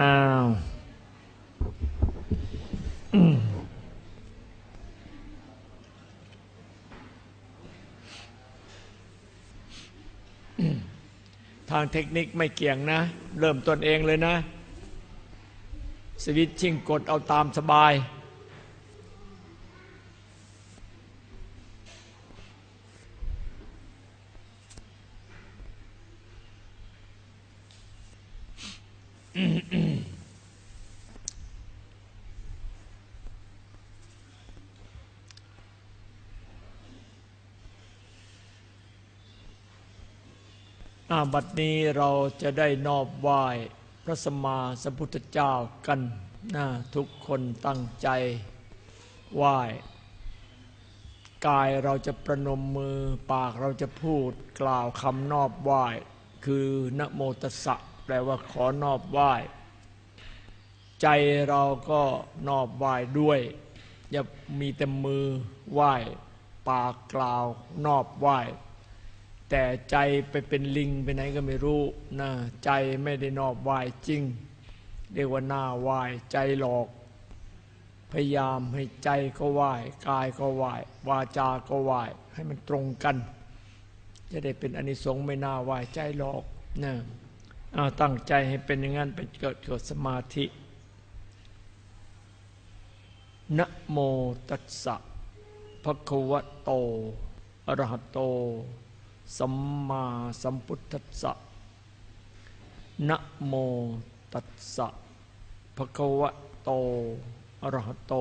อ้าวทางเทคนิคไม่เกี่ยงนะ เริ่มต้นเองเลยนะ สวิตชิ่งกดเอาตามสบาย บัดนี้เราจะได้นอบไหว้พระสมมาสัมพุทธเจ้ากันนะทุกคนตั้งใจไหว้กายเราจะประนมมือปากเราจะพูดกล่าวคำนอบไหว้ คือนะโมตัสสะแปลว่าขอนอบไหว้ ใจเราก็นอบไหว้ด้วย อย่ามีแต่มือไหว้ ปากกล่าวนอบไหว้ แต่ใจไปเป็นลิงไปไหนก็ไม่รู้นะใจไม่ได้นอบไหว้จริง เรียกว่าหน้าไหว้ใจหลอก พยายามให้ใจก็ไหว้กายก็ไหว้วาจาก็ไหว้ให้มันตรงกัน จะได้เป็นอนิสงส์ไม่น่าไหว้ใจหลอกนะเอาตั้งใจให้เป็นอย่างนั้นเป็นเกิดเกิดสมาธินะโมตัสสะภะคะวะโต อระหะโต สัมมาสัมพุทธัสสะนะโมตัสสะภะคะวะโตอะระหะโต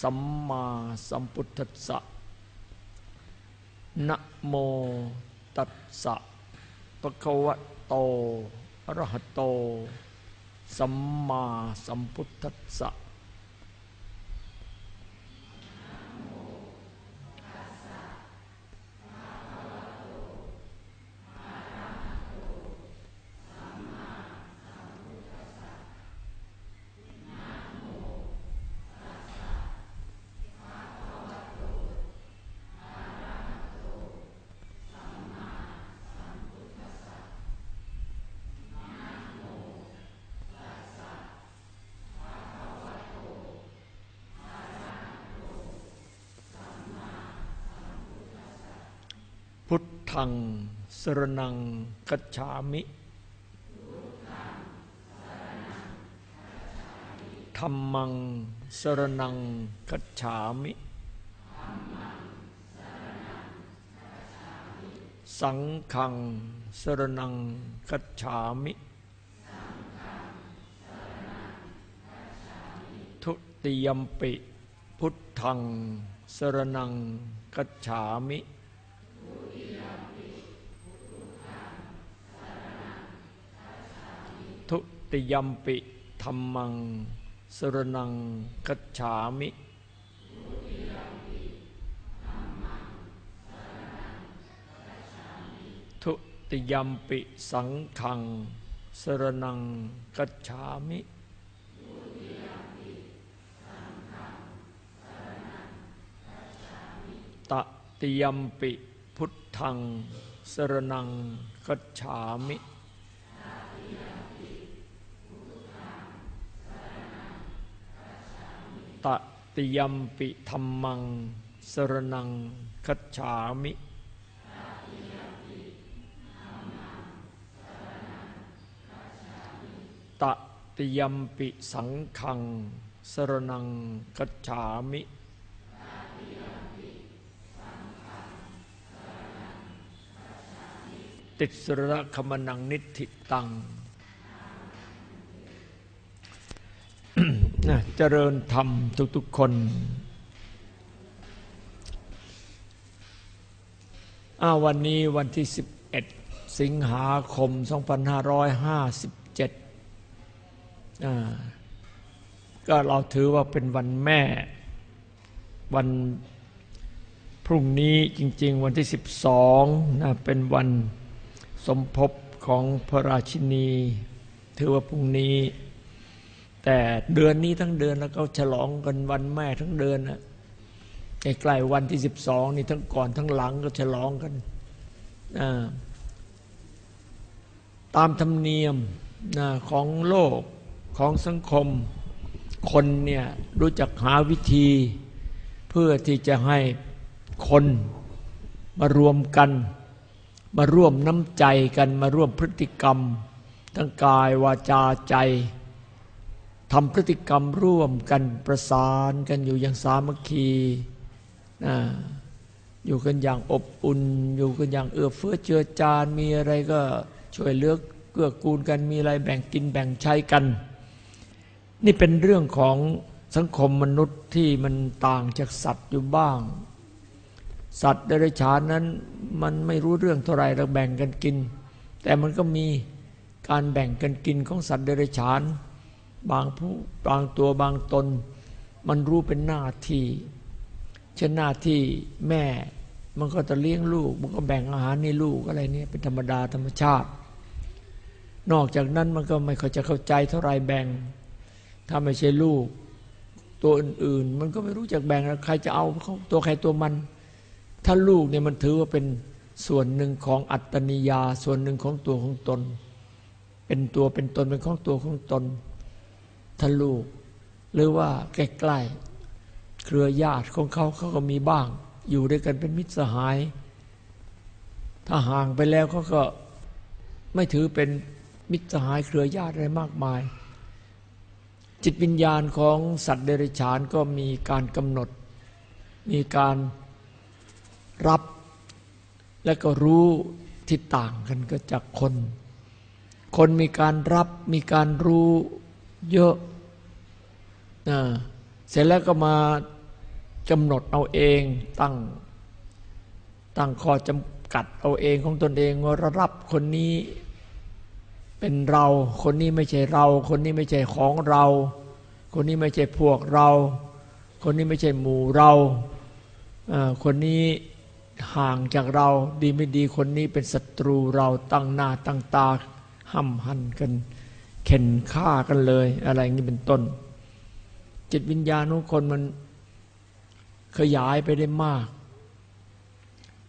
สัมมาสัมพุทธัสสะนะโมตัสสะภะคะวะโตอะระหะโต สัมมาสัมพุทธัสสะ พุ ทังสรนังกัจฉามิธรรมังสรนังกัจฉามิ สังฆังสรนังกัจฉามิ ทุติยมปิ พุทธังสรนังกัจฉามิ ทุติยมปิธรรมัง สรนังกัจฉามิ ทุติยมปิสังขัง สรนังกัจฉามิ ตติยมปิพุทธัง สรนังกัจฉามิ ต ติยมปิธรรมัง สรนังคัจฉามิตติยมปิสังขัง สรนังคัจฉามิติสระคมนังนิธิตัง นะเจริญธรรมทุกๆคนอาวันนี้วันที่ 11 สิงหาคม 2557อ่าก็เราถือว่าเป็นวันแม่ วันพรุ่งนี้จริง ๆ วันที่ 12นะเป็นวันสมภพของพระราชินี ถือว่าพรุ่งนี้ แต่เดือนนี้ทั้งเดือนแล้วก็ฉลองกันวันแม่ทั้งเดือนนะใกล้ๆวันที่สิบสองนี่ทั้งก่อนทั้งหลังก็ฉลองกันตามธรรมเนียมของโลกของสังคมคนเนี่ยรู้จักหาวิธี เพื่อที่จะให้คนมารวมกัน มาร่วมน้ำใจกันมาร่วมพฤติกรรม ทั้งกายวาจาใจ ทำพฤติกรรมร่วมกันประสานกันอยู่อย่างสามัคคีนะอยู่กันอย่างอบอุ่น อยู่กันอย่างเอื้อเฟื้อเจือจานมีอะไรก็ช่วยเลือกเกื้อกูลกันมีอะไรแบ่งกินแบ่งใช้กัน นี่เป็นเรื่องของสังคมมนุษย์ที่มันต่างจากสัตว์อยู่บ้าง สัตว์เดรัจฉานนั้นมันไม่รู้เรื่องเท่าไรเราแบ่งกันกิน แต่มันก็มีการแบ่งกันกินของสัตว์เดรัจฉาน บางผู้บางตัวบางตน มันรู้เป็นหน้าที่ เช่นหน้าที่แม่ มันก็จะเลี้ยงลูก มันก็แบ่งอาหารให้ลูกอะไรเนี่ยเป็นธรรมดาธรรมชาติ นอกจากนั้นมันก็ไม่ค่อยจะเข้าใจเท่าไรแบ่ง ถ้าไม่ใช่ลูก ตัวอื่นๆ มันก็ไม่รู้จักแบ่งแล้วใครจะเอาเขาตัวใครตัวมัน ถ้าลูกเนี่ยมันถือว่าเป็นส่วนหนึ่งของอัตตนิยา ส่วนหนึ่งของตัวของตน เป็นตัวเป็นตนเป็นของตัวของตน ถ้าลูก หรือว่าใกล้ๆเครือญาติของเขาเขาก็มีบ้าง อยู่ด้วยกันเป็นมิตรสหาย ถ้าห่างไปแล้วเขาก็ไม่ถือเป็นมิตรสหายเครือญาติอะไรมากมาย จิตวิญญาณของสัตว์เดรัจฉานก็มีการกำหนด มีการรับและก็รู้ที่ต่างกันก็จากคน คนมีการรับมีการรู้เยอะนะ เสร็จแล้วก็มากำหนดเอาเองตั้งตั้งข้อจำกัดเอาเองของตนเองว่ารับคนนี้เป็นเรา คนนี้ไม่ใช่เรา คนนี้ไม่ใช่ของเรา คนนี้ไม่ใช่พวกเรา คนนี้ไม่ใช่หมู่เรา คนนี้ห่างจากเราดีไม่ดีคนนี้เป็นศัตรูเราตั้งหน้าตั้งตาห้ำหันกัน เข็นฆ่ากันเลย อะไรอย่างนี้เป็นต้น จิตวิญญาณของคนมันขยายไปได้มาก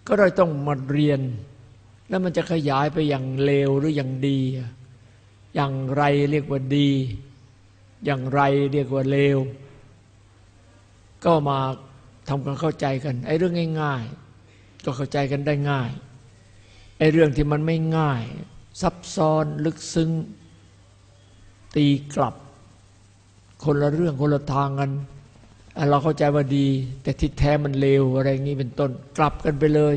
ก็เลยต้องมาเรียน แล้วมันจะขยายไปอย่างเลวหรืออย่างดี อย่างไรเรียกว่าดี อย่างไรเรียกว่าเลว ก็มาทำความเข้าใจกัน ไอ้เรื่องง่าย ๆ ก็เข้าใจกันได้ง่าย ไอ้เรื่องที่มันไม่ง่าย ซับซ้อนลึกซึ้ง ตีกลับ คนละเรื่องคนละทางกัน เราเข้าใจว่าดี แต่ที่แท้มันเลวอะไรงี้เป็นต้นกลับกันไปเลย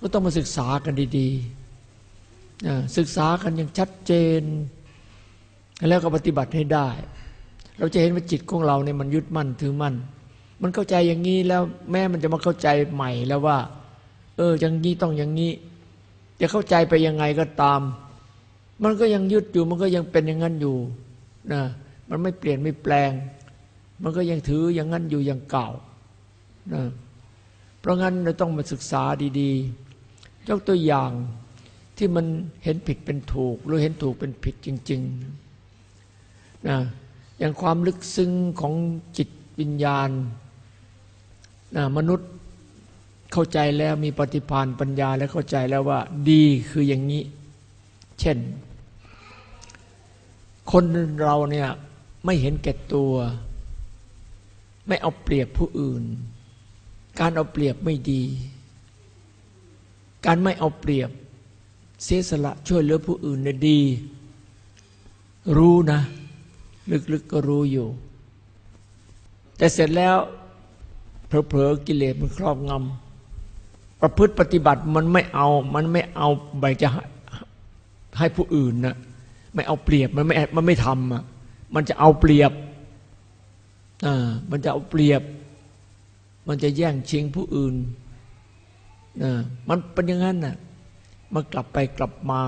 ก็ต้องมาศึกษากันดีๆศึกษากันอย่างชัดเจน แล้วก็ปฏิบัติให้ได้ เราจะเห็นว่าจิตของเราเนี่ยมันยึดมั่นถือมั่นมันเข้าใจอย่างนี้แล้วแม้มันจะมาเข้าใจใหม่แล้วว่า เอออย่างนี้ต้องอย่างนี้ จะเข้าใจไปยังไงก็ตาม มันก็ยังยึดอยู่มันก็ยังเป็นอย่างนั้นอยู่นะ มันไม่เปลี่ยนไม่แปลง มันก็ยังถืออย่างนั้นอยู่อย่างเก่านะเพราะงั้นเราต้องมาศึกษาดีๆ ยกตัวอย่างที่มันเห็นผิดเป็นถูก หรือเห็นถูกเป็นผิดจริงๆนะอย่างความลึกซึ้งของจิตวิญญาณนะมนุษย์เข้าใจแล้วมีปฏิภาณปัญญาและเข้าใจแล้วว่า ดีคืออย่างนี้ เช่น คนเราเนี่ย ไม่เห็นแก่ตัว ไม่เอาเปรียบผู้อื่น การเอาเปรียบไม่ดี การไม่เอาเปรียบ เสียสละช่วยเหลือผู้อื่นน่ดี รู้นะ ลึกๆกก็รู้อยู่ แต่เสร็จแล้วเผลอๆกิเลสมันครอบงำประพฤติปฏิบัติมันไม่เอา มันไม่เอาใบจะให้ผู้อื่นนะไม่เอาเปรียบมันไม่มันไม่ทำอะ มันจะเอาเปรียบอ่ามันจะเอาเปรียบ มันจะแย่งชิงผู้อื่นอ่ามันเป็นอย่างนั้นน่ะมันกลับไปกลับมา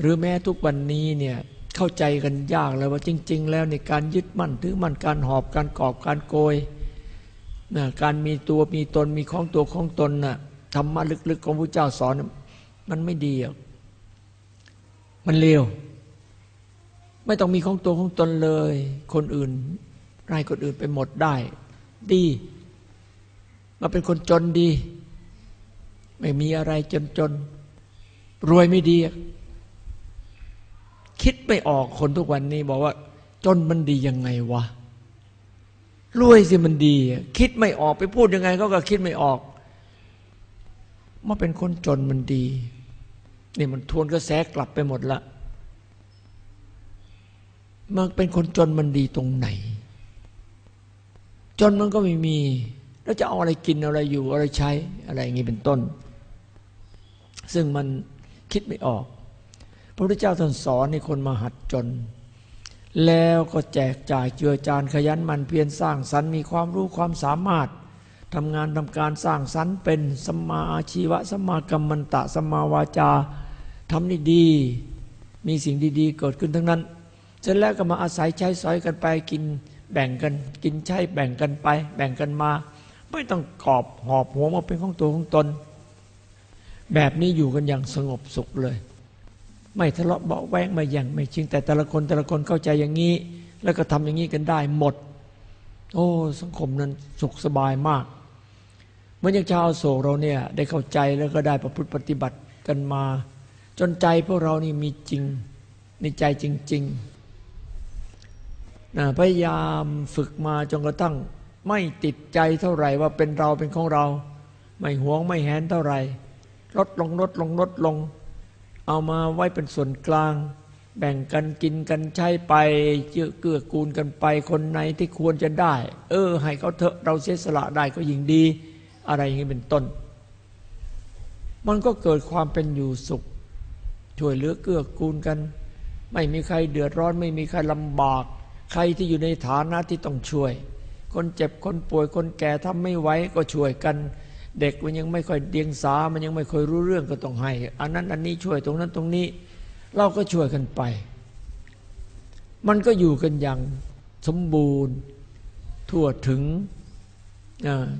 หรือแม้ทุกวันนี้เนี่ยเข้าใจกันยากเลยว่าจริง ๆ แล้วในการยึดมั่นถือมั่นการหอบการกอบการโกยนะการมีตัวมีตนมีของตัวของตนน่ะธรรมะลึกๆของพระเจ้าสอน มันไม่ดีอะมันเลว ไม่ต้องมีของตัวของตนเลย คนอื่นไายคนอื่นไปหมดได้ ดี มาเป็นคนจนดี ไม่มีอะไรจนจนรวยไม่ดีคคิดไม่ออกคนทุกวันนี้บอกว่า จนมันดียังไงวะรวยสิมันดี คิดไม่ออกไปพูดยังไงเขาก็คิดไม่ออกมาเป็นคนจนมันดี นี่มันทวนกระแสกลับไปหมดละ มันเป็นคนจนมันดีตรงไหน จนมันก็ไม่มี แล้วจะเอาอะไรกินอะไรอยู่อะไรใช้อะไรอย่างนี้เป็นต้น ซึ่งมันคิดไม่ออก พระพุทธเจ้าท่านสอนให้คนมาหัดจน แล้วก็แจกจ่ายเจือจานขยันมันเพียรสร้างสรรค์มีความรู้ความสามารถทำงานทำการสร้างสรรค์เป็นสมาอาชีวะสมากรรมันตะสมาวาจาทำนี่ดี มีสิ่งดี ๆ เกิดขึ้นทั้งนั้น เสร็จแล้วก็มาอาศัยใช้สอยกันไปกินแบ่งกัน กินใช้แบ่งกันไป แบ่งกันมา ไม่ต้องกอบหอบหัวมาเป็นของตัวของตน แบบนี้อยู่กันอย่างสงบสุขเลย ไม่ทะเลาะเบาแวงไม่แย่งไม่ชิงแต่แต่ละคนแต่ละคนเข้าใจอย่างนี้ แล้วก็ทำอย่างนี้กันได้หมด โอ้สังคมนั้นสุขสบายมากเมื่ออย่างชาวโศกเราเนี่ยได้เข้าใจแล้วก็ได้ประพฤติปฏิบัติกันมา จนใจพวกเรานี่มีจริงในใจจริง ๆ นะพยายามฝึกมาจนกระทั่งไม่ติดใจเท่าไหร่ว่าเป็นเราเป็นของเรา ไม่หวงไม่แหนเท่าไหร่ลดลงลดลงลดลง เอามาไว้เป็นส่วนกลาง แบ่งกันกินกันใช้ไปเจือเกื้อกูลกันไปคนในที่ควรจะได้ เออ ให้เขาเถอะเราเสียสละได้ก็ยิ่งดี อะไรอย่างนี้เป็นต้น มันก็เกิดความเป็นอยู่สุขช่วยเหลือเกื้อกูลกัน ไม่มีใครเดือดร้อนไม่มีใครลำบาก ใครที่อยู่ในฐานะที่ต้องช่วย คนเจ็บคนป่วยคนแก่ทำไม่ไหวก็ช่วยกัน เด็กมันยังไม่ค่อยเดียงสา มันยังไม่ค่อยรู้เรื่องก็ต้องให้ อันนั้นอันนี้ช่วยตรงนั้นตรงนี้ เราก็ช่วยกันไป มันก็อยู่กันอย่างสมบูรณ์ทั่วถึง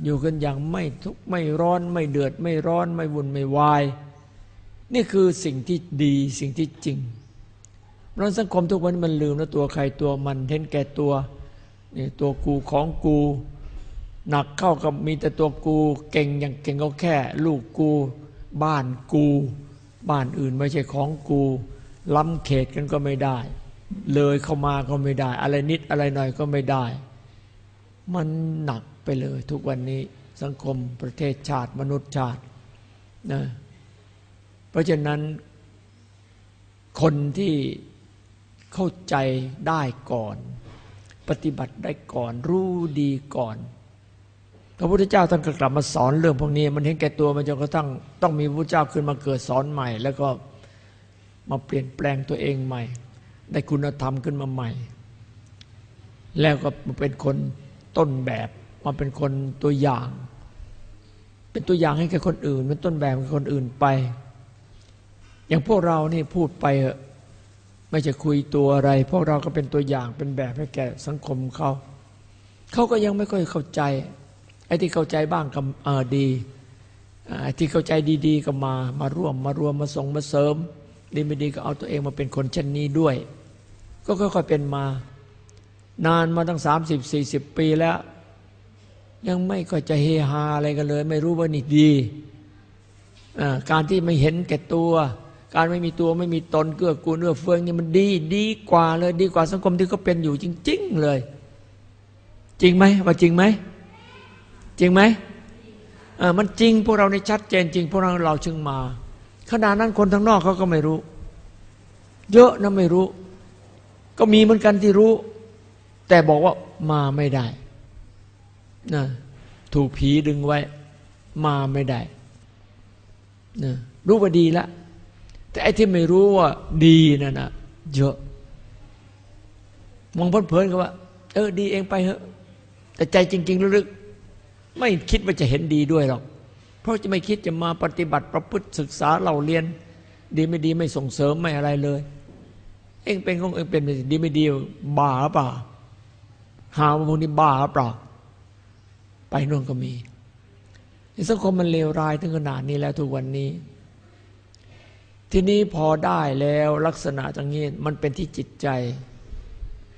อยู่กันอย่างไม่ทุกข์ไม่ร้อนไม่เดือดไม่ร้อนไม่วุ่นไม่วาย นี่คือสิ่งที่ดีสิ่งที่จริง เราสังคมทุกวันมันลืมแล้วตัวใครตัวมันเห็นแก่ตัวนี่ตัวกูของกู หนักเข้ากับมีแต่ตัวกู เก่งอย่างเก่งก็แค่ ลูกกู บ้านกู บ้านอื่นไม่ใช่ของกู ล้ำเขตกันก็ไม่ได้ เลยเข้ามาก็ไม่ได้ อะไรนิดอะไรหน่อยก็ไม่ได้ มันหนักไปเลยทุกวันนี้สังคมประเทศชาติมนุษยชาตินะเพราะฉะนั้นคนที่ เข้าใจได้ก่อน ปฏิบัติได้ก่อน รู้ดีก่อน พระพุทธเจ้าท่านก็กลับมาสอนเรื่องพวกนี้มันเห็นแก่ตัวมันจนกระทั่งต้องมีพระเจ้าขึ้นมาเกิดสอนใหม่ แล้วก็มาเปลี่ยนแปลงตัวเองใหม่ ได้คุณธรรมขึ้นมาใหม่ แล้วก็มาเป็นคนต้นแบบมาเป็นคนตัวอย่าง เป็นตัวอย่างให้กับคนอื่น เป็นต้นแบบให้คนอื่นไป อย่างพวกเรานี่พูดไป ไม่จะคุยตัวอะไร พวกเราก็เป็นตัวอย่างเป็นแบบให้แก่สังคมเขา เขาก็ยังไม่ค่อยเข้าใจ ไอ้ที่เข้าใจบ้างก็เออดีไอ้ที่เข้าใจดีๆก็มา มาร่วมมารวมมาส่งมาเสริม ดีไม่ดีก็เอาตัวเองมาเป็นคนเช่นนี้ด้วย ก็ค่อยๆเป็นมา นานมาตั้งสามสิบสี่สิบปีแล้ว ยังไม่ค่อยจะเฮฮาอะไรกันเลย ไม่รู้ว่านี่ดี การที่ไม่เห็นแก่ตัว การไม่มีตัวไม่มีตนเกื้อกูลเอื้อเฟืองนี่มันดีดีกว่าเลย ดีกว่าสังคมที่เขาเป็นอยู่จริง ๆ เลย จริงไหมว่าจริงไหมจริงไหมเออมันจริงพวกเราในชัดเจนจริง พวกเราเราจึงมาขณะนั้นคนทางนอกเขาก็ไม่รู้ เยอะนะไม่รู้ ก็มีเหมือนกันที่รู้ แต่บอกว่ามาไม่ได้นะถูกผีดึงไว้ มาไม่ได้นะรู้ว่าดีแล้ว แต่ไอ้ที่ไม่รู้ว่าดีนั่นนะเยอะ มองเพลินๆก็ว่า เออ ดีเองไปเถอะ แต่ใจจริง ๆ ลึกๆไม่คิดว่าจะเห็นดีด้วยหรอก เพราะจะไม่คิดจะมาปฏิบัติประพฤติศึกษาเราเรียน ดีไม่ดีไม่ส่งเสริมไม่อะไรเลย เองเป็นของเองเป็นดีไม่ดีบ้าหรือเปล่าหาว่าพวกนี้บ้าหรือเปล่าไปนู่นก็มีสังคมมันเลวร้ายถึงขนาดนี้แล้วทุกวันนี้ ทีนี้พอได้แล้วลักษณะอย่างนี้มันเป็นที่จิตใจ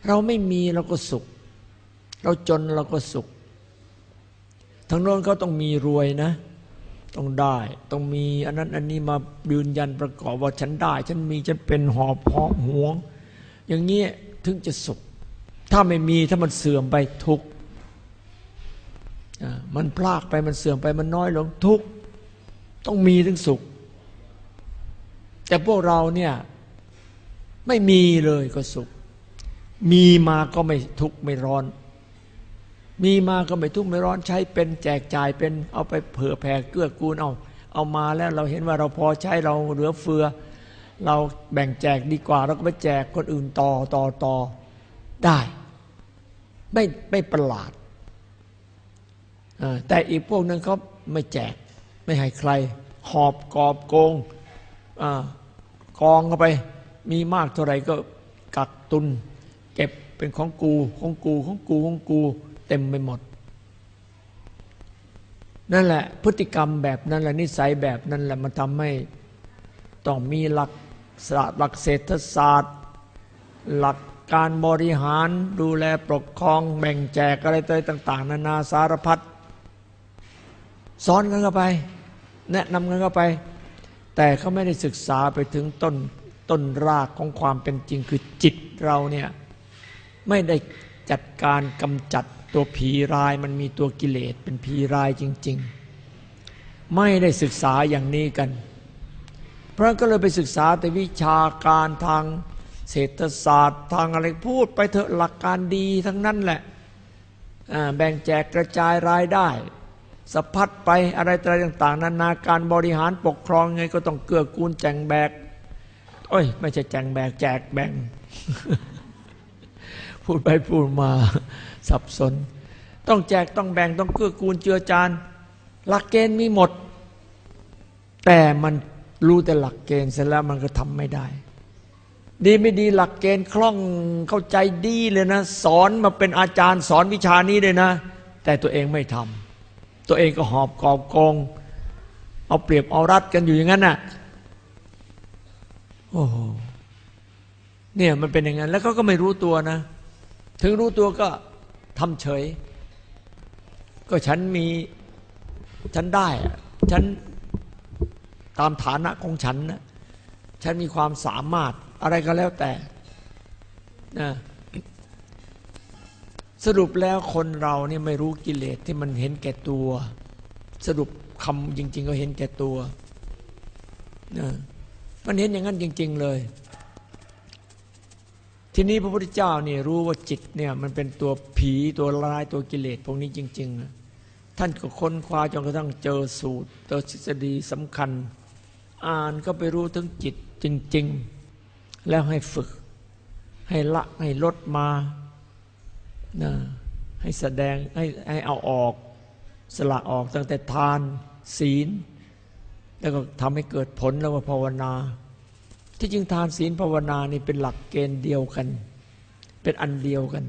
เราไม่มีเราก็สุข เราจนเราก็สุขทางโน้นเขาต้องมีรวยนะ ต้องได้ต้องมีอันนั้นอันนี้มายืนยันประกอบว่าฉันได้ ฉันมีฉันเป็นหอบหอบหวง อย่างนี้ถึงจะสุข ถ้าไม่มีถ้ามันเสื่อมไปทุกมันพลากไปมันเสื่อมไปมันน้อยลงทุกต้องมีถึงสุข แต่พวกเราเนี่ยไม่มีเลยก็สุข มีมาก็ไม่ทุกข์ไม่ร้อน มีมาก็ไม่ทุกข์ไม่ร้อนใช้เป็นแจกจ่ายเป็นเอาไปเผื่อแผ่เกื้อกูลเอาเอามาแล้วเราเห็นว่าเราพอใช้เราเหลือเฟือ เราแบ่งแจกดีกว่า เราก็ไปแจกคนอื่นต่อต่อต่อได้ ไม่ไม่ประหลาด แต่อีกพวกนั้นเขาไม่แจกไม่ให้ใคร หอบกอบโกง กองเข้าไปมีมากเท่าไหร่ก็กักตุน เก็บเป็นของกูของกูของกูของกู เต็มไปหมด นั่นแหละ พฤติกรรมแบบนั้นแหละนิสัยแบบนั้นแหละมันทำให้ต้องมีหลักศาสตร์หลักเศรษฐศาสตร์ หลักการบริหารดูแลปกครองแบ่งแจกอะไรต่าง ๆ นานาสารพัดสอนกันเข้าไป แนะนำกันเข้าไป แต่เขาไม่ได้ศึกษาไปถึงต้นต้นรากของความเป็นจริงคือจิตเราเนี่ยไม่ได้จัดการกำจัดตัวผีรายมันมีตัวกิเลสเป็นผีรายจริง ๆ ไม่ได้ศึกษาอย่างนี้กัน เพราะก็เลยไปศึกษาแต่วิชาการทางเศรษฐศาสตร์ทางอะไรพูดไปเถอะหลักการดีทั้งนั้นแหละแบ่งแจกกระจายรายได้ สะพัดไปอะไรต่าง ๆ นานาการบริหารปกครองไงก็ต้องเกื้อกูลแจงแบกโอ้ย ไม่ใช่แจงแบกแจกแบ่ง พูดไปพูดมาสับสน ต้องแจกต้องแบ่งต้องเกื้อกูลเจือจานหลักเกณฑ์มีหมด แต่มันรู้แต่หลักเกณฑ์เสร็จแล้วมันก็ทำไม่ได้ ดีไม่ดีหลักเกณฑ์คล่องเข้าใจดีเลยนะ สอนมาเป็นอาจารย์สอนวิชานี้เลยนะ แต่ตัวเองไม่ทำ ตัวเองก็หอบกอบโกงเอาเปรียบเอารัดกันอยู่อย่างนั้นน่ะโอ้โหเนี่ยมันเป็นอย่างนั้น แล้วเขาก็ไม่รู้ตัวนะ ถึงรู้ตัวก็ทำเฉย ก็ฉันมีฉันได้ฉันตามฐานะของฉันนะฉันมีความสามารถอะไรก็แล้วแต่นะ สรุปแล้วคนเราเนี่ยไม่รู้กิเลสที่มันเห็นแก่ตัว สรุปคำจริง ๆ ก็เห็นแก่ตัวนะมันเห็นอย่างนั้นจริง ๆเลย ทีนี้พระพุทธเจ้าเนี่ยรู้ว่าจิตเนี่ยมันเป็นตัวผีตัวร้ายตัวกิเลสพวกนี้จริงๆท่านก็ค้นคว้าจนกระทั่งเจอสูตรเจอทฤษฎีสำคัญ อ่านก็ไปรู้ถึงจิตจริง ๆ แล้วให้ฝึก ให้ละให้ลดมา นะให้แสดงให้ให้เอาออกสละออกตั้งแต่ทานศีล แล้วก็ทำให้เกิดผลแล้วว่าภาวนา ที่จริงทานศีลภาวนานี่เป็นหลักเกณฑ์เดียวกัน เป็นอันเดียวกัน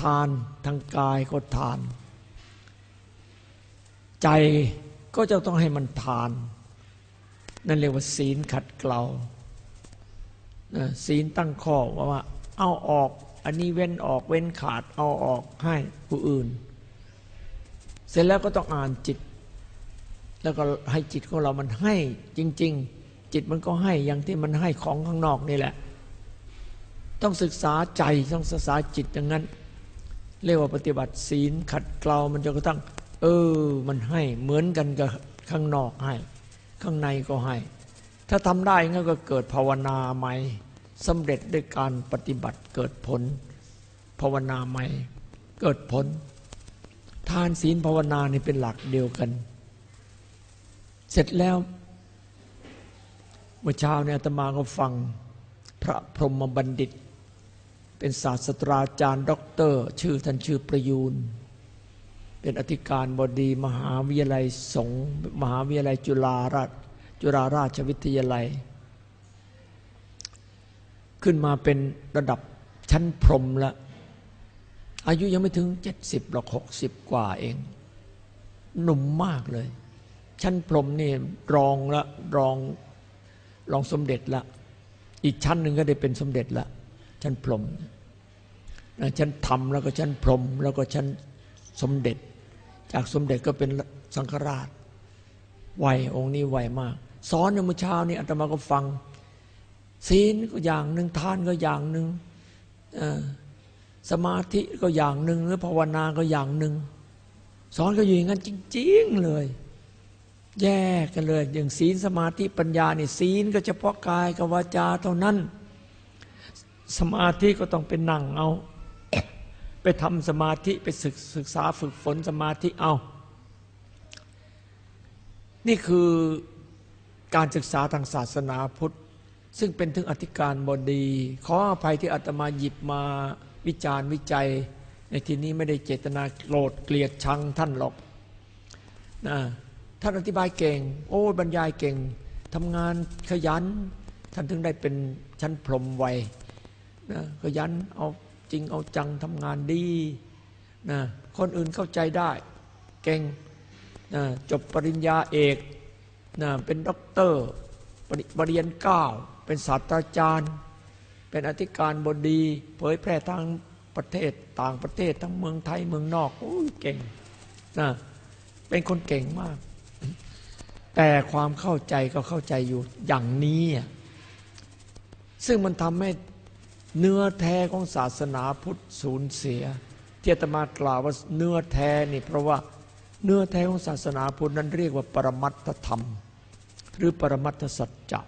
ทานทางกายก็ทาน ใจก็จะต้องให้มันทาน นั่นเรียกว่า ศีลขัดเกลาศีลตั้งข้อว่าเอาออก อันนี้เว้นออกเว้นขาดเอาออกให้ผู้อื่น เสร็จแล้วก็ต้องอ่านจิต แล้วก็ให้จิตของเรามันให้จริง ๆ จิตมันก็ให้อย่างที่มันให้ของข้างนอกนี่แหละ ต้องศึกษาใจต้องศึกษาจิตอย่างนั้น เรียกว่าปฏิบัติศีลขัดเกลามันจะกระทั่งเออ มันให้เหมือนกันกับข้างนอกให้ ข้างในก็ให้ ถ้าทำได้งั้นก็เกิดภาวนาใหม่ สำเร็จด้วยการปฏิบัติเกิดผล ภาวนาใหม่เกิดผล ทานศีลภาวนานี่เป็นหลักเดียวกัน เสร็จแล้วเมื่อเช้าเนี่ยอาตมาก็ฟังพระพรหมบัณฑิต เป็นศาสตราจารย์ด็อกเตอร์ ชื่อท่านชื่อประยูนเป็นอธิการบดีมหาวิทยาลัยสงมหาวิทยาลัยจุฬาราชจุฬาราชวิทยาลัย ขึ้นมาเป็นระดับชั้นพรมล้วอายุยังไม่ถึงเจ็ดสิบหรอกหกสิบกว่าเอง หนุ่มมากเลย ชั้นพรมนี่รองละรองรองสมเด็จละ อีกชั้นหนึ่งก็ได้เป็นสมเด็จละ ชั้นพรมชั้นธรรมแล้วก็ชั้นพรมแล้วก็ชั้นสมเด็จ จากสมเด็จก็เป็นสังฆราชไวองค์นี้ไวมาก สอนในเมื่อเช้านี้อาตมาก็ฟัง ศีลก็อย่างหนึ่งทานก็อย่างหนึ่งสมาธิก็อย่างหนึ่งหรือภาวนาก็อย่างหนึ่งสอนก็อยู่อย่างนั้นจริง ๆเลย แยกกันเลย อย่างศีลสมาธิปัญญานี่ศีลก็เฉพาะกายกับวาจาเท่านั้น สมาธิก็ต้องเป็นนั่งเอา ไปทำสมาธิไปศึกศึกษาฝึกฝนสมาธิเอา นี่คือการศึกษาทางศาสนาพุทธ ซึ่งเป็นถึงอธิการบดี ขออภัยที่อาตมาหยิบมาวิจารณ์วิจัย ในที่นี้ไม่ได้เจตนาโกรธเกลียดชังท่านหรอกนะท่านอธิบายเก่ง โอ้บรรยายเก่งทำงานขยัน ท่านถึงได้เป็นชั้นพรหมวัยนะขยันเอาจริงเอาจังทำงานดีนะคนอื่นเข้าใจได้ เก่งนะจบปริญญาเอกนะเป็นด็อกเตอร์ปริปริญญาเก้า เป็นศาสตราจารย์ เป็นอธิการบดี เผยแพร่ทางประเทศต่างประเทศทั้งเมืองไทยเมืองนอกอ้เก่งนะเป็นคนเก่งมาก แต่ความเข้าใจก็เข้าใจอยู่อย่างนี้ซึ่งมันทำให้เนื้อแท้ของศาสนาพุทธสูญเสียที่อาตมากล่าวว่าเนื้อแท้นี่เพราะว่าเนื้อแท้ของศาสนาพุทธนั้นเรียกว่าปรมัตถธรรม หรือปรมัตถสัจจะ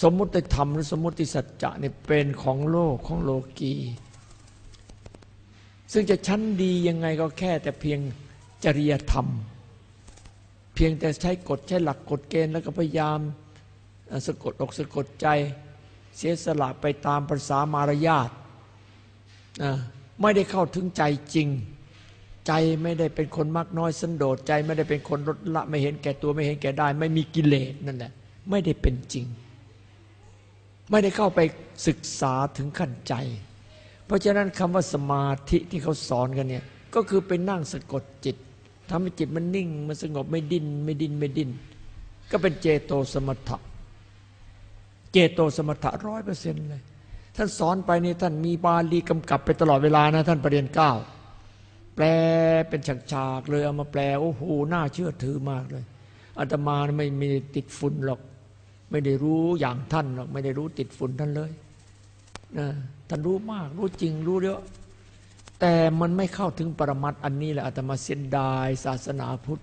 สมมุติธรรมหรือสมมุติสัจจะนี่เป็นของโลกของโลกีซึ่งจะชั้นดียังไงก็แค่แต่เพียงจริยธรรม เพียงแต่ใช้กฎใช้หลักกฎเกณฑ์แล้วก็พยายามสะกดอกสะกดใจ เสียสละไปตามภาษามารยาทไม่ได้เข้าถึงใจจริง ใจไม่ได้เป็นคนมากน้อยสันโดษใจไม่ได้เป็นคนลดละไม่เห็นแก่ตัวไม่เห็นแก่ได้ ไม่มีกิเลสนั่นแหละไม่ได้เป็นจริง ไม่ได้เข้าไปศึกษาถึงขั้นใจ เพราะฉะนั้นคำว่าสมาธิที่เขาสอนกันเนี่ยก็คือไปนั่งสะกดจิตทำให้จิตมันนิ่งมันสงบไม่ดิ้นไม่ดิ้นไม่ดิ้นก็เป็นเจโตสมถะ เจโตสมถะร้อยเปอร์เซ็นต์เลย ท่านสอนไปนี่ท่านมีบาลีกำกับไปตลอดเวลานะท่านประเรียนเก้าแปลเป็นฉากๆเลยเอามาแปลโอ้โหน่าเชื่อถือมากเลยอาตมาไม่มีติดฝุ่นหรอก ไม่ได้รู้อย่างท่านหรอกไม่ได้รู้ติดฝุ่นท่านเลยนะท่านรู้มาก รู้จริงรู้เยอะแต่มันไม่เข้าถึงปรมัตถ์อันนี้แหละอาตมาเสียดาย ศาสนาพุทธ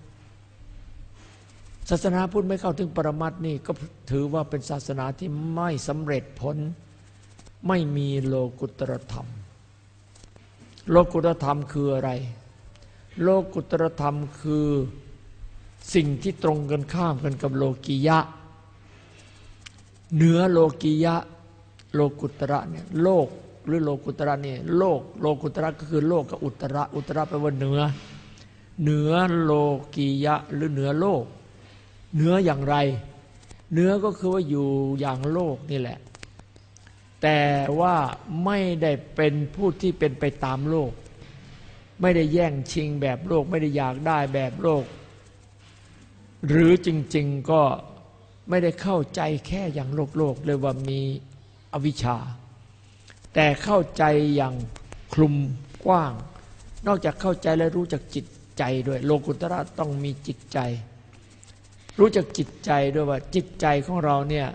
ศาสนาพุทธไม่เข้าถึงปรมัตถ์นี่ก็ถือว่าเป็นศาสนาที่ไม่สำเร็จผล ไม่มีโลกุตรธรรม โลกุตรธรรมคืออะไร โลกุตรธรรมคือสิ่งที่ตรงกันข้ามกันกับโลกียะ เหนือโลกียะโลกุตระเนี่ยโลกหรือโลกุตระเนี่ยโลกโลกุตระก็คือโลกกับอุตระอุตระแปลว่าเหนือ เหนือโลกียะหรือเหนือโลก เหนืออย่างไร เหนือก็คือว่าอยู่อย่างโลกนี่แหละ แต่ว่าไม่ได้เป็นผู้ที่เป็นไปตามโลก ไม่ได้แย่งชิงแบบโลก ไม่ได้อยากได้แบบโลก หรือจริง ๆก็ ไม่ได้เข้าใจแค่อย่างโลกโลกเลยว่ามีอวิชชา แต่เข้าใจอย่างคลุมกว้าง นอกจากเข้าใจและรู้จักจิตใจด้วย โลกุตระต้องมีจิตใจ รู้จักจิตใจด้วยว่า จิตใจของเราเนี่ย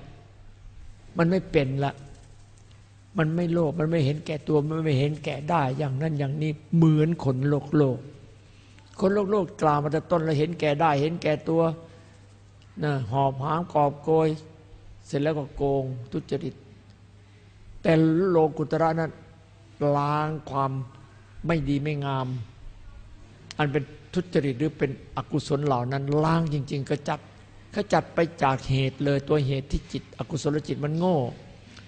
มันไม่เป็นละ มันไม่โลภมันไม่เห็นแก่ตัวมันไม่เห็นแก่ได้อย่างนั้นอย่างนี้เหมือนคนโลกโลก คนโลกโลกกล่าวมาแต่ต้นแล้วเห็นแก่ได้ เห็นแก่ตัว นะหอบหามกอบโกย เสร็จแล้วก็โกงทุจริต แต่โลกุตระนั้นล้างความไม่ดีไม่งาม อันเป็นทุจริตหรือเป็นอกุศลเหล่านั้นล้างจริง ๆ ก็จัดก็จัดไปจากเหตุเลยตัวเหตุที่จิต อกุศลจิตมันโง่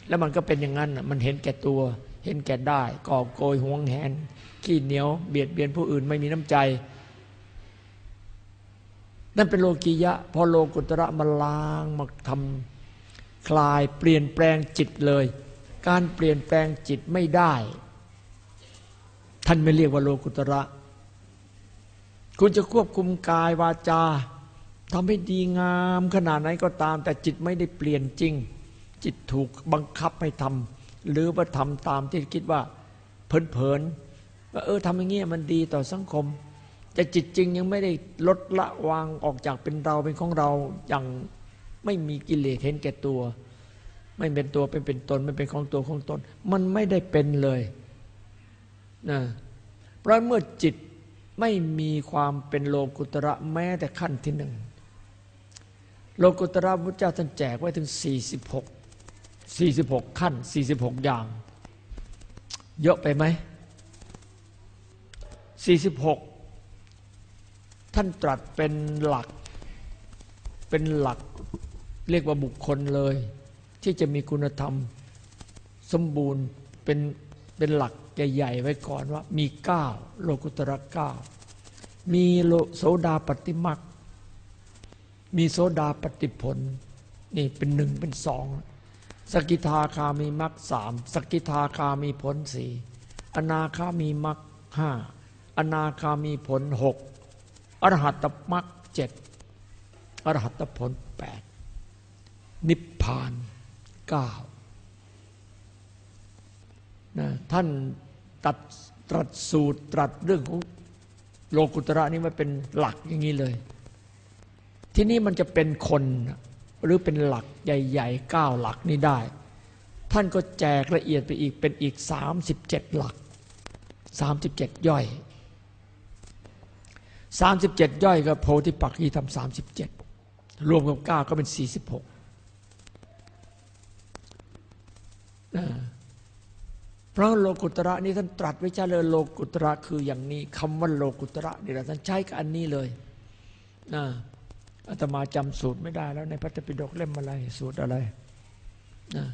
แล้วมันก็เป็นอย่างนั้นมันเห็นแก่ตัว เห็นแก่ได้กอบโกยหวงแหนขี้เหนียว เบียดเบียนผู้อื่นไม่มีน้ำใจ นั่นเป็นโลกียะ พอโลกุตระมาล้างมาทำคลายเปลี่ยนแปลงจิตเลย การเปลี่ยนแปลงจิตไม่ได้ ท่านไม่เรียกว่าโลกุตระ คุณจะควบคุมกายวาจาทำให้ดีงามขนาดไหนก็ตาม แต่จิตไม่ได้เปลี่ยนจริง จิตถูกบังคับให้ทำหรือว่าทำตามที่คิดว่า เพลินๆว่าเออทำอย่างเงี้ยมันดีต่อสังคม แต่จิตจริงยังไม่ได้ลดละวางออกจากเป็นเราเป็นของเราอย่างไม่มีกิเลสเห็นแก่ตัว ไม่เป็นตัวเป็นเป็นตนไม่เป็นของตัวของตน มันไม่ได้เป็นเลยนะเพราะเมื่อจิตไม่มีความเป็นโลกุตระแม้แต่ขั้นที่หนึ่งโลกุตระพุทธเจ้าท่านแจกไว้ถึง 46 46 ขั้น 46 อย่าง เยอะไปไหม46 ท่านตรัสเป็นหลัก เป็นหลักเรียกว่าบุคคลเลย ที่จะมีคุณธรรมสมบูรณ์เป็นเป็นหลักใหญ่ๆไว้ก่อนว่า มีเก้าโลกุตระเก้ามีโลโสดาปฏิมักมีโสดาปฏิผล นี่เป็นหนึ่งเป็นสองสกิทาคามีมักสามสกิทาคามีผลสี่อนาคามีมักห้าอนาคามีผลหก อรหัตมักเจ็ดอรหัตผลแปดนิพพานเก้านะท่านตัดตรัสสูตรตรัสเรื่องของโลกุตระนี่มาเป็นหลักอย่างนี้เลย ที่นี่มันจะเป็นคนหรือเป็นหลักใหญ่ๆเก้าหลักนี้ได้ ท่านก็แจกละเอียดไปอีกเป็นอีกสามสิบเจ็ดหลักสามสิบเจ็ดย่อย สามสิบเจ็ดย่อยก็โพธิปักขีทำสามสิบเจ็ดรวมกับเก้าก็เป็นสี่สิบหกพราะโลกุตระนี่ท่านตรัสไว้ชัดเลยโลกุตระคืออย่างนี้คำว่าโลกุตระนี่แหละท่านใช้กับอันนี้เลยนะอาตมาจำสูตรไม่ได้แล้วในพระตปิฎกเล่มอะไรสูตรอะไรนะ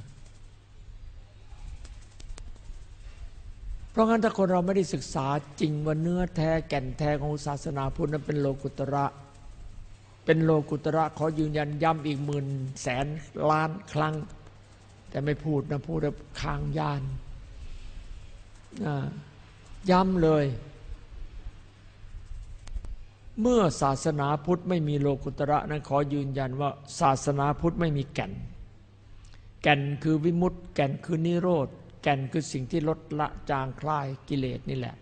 เพราะงั้นถ้าคนเราไม่ได้ศึกษาจริงว่าเนื้อแท้แก่นแท้ของศาสนาพุทธนั้นเป็นโลกุตระ เป็นโลกุตระขอยืนยันย้ำอีกหมื่นแสนล้านครั้ง แต่ไม่พูดนะพูดแบบคางยานย้ำเลย เมื่อศาสนาพุทธไม่มีโลกุตระนั้นขอยืนยันว่าศาสนาพุทธไม่มีแก่น แก่นคือวิมุตต์แก่นคือนิโรธ แก่นคือสิ่งที่ลดละจางคลายกิเลสนี่แหละ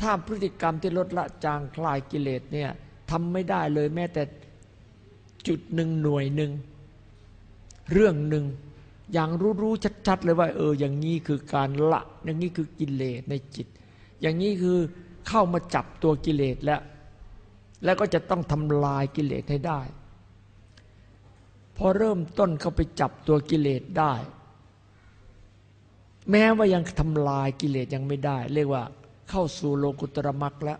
ถ้าพฤติกรรมที่ลดละจางคลายกิเลสเนี่ยทำไม่ได้เลยแม้แต่จุดหนึ่งหน่วยหนึ่งเรื่องหนึ่งอย่างรู้ๆชัดๆเลยว่า เออ อย่างนี้คือการละ อย่างนี้คือกิเลสในจิต อย่างนี้คือเข้ามาจับตัวกิเลสแล้ว แล้วก็จะต้องทำลายกิเลสให้ได้ พอเริ่มต้นเข้าไปจับตัวกิเลสได้ แม้ว่ายังทำลายกิเลสยังไม่ได้ เรียกว่าเข้าสู่โลกุตรมักแล้ว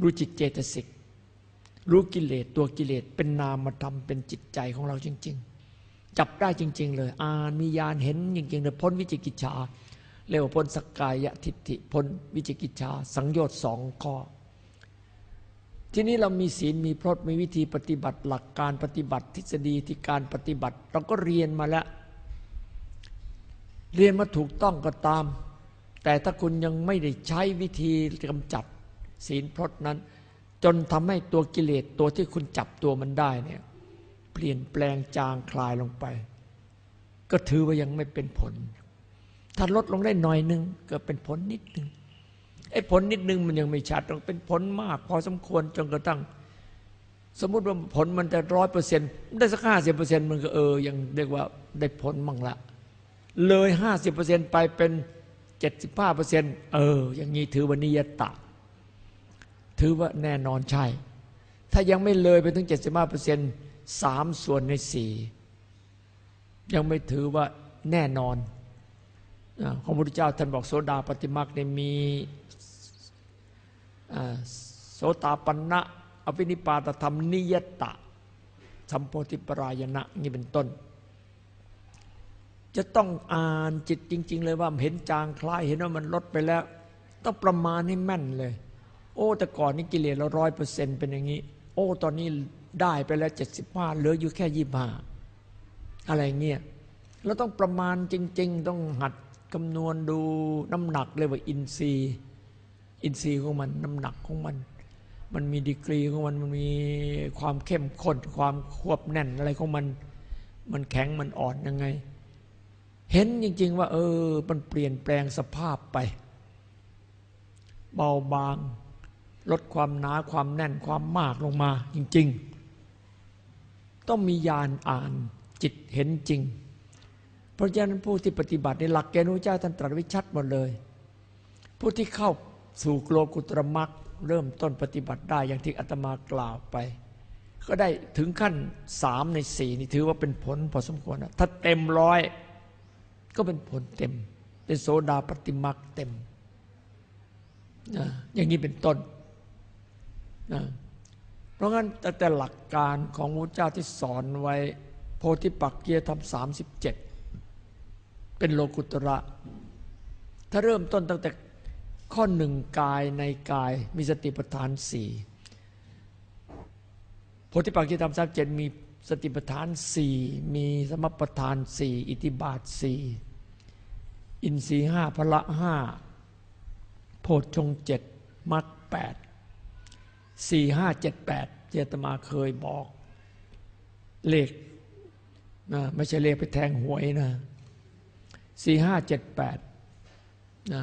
รู้จิตเจตสิก รู้กิเลสตัวกิเลสเป็นนามธรรมเป็นจิตใจของเราจริง ๆ จับได้จริง ๆ เลย อ่านมีญาณเห็นจริงๆเลยพ้นวิจิกิจฉาเรียกว่าพ้นสกกายทิฏฐิพ้นวิจิกิจฉาสังโยชน์สองข้อทีนี้เรามีศีลมีพรตมีวิธีปฏิบัติหลักการปฏิบัติทฤษฎีที่การปฏิบัติ เราก็เรียนมาแล้ว เรียนมาถูกต้องก็ตาม แต่ถ้าคุณยังไม่ได้ใช้วิธีกำจัดศีลพรตนั้น จนทำให้ตัวกิเลสตัวที่คุณจับตัวมันได้เนี่ยเปลี่ยนแปลงจางคลายลงไป ก็ถือว่ายังไม่เป็นผล ถ้าลดลงได้หน่อยนึงก็เป็นผลนิดนึงไอ้ผลนิดนึงมันยังไม่ชัดต้องเป็นผลมาก พอสมควรจนกระทั่งสมมติว่าผลมันจะร้อยเปอร์เซ็นต์ได้สักห้าสิบเปอร์เซ็นต์มันก็เออยังเรียกว่าได้ผลมั่งละ เลยห้าสิบเปอร์เซ็นต์ไปเป็นเจ็ดสิบห้าเปอร์เซ็นต์เออ อย่างนี้ถือว่านิยตะ ถือว่าแน่นอนใช่ ถ้ายังไม่เลยไปถึงเจ็ดสิบห้าเปอร์เซ็นต์สามส่วนในสี่ยังไม่ถือว่าแน่นอนของพระพุทธเจ้าท่านบอกโสดาปฏิมาคเนี่ยมีโสตาปันนะอภินิปาตธรรมนิยตะสัมโพธิปรายณะนี่เป็นต้น จะต้องอ่านจิตจริง ๆ เลยว่าเห็นจางคลายเห็นว่ามันลดไปแล้ว ต้องประมาณให้แม่นเลย โอ้แต่ก่อนนี้กิเลสเราร้อยเปอร์เซ็นต์เป็นอย่างนี้ โอ้ตอนนี้ได้ไปแล้วเจ็ดสิบห้าเหลืออยู่แค่ยี่ห้าอะไรเงี้ยเราต้องประมาณจริง ๆ ต้องหัดคำนวณดูน้ำหนักเลยว่าอินทรีย์อินทรีย์ของมันน้ำหนักของมัน มันมีดีกรีของมันมันมีความเข้มข้นความควบแน่นอะไรของมัน มันแข็งมันอ่อนยังไง เห็นจริง ๆ ว่า เออ มันเปลี่ยนแปลงสภาพไป เบาบาง ลดความหนาความแน่นความมากลงมา จริง ๆ ต้องมียานอ่านจิตเห็นจริง เพราะฉะนั้นผู้ที่ปฏิบัติในหลักเกณฑ์พระเจ้าท่านตรัสไว้ชัดหมดเลย ผู้ที่เข้าสู่โลกุตรมักเริ่มต้นปฏิบัติได้อย่างที่อาตมากล่าวไป ก็ได้ถึงขั้นสามในสี่นี่ถือว่าเป็นผลพอสมควรนะถ้าเต็มร้อย ก็เป็นผลเต็ม เป็นโสดาปฏิมักเต็มนะอย่างนี้เป็นต้นนะเพราะงั้นแต่แต่หลักการของพระเจ้าที่สอนไว้ โพธิปักเกียธรรมสามสิบเจ็ดเป็นโลกุตระ ถ้าเริ่มต้นตั้งแต่ข้อหนึ่งกายในกายมีสติปัฏฐานสี่โพธิปักเกิธรรมสามเจ็ดมี สติปัฏฐานสี่มีสมปัฏฐานสี่อิทิบาทสี่อินทรีห้าพละห้าโพชฌงเจ็ดมรรคแปดสี่ห้าเจ็ดแปดเจตมาเคยบอกเลขนะไม่ใช่เลขไปแทงหวยนะสี่ห้าเจ็ดแปดนะ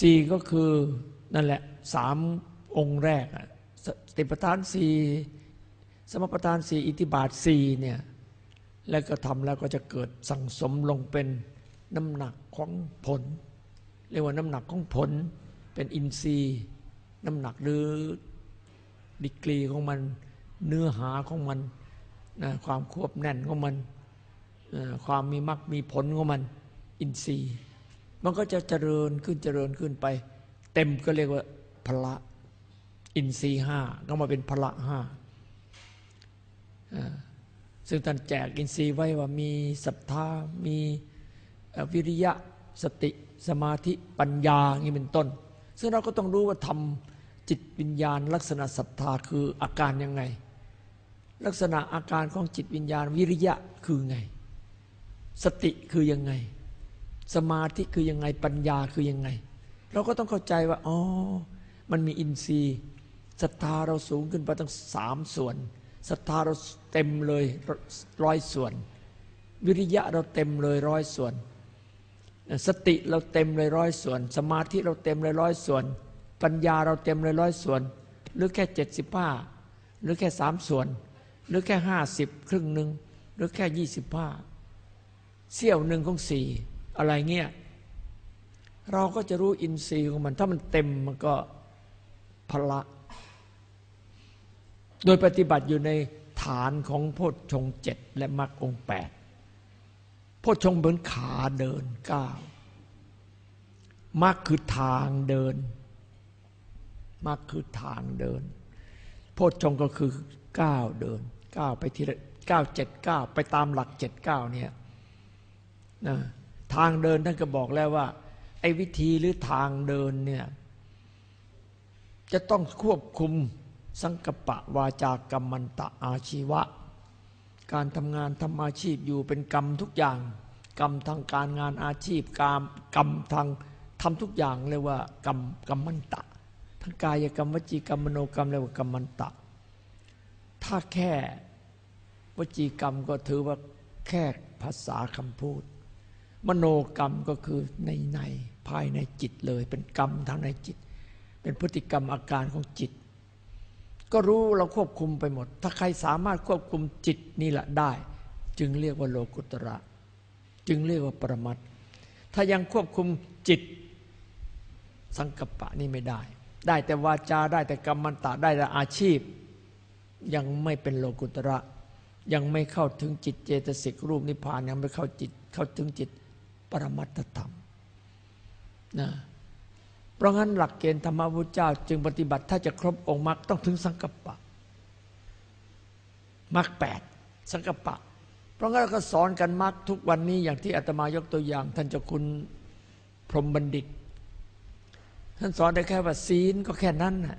สี่ก็คือนั่นแหละสามองค์แรกสติปัฏฐานสี่ สมปัฏฐานสี่อิทธิบาทสี่เนี่ยแล้วก็ทำแล้วก็จะเกิดสั่งสมลงเป็นน้ำหนักของผล เรียกว่าน้ำหนักของผล เป็นอินทรีย์ น้ำหนักหรือดีกรีของมัน เนื้อหาของมันนะความควบแน่นของมันความมีมรรคมีผลของมัน อินทรีย์ มันก็จะเจริญขึ้นเจริญขึ้นไป เต็มก็เรียกว่าพละ อินทรีห้าก็มาเป็นพละห้า ซึ่งท่านแจกอินทรีย์ไว้ว่ามีศรัทธา มีวิริยะสติสมาธิปัญญาอย่างนี้เป็นต้น ซึ่งเราก็ต้องรู้ว่าทำจิตวิญญาณ ลักษณะศรัทธาคืออาการยังไง ลักษณะอาการของจิตวิญญาณวิริยะคือไง สติคือยังไง สมาธิคือยังไงปัญญาคือยังไง เราก็ต้องเข้าใจว่าอ๋อมันมีอินทรีย์ศรัทธาเราสูงขึ้นไปตั้งสามส่วน ศรัทธาเราเต็มเลยร้อยส่วน วิริยะเราเต็มเลยร้อยส่วน สติเราเต็มเลยร้อยส่วน สมาธิเราเต็มเลยร้อยส่วน ปัญญาเราเต็มเลยร้อยส่วน หรือแค่เจ็ดสิบห้าหรือแค่สามส่วน หรือแค่ห้าสิบครึ่งหนึ่งหรือแค่ยี่สิบห้าเสี้ยวหนึ่งของสี่อะไรเงี้ยเราก็จะรู้อินทรีย์ของมัน ถ้ามันเต็มมันก็พละ โดยปฏิบัติอยู่ในฐานของโพชฌงเจ็ดและมรรคองแปดโพชฌงเหมือนขาเดินก้าวมรรคคือทางเดินมรรคคือทางเดิน โพชฌงก็คือก้าวเดินก้าวไปทีละก้าวเจ็ดก้าวไปตามหลักเจ็ดก้าวเนี่ยนะทางเดินท่านก็บอกแล้วว่า ไอ้วิธีหรือทางเดินเนี่ยจะต้องควบคุม สังกปะวาจากรรมันตะอาชีวะ การทำงานทำอาชีพอยู่เป็นกรรมทุกอย่าง กรรมทางการงานอาชีพกรรมกรรมทางทำทุกอย่างเรียกว่ากรรมกรรมันตะทั้งกายกรรมวจีกรรมมโนกรรมเรียกว่ากรรมันตะ ถ้าแค่วจีกรรมก็ถือว่าแค่ภาษาคำพูด มโนกรรมก็คือในในภายในจิตเลย เป็นกรรมทางในจิต เป็นพฤติกรรมอาการของจิต ก็รู้เราควบคุมไปหมด ถ้าใครสามารถควบคุมจิตนี่แหละได้ จึงเรียกว่าโลกุตระ จึงเรียกว่าปรมัตถ้ายังควบคุมจิต สังกปะนี่ไม่ได้ ได้แต่วาจาได้แต่กรรมันตะได้แต่อาชีพ ยังไม่เป็นโลกุตระ ยังไม่เข้าถึงจิตเจตสิกรูปนิพพานยังไม่เข้าจิตเข้าถึงจิตปรมัตธรรมนะ เพราะงั้นหลักเกณฑ์ธรรมพุทธเจ้า จึงปฏิบัติถ้าจะครบองค์มรรคต้องถึงสังกัปปะมรรคแปดสังกัปปะ เพราะงั้นเราก็สอนกันมรรคทุกวันนี้อย่างที่อาตมายกตัวอย่าง ท่านเจ้าคุณพรหมบัณฑิต ท่านสอนได้แค่ว่าศีลก็แค่นั้นน่ะ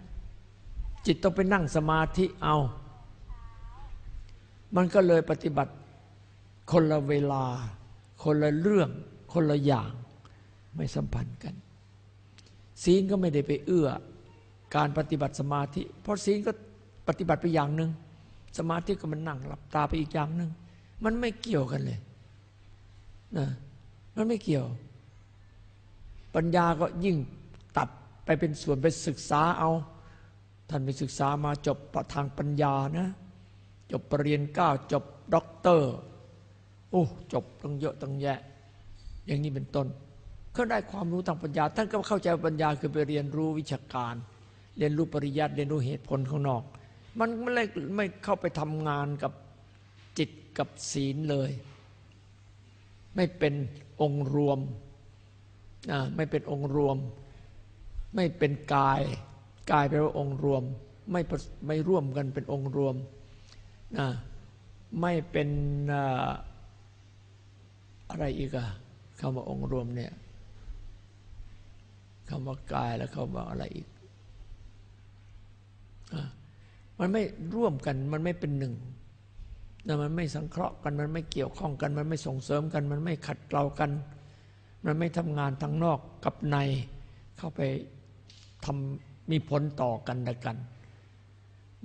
จิตต้องไปนั่งสมาธิเอา มันก็เลยปฏิบัติคนละเวลา คนละเรื่อง คนละอย่างไม่สัมพันธ์กัน ศีลก็ไม่ได้ไปเอื้อ การปฏิบัติสมาธิ เพราะศีลก็ปฏิบัติไปอย่างหนึ่งสมาธิก็มันนั่งหลับตาไปอีกอย่างหนึ่งมันไม่เกี่ยวกันเลยนะมันไม่เกี่ยว ปัญญาก็ยิ่งตัดไปเป็นส่วนไปศึกษาเอา ท่านไปศึกษามาจบทางปัญญานะ จบปรริญญาเก้าจบด็อกเตอร์โอ้จบตั้งเยอะตั้งแยะ อย่างนี้เป็นต้น ก็ได้ความรู้ทางปัญญา ท่านก็เข้าใจปัญญาคือไปเรียนรู้วิชาการ เรียนรู้ปริยัติเรียนรู้เหตุผลข้างนอก มันไม่เลยไม่เข้าไปทำงานกับจิตกับศีลเลย ไม่เป็นองค์รวมไม่เป็นองค์รวม ไม่เป็นกาย กายแปลว่าองค์รวม ไม่ไม่ร่วมกันเป็นองค์รวมนะไม่เป็นอะไรอีกอะคำว่าองค์รวมเนี่ย คำว่ากายแล้วคำว่าอะไรอีกมันไม่ร่วมกันมันไม่เป็นหนึ่งนะมันไม่สังเคราะห์กันมันไม่เกี่ยวข้องกัน มันไม่ส่งเสริมกัน มันไม่ขัดเกลากัน มันไม่ทำงานทั้งนอกกับในเข้าไปทำมีผลต่อกันและกัน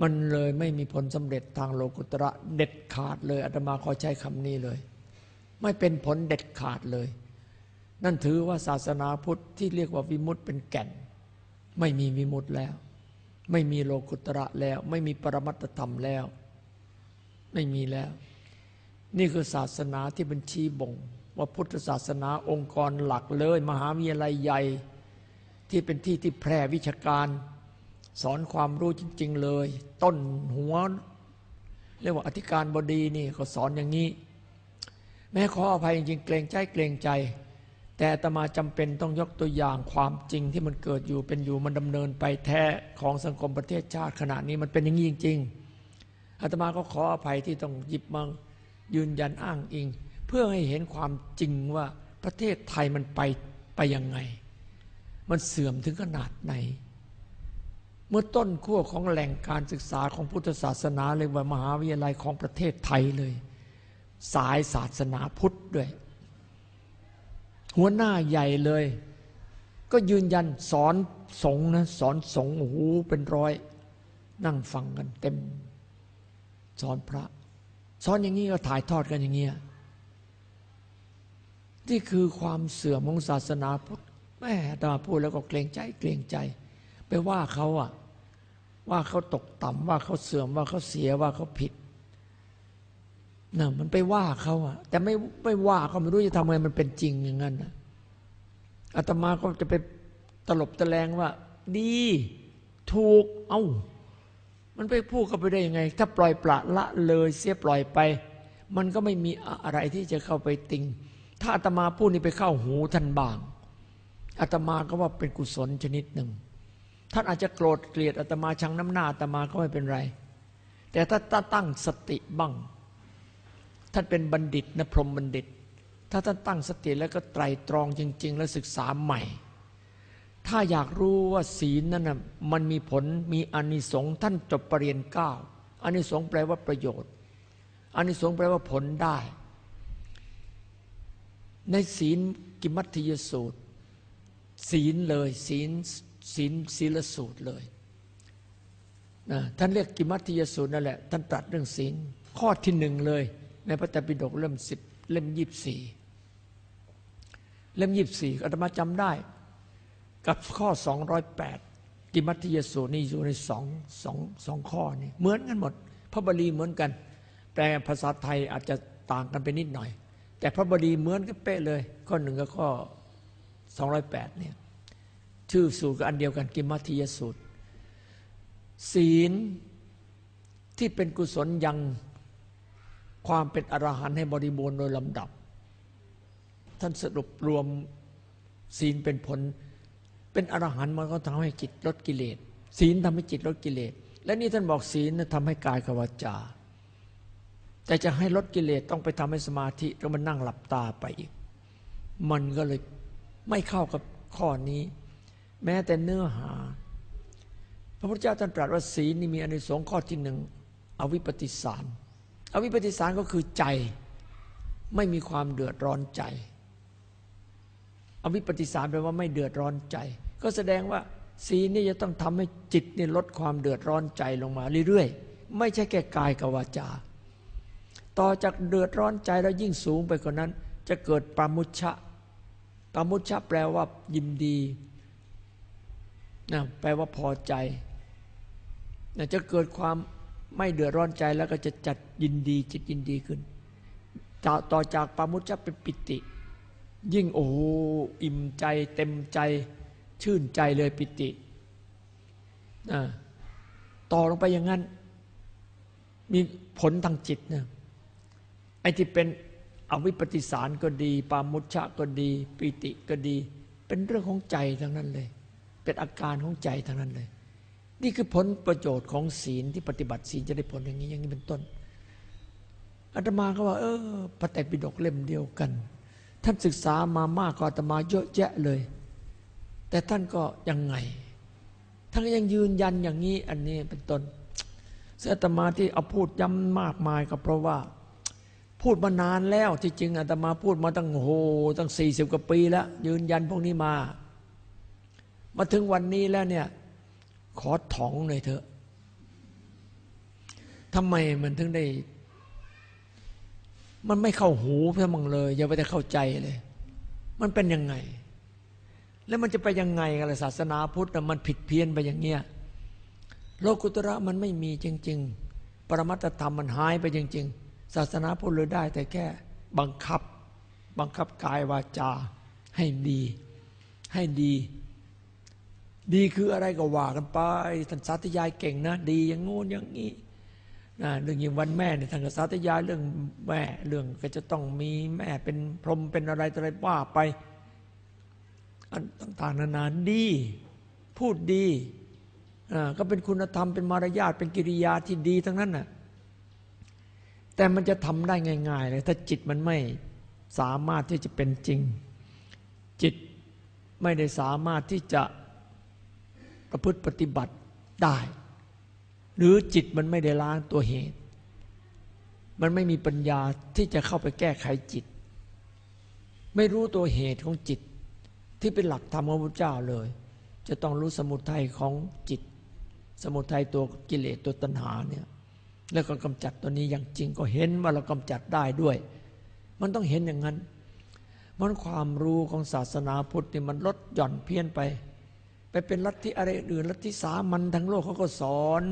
มันเลยไม่มีผลสำเร็จทางโลกุตระเด็ดขาดเลยอาตมาขอใช้คำนี้เลย ไม่เป็นผลเด็ดขาดเลย นั่นถือว่าศาสนาพุทธที่เรียกว่าวิมุตต์เป็นแก่น ไม่มีวิมุตต์แล้ว ไม่มีโลกุตระแล้ว ไม่มีปรมัตธรรมแล้ว ไม่มีแล้ว นี่คือศาสนาที่บัญชีบ่ง ว่าพุทธศาสนาองค์กรหลักเลย มหาวิทยาลัยใหญ่ ที่เป็นที่ที่แพร่วิชาการ สอนความรู้จริง ๆเลย ต้นหัวเรียกว่าอธิการบดีนี่เขาสอนอย่างนี้ แม้ขออภัยจริงๆเกรงใจเกรงใจ แต่ตมาจำเป็นต้องยกตัวอย่างความจริงที่มันเกิดอยู่เป็นอยู่มันดำเนินไปแท้ของสังคมประเทศชาติขณะนี้มันเป็นอย่างนี้จริงๆอาตมาก็ขออภัยที่ต้องหยิบมายืนยันอ้างอิง เพื่อให้เห็นความจริงว่าประเทศไทยมันไปไปยังไง มันเสื่อมถึงขนาดไหน เมื่อต้นขั้วของแหล่งการศึกษาของพุทธศาสนาเลยว่ามหาวิทยาลัยของประเทศไทยเลย สายศาสนาพุทธด้วย หัวหน้าใหญ่เลย ก็ยืนยันสอนสงนะสอนสงโอ้โหเป็นร้อย นั่งฟังกันเต็ม สอนพระ สอนอย่างนี้ก็ถ่ายทอดกันอย่างเงี้ยนี่คือความเสื่อมของศาสนาพุทธแม่ตาพูดแล้วก็เกรงใจเกรงใจ ไปว่าเขาอะว่าเขาตกต่ำว่าเขาเสื่อมว่าเขาเสียว่าเขาผิด นะมันไปว่าเขาอะแต่ไม่ไม่ว่าเขาไม่รู้จะทำไงมันเป็นจริงอย่างนั้นนะอาตมาก็จะไปตลบตะแลงว่า ดี ถูก เอา้า มันไปพูดกันไปได้ยังไง ถ้าปล่อยปละละเลยเสียปล่อยไป มันก็ไม่มีอะไรที่จะเข้าไปติง ถ้าอาตมาพูดนี่ไปเข้าหูท่านบางอาตมาก็ว่าเป็นกุศลชนิดหนึ่ง ท่านอาจจะโกรธเกลียดอาตมาชังน้ำหน้าอาตมาก็ไม่เป็นไร แต่ถ้าตั้งสติบ้าง ท่านเป็นบัณฑิตนะพรหมบัณฑิต ถ้าท่านตั้งสติแล้วก็ไตรตรองจริง ๆ แล้วศึกษาใหม่ ถ้าอยากรู้ว่าศีลนั่นนะมันมีผลมีอานิสงส์ท่านจบปรริญญาเก้าอานิสงส์แปลว่าประโยชน์อานิสงส์แปลว่าผลได้ ในศีลกิมัติยสูตร ศีลเลย ศีลศีลศีลสูตรเลยนะท่านเรียกกิมัติยสูตรนั่นแหละ ท่านตรัสเรื่องศีลข้อที่หนึ่งเลย ในพระไตรปิฎกเล่มสิบเล่มยี่สี่เล่มยี่สี่อาตมาจำได้ กับข้อสองร้อยแปดกิมัติยสูตรนี่อยู่ในสองสองสองข้อนี่เหมือนกันหมด พระบาลีเหมือนกัน แต่ภาษาไทยอาจจะต่างกันไปนิดหน่อย แต่พระบาลีเหมือนกันเป๊ะเลย ข้อหนึ่งกับข้อ208เนี่ยชื่อสูตรก็อันเดียวกันกิมัติยสูตร ศีลที่เป็นกุศลยัง ความเป็นอรหันต์ให้บริบูรณ์โดยลำดับ ท่านสรุปรวมศีลเป็นผล เป็นอรหันต์มันก็ทำให้จิตลดกิเลสศีลทำให้จิตลดกิเลส และนี่ท่านบอกศีลทำให้กายกับวาจา แต่จะให้ลดกิเลสต้องไปทำให้สมาธิแล้วมันนั่งหลับตาไปอีก มันก็เลยไม่เข้ากับข้อนี้ แม้แต่เนื้อหา พระพุทธเจ้าท่านตรัสว่าศีลนี่มีอนิสงส์ข้อที่หนึ่งอวิปปิสาร อวิปปิสารก็คือใจ ไม่มีความเดือดร้อนใจ อวิปปิสารแปลว่าไม่เดือดร้อนใจ ก็แสดงว่าศีลนี่จะต้องทำให้จิตนี่ลดความเดือดร้อนใจลงมาเรื่อยๆ ไม่ใช่แค่กายกับวาจา ต่อจากเดือดร้อนใจแล้วยิ่งสูงไปกว่านั้น จะเกิดปรามุชะปามุชะแปลว่ายินดีนะแปลว่าพอใจนะจะเกิดความ ไม่เดือดร้อนใจแล้วก็จะจัดยินดีจิตยินดีขึ้น ต่อต่อจากปามุจจะเป็นปิติ ยิ่งโอ้โหอิ่มใจเต็มใจชื่นใจเลยปิติ ต่อลงไปอย่างนั้น มีผลทางจิตนะไอ้ที่เป็นอวิปปิสารก็ดี ปามุชชะก็ดี ปิติก็ดี เป็นเรื่องของใจทั้งนั้นเลย เป็นอาการของใจทั้งนั้นเลย นี่คือผลประโยชน์ของศีลที่ปฏิบัติศีลจะได้ผลอย่างนี้อย่างนี้เป็นต้นอาตมาก็ว่า เออพระไตรปิฎกเล่มเดียวกัน ท่านศึกษามามากกว่าอาตมาเยอะแยะเลย แต่ท่านก็ยังไงท่านยังยืนยันอย่างนี้อันนี้เป็นต้นเสอาตมาที่เอาพูดย้ำมากมายก็เพราะว่า พูดมานานแล้วที่จริงอาตมาพูดมาตั้งโหตั้งสี่สิบกว่าปีแล้ว ยืนยันพวกนี้มา มาถึงวันนี้แล้วเนี่ย ขอถองหน่อยเถอะทำไมมันถึงได้ มันไม่เข้าหูเพื่อมังเลย อย่าไปแต่เข้าใจเลย มันเป็นยังไง แล้วมันจะไปยังไงกันล่ะศาสนาพุทธมันผิดเพี้ยนไปอย่างเงี้ยโลกุตระมันไม่มีจริง ๆ ปรมัตธรรมมันหายไปจริง ๆ ศาสนาพุทธเลยได้ แต่แค่บังคับ บังคับกายวาจา ให้ดี ให้ดี ดีคืออะไรก็ว่ากันไปท่านสาธยายเก่งนะ ดีอย่างงู้นอย่างนี้นะเรื่องอย่างวันแม่เนี่ยท่านก็สาธยายเรื่องแม่เรื่องก็จะต้องมีแม่เป็นพรหมเป็นอะไรอะไรว่าไปอันต่างๆนานาดี พูดดีก็เป็นคุณธรรมเป็นมารยาทเป็นกิริยาที่ดีทั้งนั้นน่ะแต่มันจะทำได้ง่าย ๆ เลย ถ้าจิตมันไม่สามารถที่จะเป็นจริง จิตไม่ได้สามารถที่จะ ประพฤติปฏิบัติได้ หรือจิตมันไม่ได้ล้างตัวเหตุ มันไม่มีปัญญาที่จะเข้าไปแก้ไขจิต ไม่รู้ตัวเหตุของจิต ที่เป็นหลักธรรมของพระเจ้าเลย จะต้องรู้สมุทัยของจิต สมุทัยตัวกิเลสตัวตัณหาเนี่ยแล้วก็กำจัดตัวนี้อย่างจริงก็เห็นว่าเรากำจัดได้ด้วย มันต้องเห็นอย่างนั้นมันความรู้ของศาสนาพุทธนี่มันลดหย่อนเพี้ยนไป ไปเป็นลัทธิอะไรอื่นลัทธิสามัญทั้งโลกเขาก็สอน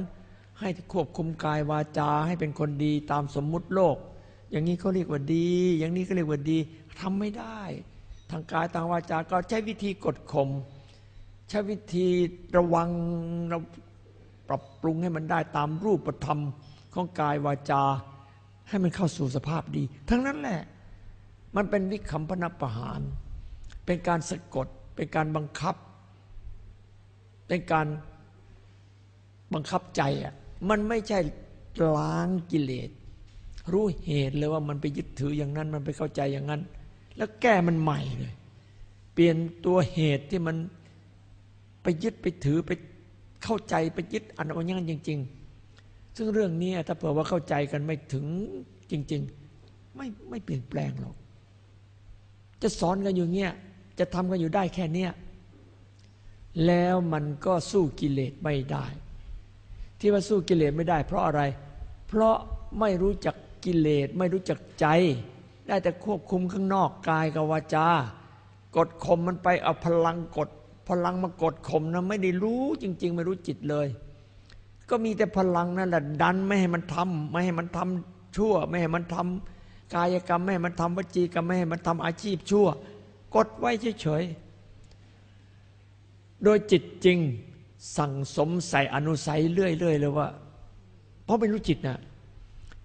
ให้ควบคุมกายวาจาให้เป็นคนดีตามสมมุติโลก อย่างนี้เขาเรียกว่าดี อย่างนี้ก็เรียกว่าดีทำไม่ได้ ทางกายทางวาจาก็ใช้วิธีกดข่มใช้วิธีระวังเราปรับปรุงให้มันได้ตามรูปธรรมของกายวาจา ให้มันเข้าสู่สภาพดี ทั้งนั้นแหละมันเป็นวิคัมพนประหาร เป็นการสะกดเป็นการบังคับ เป็นการบังคับใจอะมันไม่ใช่ล้างกิเลส รู้เหตุเลยว่ามันไปยึดถืออย่างนั้น มันไปเข้าใจอย่างนั้น แล้วแก้มันใหม่เลย เปลี่ยนตัวเหตุที่มันไปยึดไปถือไปเข้าใจไปยึดอันเอาอย่างนั้นจริง ๆ ซึ่งเรื่องนี้ถ้าเผื่อว่าเข้าใจกันไม่ถึงจริง ๆ ไม่ไม่เปลี่ยนแปลงหรอกจะสอนกันอยู่เงี้ยจะทำกันอยู่ได้แค่เนี้ย แล้วมันก็สู้กิเลสไม่ได้ ที่ว่าสู้กิเลสไม่ได้ เพราะอะไร เพราะไม่รู้จักกิเลสไม่รู้จักใจ ได้แต่ควบคุมข้างนอกกายกับวาจา กดข่มมันไปเอาพลังกด พลังมากดข่มนะไม่ได้รู้จริง ๆ ไม่รู้จิตเลย ก็มีแต่พลังนั่นแหละดันไม่ให้มันทำไม่ให้มันทำชั่ว ไม่ให้มันทำกายกรรม ไม่ให้มันทำวจีกรรมไม่ให้มันทำอาชีพชั่ว กดไว้เฉยๆ โดยจิตจริงสั่งสมใส่อนุสัยเรื่อยๆเลยว่า เพราะไม่รู้จิตนะ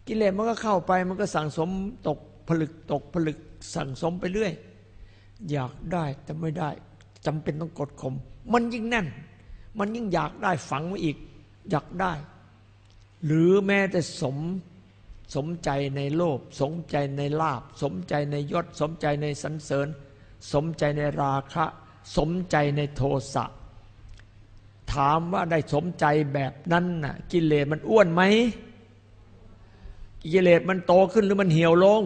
กิเลสมันก็เข้าไปมันก็สั่งสมตกผลึกตกผลึกสั่งสมไปเรื่อย อยากได้แต่ไม่ได้จำเป็นต้องกดข่มมันยิ่งแน่น มันยิ่งอยากได้ฝังไว้อีก อยากได้ หรือแม้แต่สมสมใจในโลภสมใจในลาบ สมใจในยศ สมใจในสันเสริญ สมใจในราคะ สมใจในโทสะถามว่าได้สมใจแบบนั้นน่ะ กิเลสมันอ้วนไหมกิเลสมันโตขึ้นหรือมันเหี่ยวลง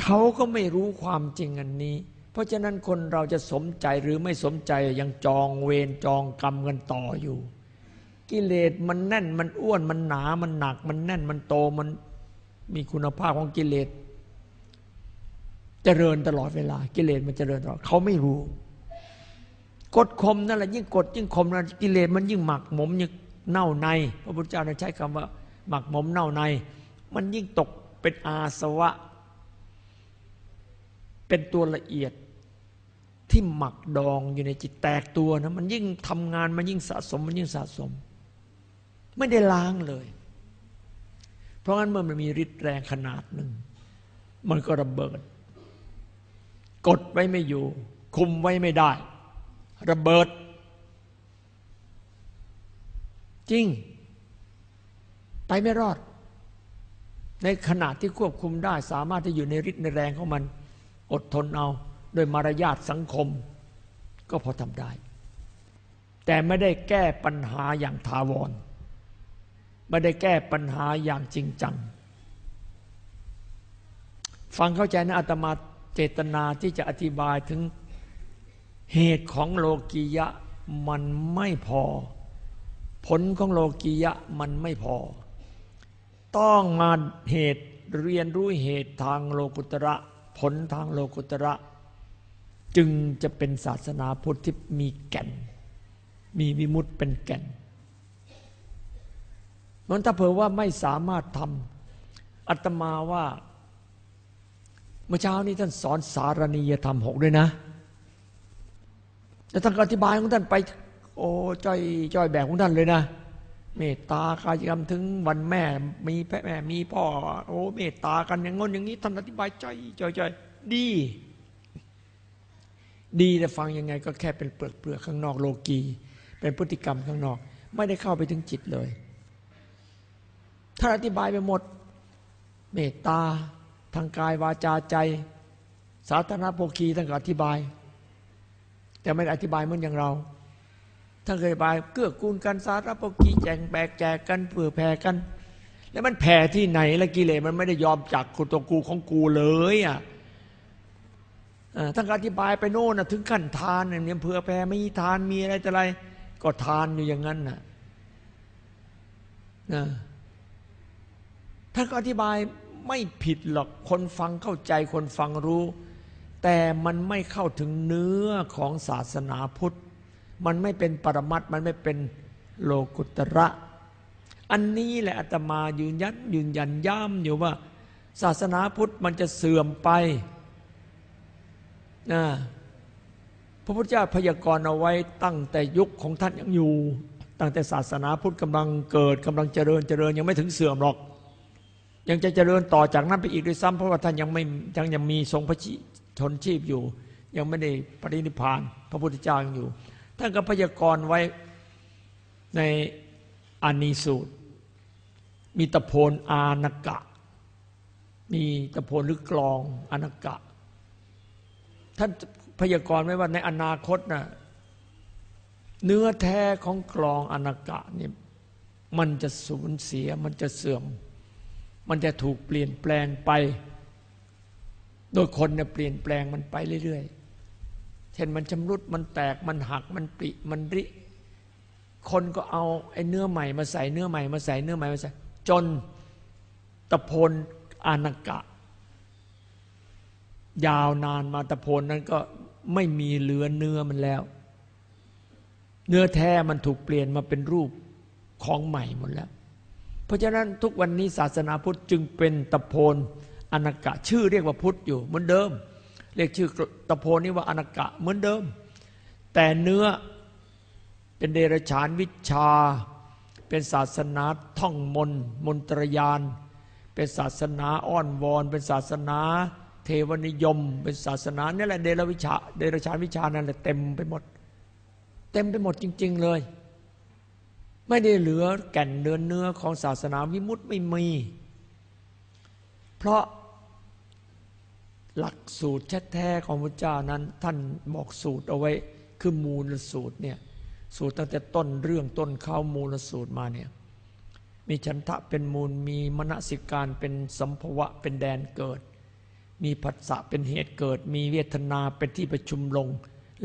เขาก็ไม่รู้ความจริงอันนี้ เพราะฉะนั้นคนเราจะสมใจหรือไม่สมใจยังจองเวรจองกรรมกันต่ออยู่ กิเลสมันแน่นมันอ้วนมันหนามันหนัก มันแน่นมันโตมันมีคุณภาพของกิเลส เจริญตลอดเวลา กิเลสมันเจริญตลอดเขาไม่รู้กดข่มนั่นแหละยิ่งกดยิ่งข่มนะกิเลสมันยิ่งหมักหมมยิ่งเน่าใน พระพุทธเจ้าใช้คำว่า หมักหมมเน่าใน มันยิ่งตกเป็นอาสวะ เป็นตัวละเอียดที่หมักดองอยู่ในจิตแตกตัวนะมันยิ่งทำงานมันยิ่งสะสมมันยิ่งสะสม ไม่ได้ล้างเลย เพราะงั้นเมื่อมันมีฤทธิ์แรงขนาดหนึ่ง มันก็ระเบิด กดไว้ไม่อยู่ คุมไว้ไม่ได้ ระเบิด จริง ไปไม่รอด ในขณะที่ควบคุมได้ สามารถที่อยู่ในฤทธิ์ในแรงของมัน อดทนเอาโดยมารยาทสังคม ก็พอทำได้ แต่ไม่ได้แก้ปัญหาอย่างถาวรไม่ได้แก้ปัญหาอย่างจริงจัง ฟังเข้าใจนะอาตมา เจตนาที่จะอธิบายถึงเหตุของโลกียะมันไม่พอ ผลของโลกียะมันไม่พอ ต้องมาเหตุเรียนรู้เหตุทางโลกุตระ ผลทางโลกุตระ จึงจะเป็นศาสนาพุทธที่มีแก่น มีวิมุตเป็นแก่นมันถ้าเผื่อว่าไม่สามารถทำอัตมาว่า เมื่อเช้านี้ท่านสอนสารณียธรรมหกด้วยนะแล้วท่านอธิบายของท่านไป โอ้จ้อยจ้อยแบบของท่านเลยนะ เมตตาคายกรรมถึงวันแม่ มีแม่มีพ่อ โอ้เมตตากันอย่างง้นอย่างนี้ท่านอธิบายจ้อยจ้อยจ้อยดี ดีแต่ฟังยังไง ก็แค่เป็นเปลือกเปลือกข้างนอกโลกีเป็นพฤติกรรมข้างนอก ไม่ได้เข้าไปถึงจิตเลยถ้านอธิบายไปหมด เมตตา ทางกายวาจาใจ สาธารณโภคีท่านก็อธิบาย แต่ไม่อธิบายเหมือนอย่างเราท่านเคยบายเกื้อกูลกันสาธารณโภคีแจงแบกแจกกันเผื่อแผ่กัน แล้วมันแผ่ที่ไหนละกิเลสมันไม่ได้ยอมจากคนตัวกูของกูเลยอะท่านอธิบายไปโน่นนะถึงขั้นทานเนี่ยเผื่อแผ่ไมีทานมีอะไรแต่อะไร ก็ทานอยู่อย่างนั้นนะนะท่านก็อธิบาย ไม่ผิดหรอกคนฟังเข้าใจคนฟังรู้ แต่มันไม่เข้าถึงเนื้อของศาสนาพุทธ มันไม่เป็นปรมัตมันไม่เป็นโลกุตระ อันนี้แหละอาตมายืนยันยืนยันย้ำอยู่ว่า ศาสนาพุทธมันจะเสื่อมไปนะพระพุทธเจ้าพยากรณ์เอาไว้ตั้งแต่ยุคของท่านยังอยู่ ตั้งแต่ศาสนาพุทธกำลังเกิดกำลังเจริญเจริญยังไม่ถึงเสื่อมหรอก ยังจะเจริญต่อจากนั้นไปอีกด้วยซ้ำเพราะว่าท่านยังไม่ยังยังมีทรงพระชนชีพอยู่ ยังไม่ได้ปรินิพาน พระพุทธเจ้ายังอยู่ ท่านก็พยากรณ์ไว้ในอานีสูตร มีตะโพนอานกะ มีตะโพนหรือกลองอานกะ ท่านพยากรณ์ไว้ว่าในอนาคตนะ่ะเนื้อแท้ของกลองอนากะนี่มันจะสูญเสียมันจะเสื่อม มันจะถูกเปลี่ยนแปลงไป โดยคนเนี่ยเปลี่ยนแปลงมันไปเรื่อยๆ เช่นมันชำรุดมันแตกมันหักมันปริมันริ คนก็เอาไอ้เนื้อใหม่มาใส่เนื้อใหม่มาใส่เนื้อใหม่มาใส่ จนตะโพลอานากะ ยาวนานมาตะโพนนั้นก็ไม่มีเหลือเนื้อมันแล้ว เนื้อแท้มันถูกเปลี่ยนมาเป็นรูปของใหม่หมดแล้ว เพราะฉะนั้นทุกวันนี้ศาสนาพุทธจึงเป็นตะโพนอนากะชื่อเรียกว่าพุทธอยู่เหมือนเดิม เรียกชื่อตะโพนนี้ว่าอนากะเหมือนเดิม แต่เนื้อเป็นเดรัจฉานวิชา เป็นศาสนาท่องมนมนตรยาน เป็นศาสนาอ้อนวอน เป็นศาสนาเทวนิยม เป็นศาสนานี่แหละเดรวิชาเดรชานวิชานั่นแหละเต็มไปหมด เต็มไปหมดจริง ๆ เลย ไม่ได้เหลือแก่นเนื้อเนื้อของศาสนาวิมุตติไม่มี เพราะหลักสูตรแท้ๆของพระเจ้านั้น ท่านบอกสูตรเอาไว้ คือมูลสูตรเนี่ยสูตรตั้งแต่ต้นเรื่องต้นเข้ามูลสูตรมาเนี่ยมีฉันทะเป็นมูลมีมณสิการเป็นสัมภวะเป็นแดนเกิด มีผัสสะเป็นเหตุเกิด มีเวทนาเป็นที่ประชุมลง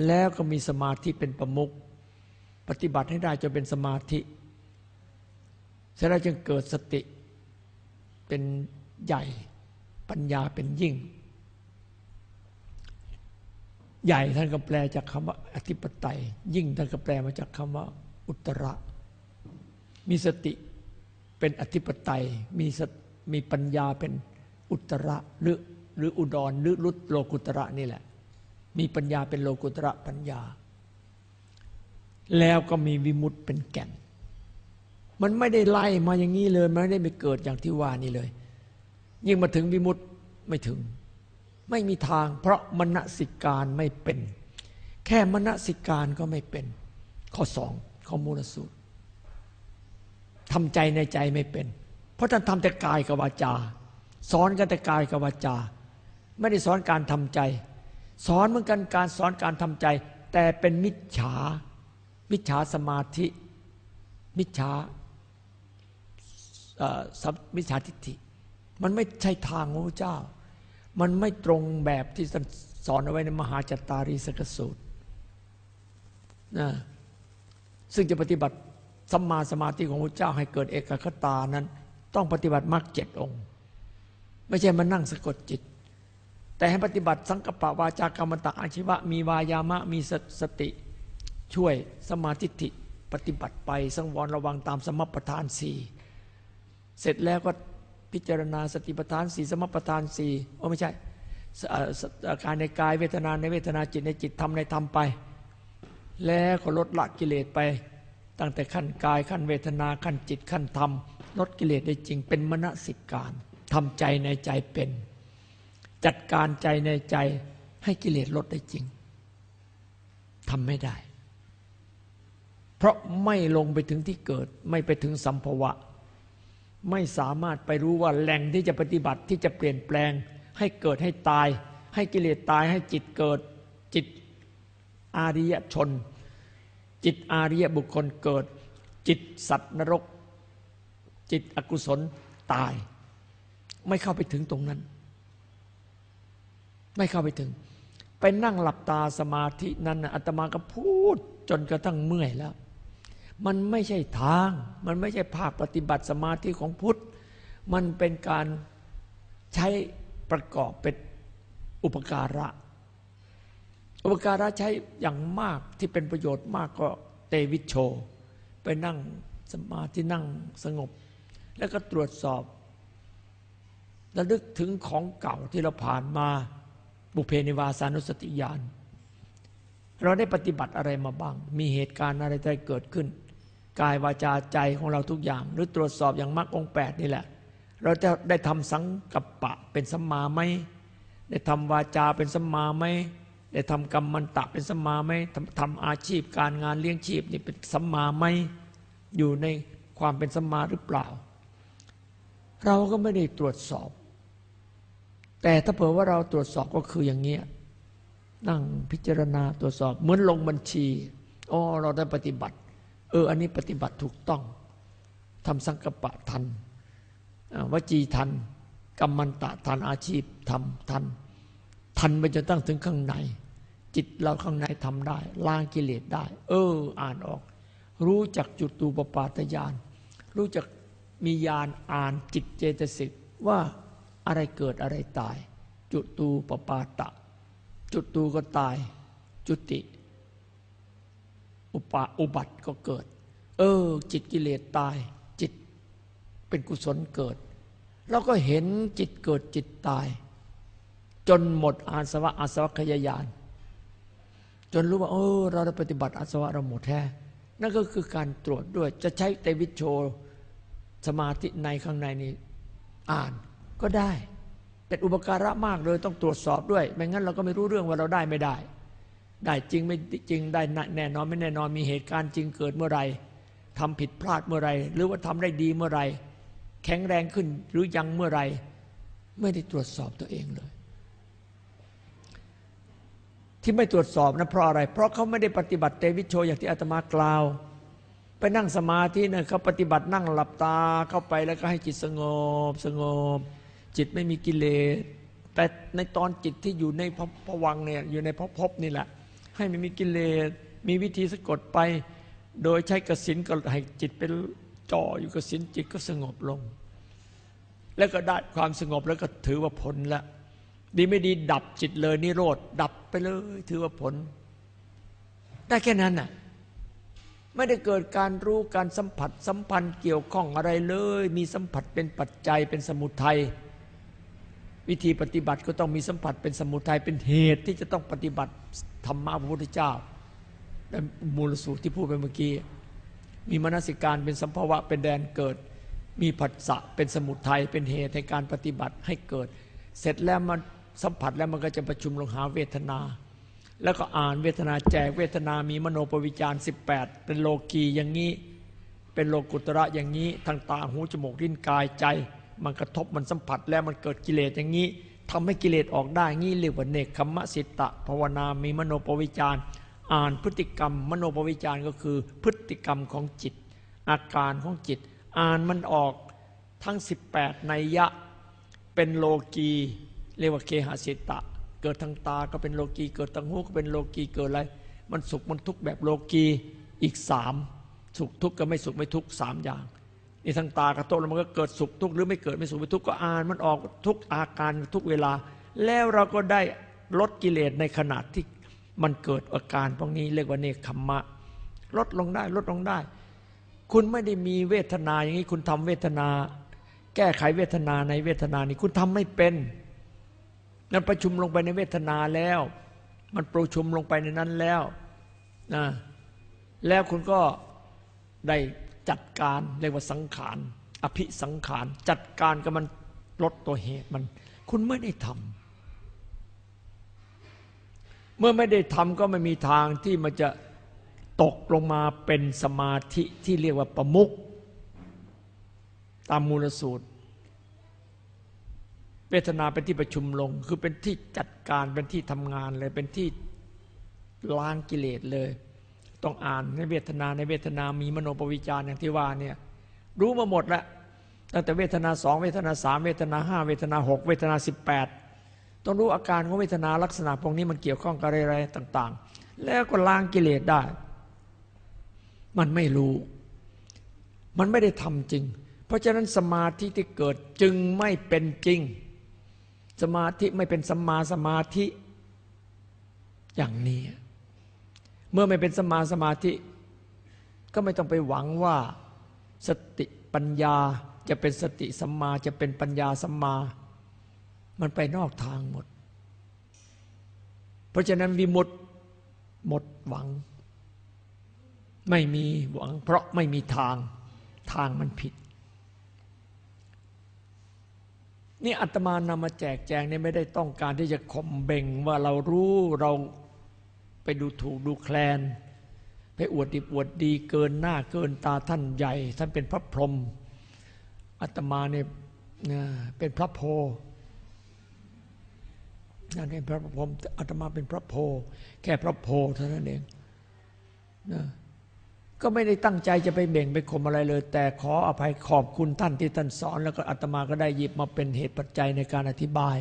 แล้วก็มีสมาธิเป็นประมุข ปฏิบัติให้ได้จนเป็นสมาธิเสร็จแล้วจึงเกิดสติเป็นใหญ่ปัญญาเป็นยิ่ง ใหญ่ท่านก็แปลจากคำว่าอธิปไตย ยิ่งท่านก็แปลมาจากคำว่าอุตระ มีสติเป็นอธิปไตยมีมีปัญญาเป็นอุตระหรือหรืออุดรหรือรุตโลกุตระนี่แหละ มีปัญญาเป็นโลกุตระปัญญา แล้วก็มีวิมุตเป็นแก่น มันไม่ได้ไล่มาอย่างนี้เลย มันไม่ได้ไปเกิดอย่างที่ว่านี่เลย ยิ่งมาถึงวิมุตไม่ถึง ไม่มีทาง เพราะมณสิการไม่เป็น แค่มณสิการก็ไม่เป็น ข้อสองข้อมูลสูตรทำใจในใจไม่เป็น เพราะท่านทำแต่กายกับวาจา สอนกันแต่กายกับวาจา ไม่ได้สอนการทำใจ สอนเหมือนกันการสอนการทำใจ แต่เป็นมิจฉา มิจฉาสมาธิ มิจฉามิจฉาทิฏฐิ มันไม่ใช่ทางของพระเจ้า มันไม่ตรงแบบที่สอนเอาไว้ในมหาจัตารีสกสูตรนะซึ่งจะปฏิบัติสัมมาสมาธิของพระเจ้าให้เกิดเอกคตานั้น ต้องปฏิบัติมรรคเจ็ดองค์ ไม่ใช่มานั่งสะกดจิต แต่ให้ปฏิบัติสังกปะวาจากรรมตะอาชีวะ มีวายามะ มีสติ ช่วยสมาธิิปฏิบัติไปสังวรระวังตามสมปทานสี่เสร็จแล้วก็พิจารณาสติปัฏฐานสี่สมปทานสี่โอ้ไม่ใช่อาการในกายเวทนาในเวทนาจิตในจิตทำในธรรมไป แล้วก็ลดละกิเลสไป ตั้งแต่ขั้นกายขั้นเวทนาขั้นจิตขั้นธรรมลดกิเลสได้จริงเป็นมณสิการทำใจในใจเป็น จัดการใจในใจให้กิเลสลดได้จริงทำไม่ได้ เพราะไม่ลงไปถึงที่เกิด ไม่ไปถึงสัมภวะ ไม่สามารถไปรู้ว่าแหล่งที่จะปฏิบัติที่จะเปลี่ยนแปลง ให้เกิดให้ตาย ให้กิเลสตายให้จิตเกิด จิตอาริยชน จิตอาริยบุคคลเกิด จิตสัตว์นรก จิตอกุศลตาย ไม่เข้าไปถึงตรงนั้น ไม่เข้าไปถึง ไปนั่งหลับตาสมาธินั้นอาตมาก็พูดจนกระทั่งเมื่อยแล้ว มันไม่ใช่ทาง มันไม่ใช่ภาคปฏิบัติสมาธิของพุทธ มันเป็นการใช้ประกอบเป็นอุปการะ อุปการะใช้อย่างมากที่เป็นประโยชน์มากก็เตวิชโช ไปนั่งสมาธินั่งสงบ แล้วก็ตรวจสอบระลึกถึงของเก่าที่เราผ่านมาบุเพนิวาสานุสติญาณเราได้ปฏิบัติอะไรมาบ้าง มีเหตุการณ์อะไรได้เกิดขึ้น กายวาจาใจของเราทุกอย่าง หรือตรวจสอบอย่างมรรคองแปดนี่แหละ เราจะได้ทำสังกัปปะเป็นสัมมาไหมได้ทำวาจาเป็นสัมมาไหมได้ทำกรรมมันตะเป็นสัมมาไหมทำอาชีพการงานเลี้ยงชีพนี่เป็นสัมมาไหมอยู่ในความเป็นสัมมาหรือเปล่า เราก็ไม่ได้ตรวจสอบ แต่ถ้าเผื่อว่าเราตรวจสอบก็คืออย่างเงี้ยนั่งพิจารณาตรวจสอบเหมือนลงบัญชีอ๋อเราได้ปฏิบัติ เออ อันนี้ปฏิบัติถูกต้องทำสังกปะทันวจีทันกรรมันตะทันอาชีพทำทัน ทันไปจนตั้งถึงข้างใน จิตเราข้างในทำได้ล้างกิเลสได้ เออ อ่านออก รู้จักจุดตูปปาตยาน รู้จักมียานอ่านจิตเจตสิกว่าอะไรเกิดอะไรตาย จุดตูปปาตะ จุดตูก็ตาย จุติ อุปาอุบัติก็เกิด เออ จิตกิเลสตาย จิตเป็นกุศลเกิด เราก็เห็นจิตเกิดจิตตาย จนหมดอาสวะอาสวะขยายาน จนรู้ว่า เออ เราได้ปฏิบัติอาสวะเราหมดแท้นั่นก็คือการตรวจด้วยจะใช้เตวิชโชสมาธิในข้างในนี้อ่านก็ได้ เป็นอุปการะมากเลยต้องตรวจสอบด้วย ไม่งั้นเราก็ไม่รู้เรื่องว่าเราได้ไม่ได้ ได้จริงไม่จริงได้แน่นอนไม่แน่นอนมีเหตุการณ์จริงเกิดเมื่อไรทำผิดพลาดเมื่อไรหรือว่าทำได้ดีเมื่อไรแข็งแรงขึ้นหรือยังเมื่อไรไม่ได้ตรวจสอบตัวเองเลย ที่ไม่ตรวจสอบนะเพราะอะไร เพราะเขาไม่ได้ปฏิบัติเตวิโชอย่างที่อาตมากล่าว ไปนั่งสมาธิเนี่ยเขาปฏิบัตินั่งหลับตาเข้าไปแล้วก็ให้จิตสงบสงบ จิตไม่มีกิเลสแต่ในตอนจิตที่อยู่ในพวังเนี่ยอยู่ในพภพนี่แหละ ให้ไม่มีกิเลสมีวิธีสะกดไป โดยใช้กสินก็ให้จิตเป็นจ่ออยู่กสินจิตก็สงบลง แล้วก็ได้ความสงบแล้วก็ถือว่าผลแล้วดีไม่ดีดับจิตเลยนิโรธดับไปเลย ถือว่าผล ได้แค่นั้นน่ะไม่ได้เกิดการรู้การสัมผัสสัมพันธ์เกี่ยวข้องอะไรเลย มีสัมผัสเป็นปัจจัยเป็นสมุทัย วิธีปฏิบัติก็ต้องมีสัมผัสเป็นสมุทัยเป็นเหตุที่จะต้องปฏิบัติธรรมะพระพุทธเจ้าและมูลสูตรที่พูดไปเมื่อกี้มีมนสิการเป็นสัมภวะเป็นแดนเกิด มีผัสสะเป็นสมุทัยเป็นเหตุในการปฏิบัติให้เกิด เสร็จแล้วมันสัมผัสแล้วมันก็จะประชุมลงหาเวทนา แล้วก็อ่านเวทนาแจกเวทนามีมโนปวิจารสิบแปดเป็นโลกีอย่างนี้ เป็นโลกุตระอย่างนี้ทางตาหูจมูกลิ้นกายใจ มันกระทบมันสัมผัสแล้วมันเกิดกิเลสอย่างนี้ทำให้กิเลสออกได้งี้เรียกว่าเนคขมะสิตะภาวนามีมโนปวิจารอ่านพฤติกรรม มโนปวิจารก็คือพฤติกรรมของจิต อาการของจิต อ่านมันออกทั้ง 18ในยะเป็นโลกีเรียกว่าเคหสิตะ เกิดทางตาก็เป็นโลกีเกิดทางหูก็เป็นโลกีเกิดอะไร มันสุขมันทุกข์แบบโลกีอีกสามสุขทุกข์ก็ไม่สุขไม่ทุกข์สามอย่าง นี่ทางตากระทบแล้วมันก็เกิดสุขทุกข์หรือไม่เกิดไม่สุขไม่ทุกข์ก็อ่านมันออกทุกอาการทุกเวลา แล้วเราก็ได้ลดกิเลสในขณะที่มันเกิดอาการพวกนี้เรียกว่าเนคขมมะ ลดลงได้ลดลงได้ คุณไม่ได้มีเวทนาอย่างนี้คุณทำเวทนา แก้ไขเวทนาในเวทนานี้คุณทำไม่เป็นนั้นประชุมลงไปในเวทนาแล้ว มันประชุมลงไปในนั้นแล้วนะแล้วคุณก็ได้ จัดการเรียกว่าสังขาร อภิสังขาร จัดการกับมันลดตัวเหตุมัน คุณไม่ได้ทำเมื่อไม่ได้ทำก็ไม่มีทางที่มันจะตกลงมาเป็นสมาธิที่เรียกว่าประมุกตามมูลสูตร เวทนาเป็นที่ประชุมลง คือเป็นที่จัดการเป็นที่ทำงานเลย เป็นที่ล้างกิเลสเลย ต้องอ่านในเวทนาในเวทนามีมโนปวิจารอย่างที่ว่าเนี่ยรู้มาหมดแล้วตั้งแต่เวทนาสองเวทนาสามเวทนาห้าเวทนาหกเวทนาสิบแปดต้องรู้อาการของเวทนาลักษณะพวกนี้มันเกี่ยวข้องกับอะไรต่าง ๆ แล้วก็ล้างกิเลสได้ มันไม่รู้ มันไม่ได้ทำจริง เพราะฉะนั้นสมาธิที่เกิดจึงไม่เป็นจริง สมาธิไม่เป็นสัมมาสมาธิอย่างนี้ เมื่อไม่เป็นสมาสมาธิ ก็ไม่ต้องไปหวังว่าสติปัญญาจะเป็นสติสัมมาจะเป็นปัญญาสัมมา มันไปนอกทางหมด เพราะฉะนั้นวิมุตหมดหวัง ไม่มีหวัง เพราะไม่มีทางทางมันผิด นี่อาตมานำมาแจกแจงเนี่ยไม่ได้ต้องการที่จะข่มเบ่งว่าเรารู้เรา ไปดูถูกดูแคลน ไปอวดดีอวดดีเกินหน้าเกินตาท่านใหญ่ ท่านเป็นพระพรหมอาตมาเนี่ยเป็นพระโพนั่นเองพระพรหมอาตมาเป็นพระโพ แค่พระโพเท่านั้นเองนะก็ไม่ได้ตั้งใจจะไปเบ่งไปข่มอะไรเลย แต่ขออภัยขอบคุณท่านที่ท่านสอน แล้วก็อาตมาก็ได้หยิบมาเป็นเหตุปัจจัยในการอธิบาย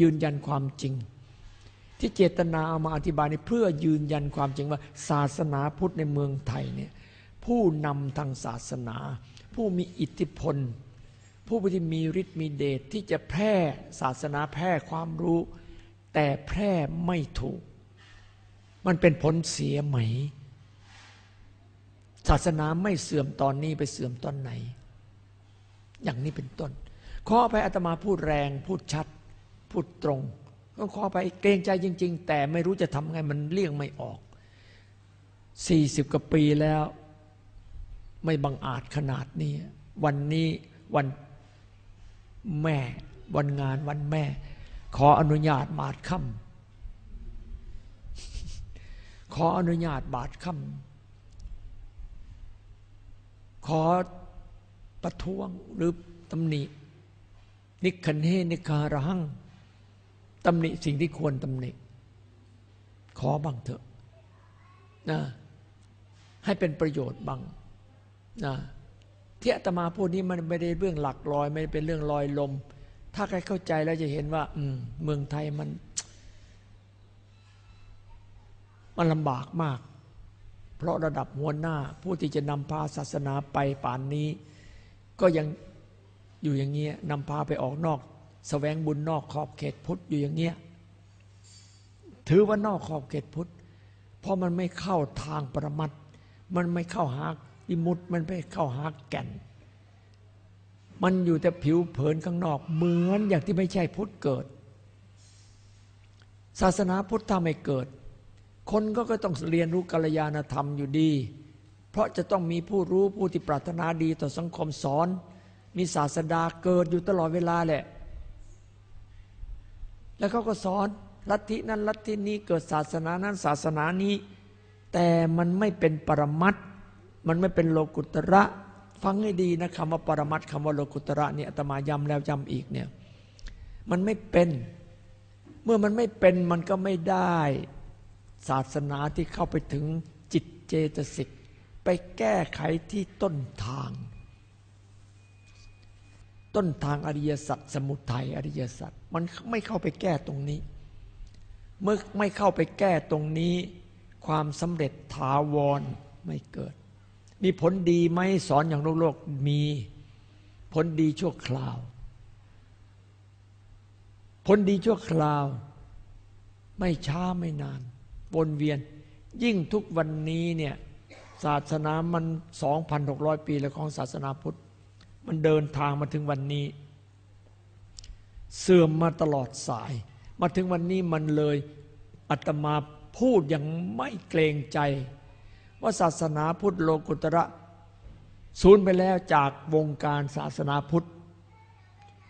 ยืนยันความจริง ที่เจตนาเอามาอธิบายนี่เพื่อยืนยันความจริงว่าศาสนาพุทธในเมืองไทยเนี่ยผู้นำทางศาสนา ผู้มีอิทธิพล ผู้ที่มีฤทธิ์มีเดชที่จะแพร่ศาสนาแพร่ความรู้ แต่แพร่ไม่ถูก มันเป็นผลเสียไหม ศาสนาไม่เสื่อมตอนนี้ไปเสื่อมตอนไหน อย่างนี้เป็นต้น ข้อไปอาตมาพูดแรงพูดชัด พูดตรง ก็ขอไปเกรงใจจริง ๆ แต่ไม่รู้จะทำไงมันเลี่ยงไม่ออกสี่สิบกว่าปีแล้ว ไม่บังอาจขนาดนี้ วันนี้วันแม่ วันงานวันแม่ ขออนุญาตบาดค่ำขออนุญาตบาดค่ำขอประท้วงหรือตำหนินิคันเฮนิคาระหัง ตำหนิสิ่งที่ควรตำหนิ ขอบ้างเถอะนะให้เป็นประโยชน์บ้างนะที่อาตมาพูดนี้มันไม่ได้เรื่องหลักลอย ไม่เป็นเรื่องลอยลม ถ้าใครเข้าใจแล้วจะเห็นว่า อืม เมืองไทยมัน มันลำบากมาก เพราะระดับหัวหน้า ผู้ที่จะนำพาศาสนาไปป่านนี้ ก็ยังอยู่อย่างเงี้ยนำพาไปออกนอก แสวงบุญนอกขอบเขตพุทธอยู่อย่างเงี้ยถือว่านอกขอบเขตพุทธเพราะมันไม่เข้าทางปรมัตมันไม่เข้าหาวิมุตมันไม่เข้าหาแก่น มันอยู่แต่ผิวเผินข้างนอก เหมือนอย่างที่ไม่ใช่พุทธเกิด ศาสนาพุทธทำให้เกิด คนก็ก็ต้องเรียนรู้กัลยาณธรรมอยู่ดี เพราะจะต้องมีผู้รู้ผู้ที่ปรารถนาดีต่อสังคมสอน มีศาสดาเกิดอยู่ตลอดเวลาแหละ แล้วเขาก็สอนลัทธินั้นลัทธินี้เกิดศาสนานั้นศาสนานี้ แต่มันไม่เป็นปรมัตมันไม่เป็นโลกุตระ ฟังให้ดีนะคำว่าปรมัตคำว่าโลกุตระเนี่ยอาตมาย้ำแล้วย้ำอีกเนี่ยมันไม่เป็น เมื่อมันไม่เป็นมันก็ไม่ได้ศาสนาที่เข้าไปถึงจิตเจตสิก ไปแก้ไขที่ต้นทาง ต้นทางอริยสัจสมุทัยอริยสัจมันไม่เข้าไปแก้ตรงนี้ เมื่อไม่เข้าไปแก้ตรงนี้ ความสำเร็จถาวรไม่เกิด มีผลดีไหมสอนอย่างโลกโลกมี ผลดีชั่วคราว ผลดีชั่วคราว ไม่ช้าไม่นาน วนเวียน ยิ่งทุกวันนี้เนี่ยศาสนามัน 2,600 ปีแล้วของศาสนาพุทธ มันเดินทางมาถึงวันนี้ เสื่อมมาตลอดสาย มาถึงวันนี้มันเลยอาตมาพูดอย่างไม่เกรงใจ ว่าศาสนาพุทธโลกุตระสูญไปแล้วจากวงการศาสนาพุทธ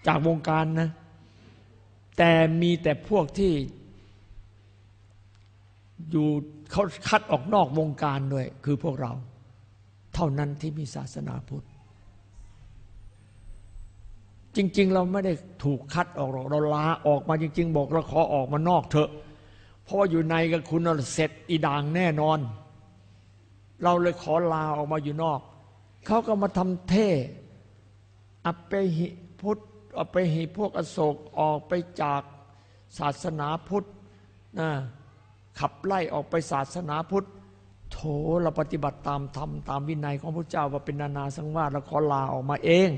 จากวงการนะ แต่มีแต่พวกที่อยู่เขาคัดออกนอกวงการด้วย คือพวกเรา เท่านั้นที่มีศาสนาพุทธ จริง ๆ เราไม่ได้ถูกคัดออกหรอกเราลาออกมาจริง ๆ บอกเราขอออกมานอกเถอะ เพราะว่าอยู่ในกับคุณเราเสร็จอีด่างแน่นอน เราเลยขอลาออกมาอยู่นอก เขาก็มาทำเท่อเปหิพุทธอเปหิพวกอโศกออกไปจากศาสนาพุทธนะขับไล่ออกไปศาสนาพุทธโถเราปฏิบัติตามธรรมตามวินัยของพระเจ้าว่าเป็นนานาสังวาสเราขอลาออกมาเอง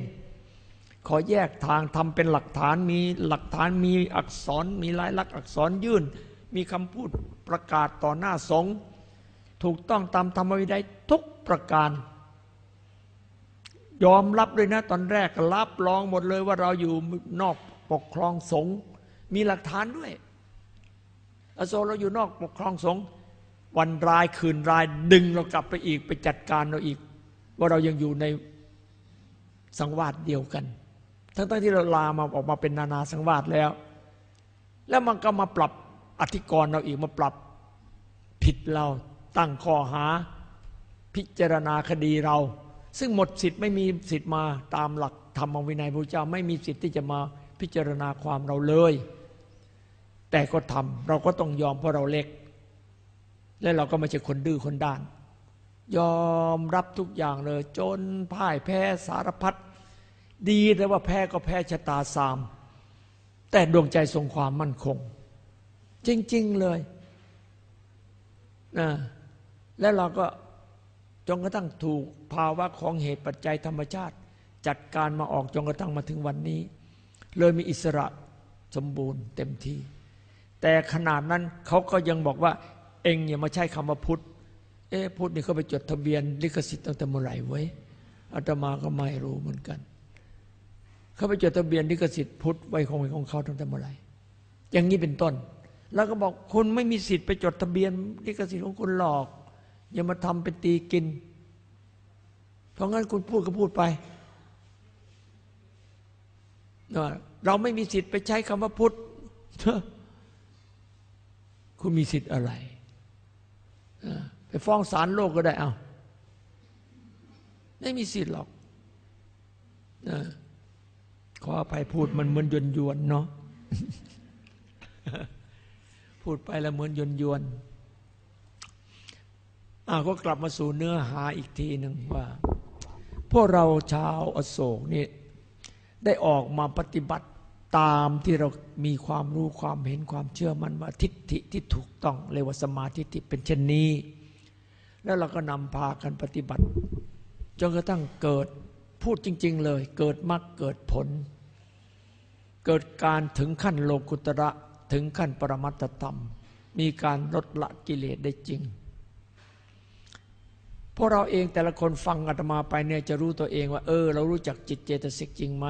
ขอแยกทางทำเป็นหลักฐานมีหลักฐานมีอักษรมีลายลักษณ์อักษรยื่น มีคำพูดประกาศต่อหน้าสงฆ์ถูกต้องตามธรรมวินัยทุกประการ ยอมรับเลยนะตอนแรกรับรองหมดเลยว่าเราอยู่นอกปกครองสงฆ์มีหลักฐานด้วยอโศเราอยู่นอกปกครองสงฆ์วันรายคืนรายดึงเรากลับไปอีกไปจัดการเราอีก ว่าเรายังอยู่ในสังวาสเดียวกัน ทั้งๆที่เราลามาออกมาเป็นนานาสังวาสแล้ว แล้วมันก็มาปรับอธิกรณ์เราอีกมาปรับผิดเราตั้งข้อหาพิจารณาคดีเรา ซึ่งหมดสิทธิ์ไม่มีสิทธิ์มาตามหลักธรรมวินัยพระเจ้า ไม่มีสิทธิ์ที่จะมาพิจารณาความเราเลย แต่ก็ทำเราก็ต้องยอมเพราะเราเล็ก และเราก็ไม่ใช่คนดื้อคนด้าน ยอมรับทุกอย่างเลย จนพ่ายแพ้สารพัด ดีแต่ว่าแพ้ก็แพ้ชะตาสาม แต่ดวงใจทรงความมั่นคง จริง ๆ เลยนะแล้วเราก็จนกระทั่งถูกภาวะของเหตุปัจจัยธรรมชาติ จัดการมาออกจนกระทั่งมาถึงวันนี้ เลยมีอิสระสมบูรณ์เต็มที่ แต่ขนาดนั้นเขาก็ยังบอกว่า เองอย่ามาใช้คำว่าพุทธเอ๊พุทธนี่เขาไปจดทะเบียนลิขสิทธิ์ตั้งแต่เมื่อไหร่ไว้อาตมาก็ไม่รู้เหมือนกัน เขาไปจดทะเบียนลิขสิทธิ์พุทธไว้ของของเขาตั้งแต่เมื่อไหร่อย่างนี้เป็นต้น แล้วก็บอกคุณไม่มีสิทธิ์ไปจดทะเบียนลิขสิทธิ์ของคุณหลอก อย่ามาทำเป็นตีกิน เพราะงั้นคุณพูดก็พูดไปเราไม่มีสิทธิ์ไปใช้คำว่าพุทธคุณมีสิทธิ์อะไร ไปฟ้องศาลโลกก็ได้เอา ไม่มีสิทธิ์หรอก ขออภัยพูดมันเหมือนยนยวนเนาะพูดไปแล้วเหมือนยนยวนอ่าก็กลับมาสู่เนื้อหาอีกทีหนึ่งว่า พวกเราชาวอโศกนี่ได้ออกมาปฏิบัติตามที่เรามีความรู้ความเห็นความเชื่อมันว่าทิฏฐิที่ถูกต้องเรียกว่าสมาธิเป็นเช่นนี้ แล้วเราก็นำพากันปฏิบัติจนกระทั่งเกิดพูดจริง ๆ เลย เกิดมรรคเกิดผล เกิดการถึงขั้นโลกุตระถึงขั้นปรมัตธรรม มีการลดละกิเลสได้จริงพวกเราเองแต่ละคนฟังอาตมาไปเนี่ยจะรู้ตัวเองว่า เออ เรารู้จักจิตเจตสิกจริงไหม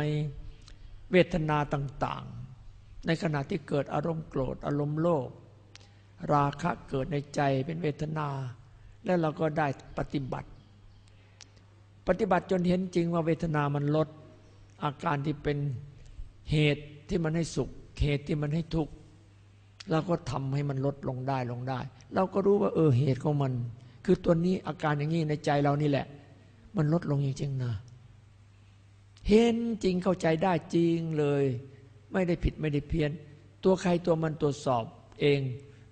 เวทนาต่างๆ ในขณะที่เกิดอารมณ์โกรธอารมณ์โลภราคะเกิดในใจเป็นเวทนา แล้วเราก็ได้ปฏิบัติ ปฏิบัติจนเห็นจริงว่าเวทนามันลดอาการที่เป็น เหตุที่มันให้สุข เหตุที่มันให้ทุกข์เราก็ทำให้มันลดลงได้ลงได้ เราก็รู้ว่า เออเหตุของมัน คือตัวนี้อาการอย่างนี้ในใจเรานี่แหละ มันลดลงจริงๆนะเห็นจริงเข้าใจได้จริงเลย ไม่ได้ผิดไม่ได้เพี้ยน ตัวใครตัวมันตรวจสอบเอง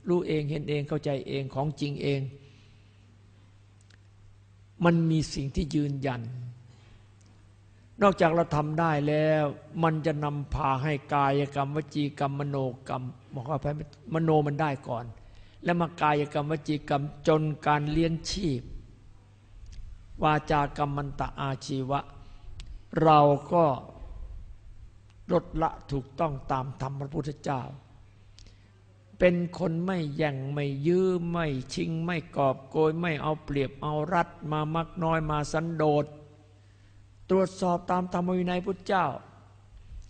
รู้เองเห็นเองเข้าใจเองของจริงเอง มันมีสิ่งที่ยืนยัน นอกจากเราทำได้แล้ว มันจะนำพาให้กายกรรม วจีกรรมมโนกรรมบอกว่าไปมโนมันได้ก่อน แล้วมากายกรรม วจีกรรมจนการเลี้ยงชีพ วาจากรรมมันตะอาชีวะ เราก็ลดละถูกต้องตามธรรมพระพุทธเจ้า เป็นคนไม่แย่งไม่ยื้อไม่ชิงไม่กอบโกยไม่เอาเปรียบเอารัดมามักน้อยมาสันโดษ ตรวจสอบตามธรรมวินัยพุทธเจ้า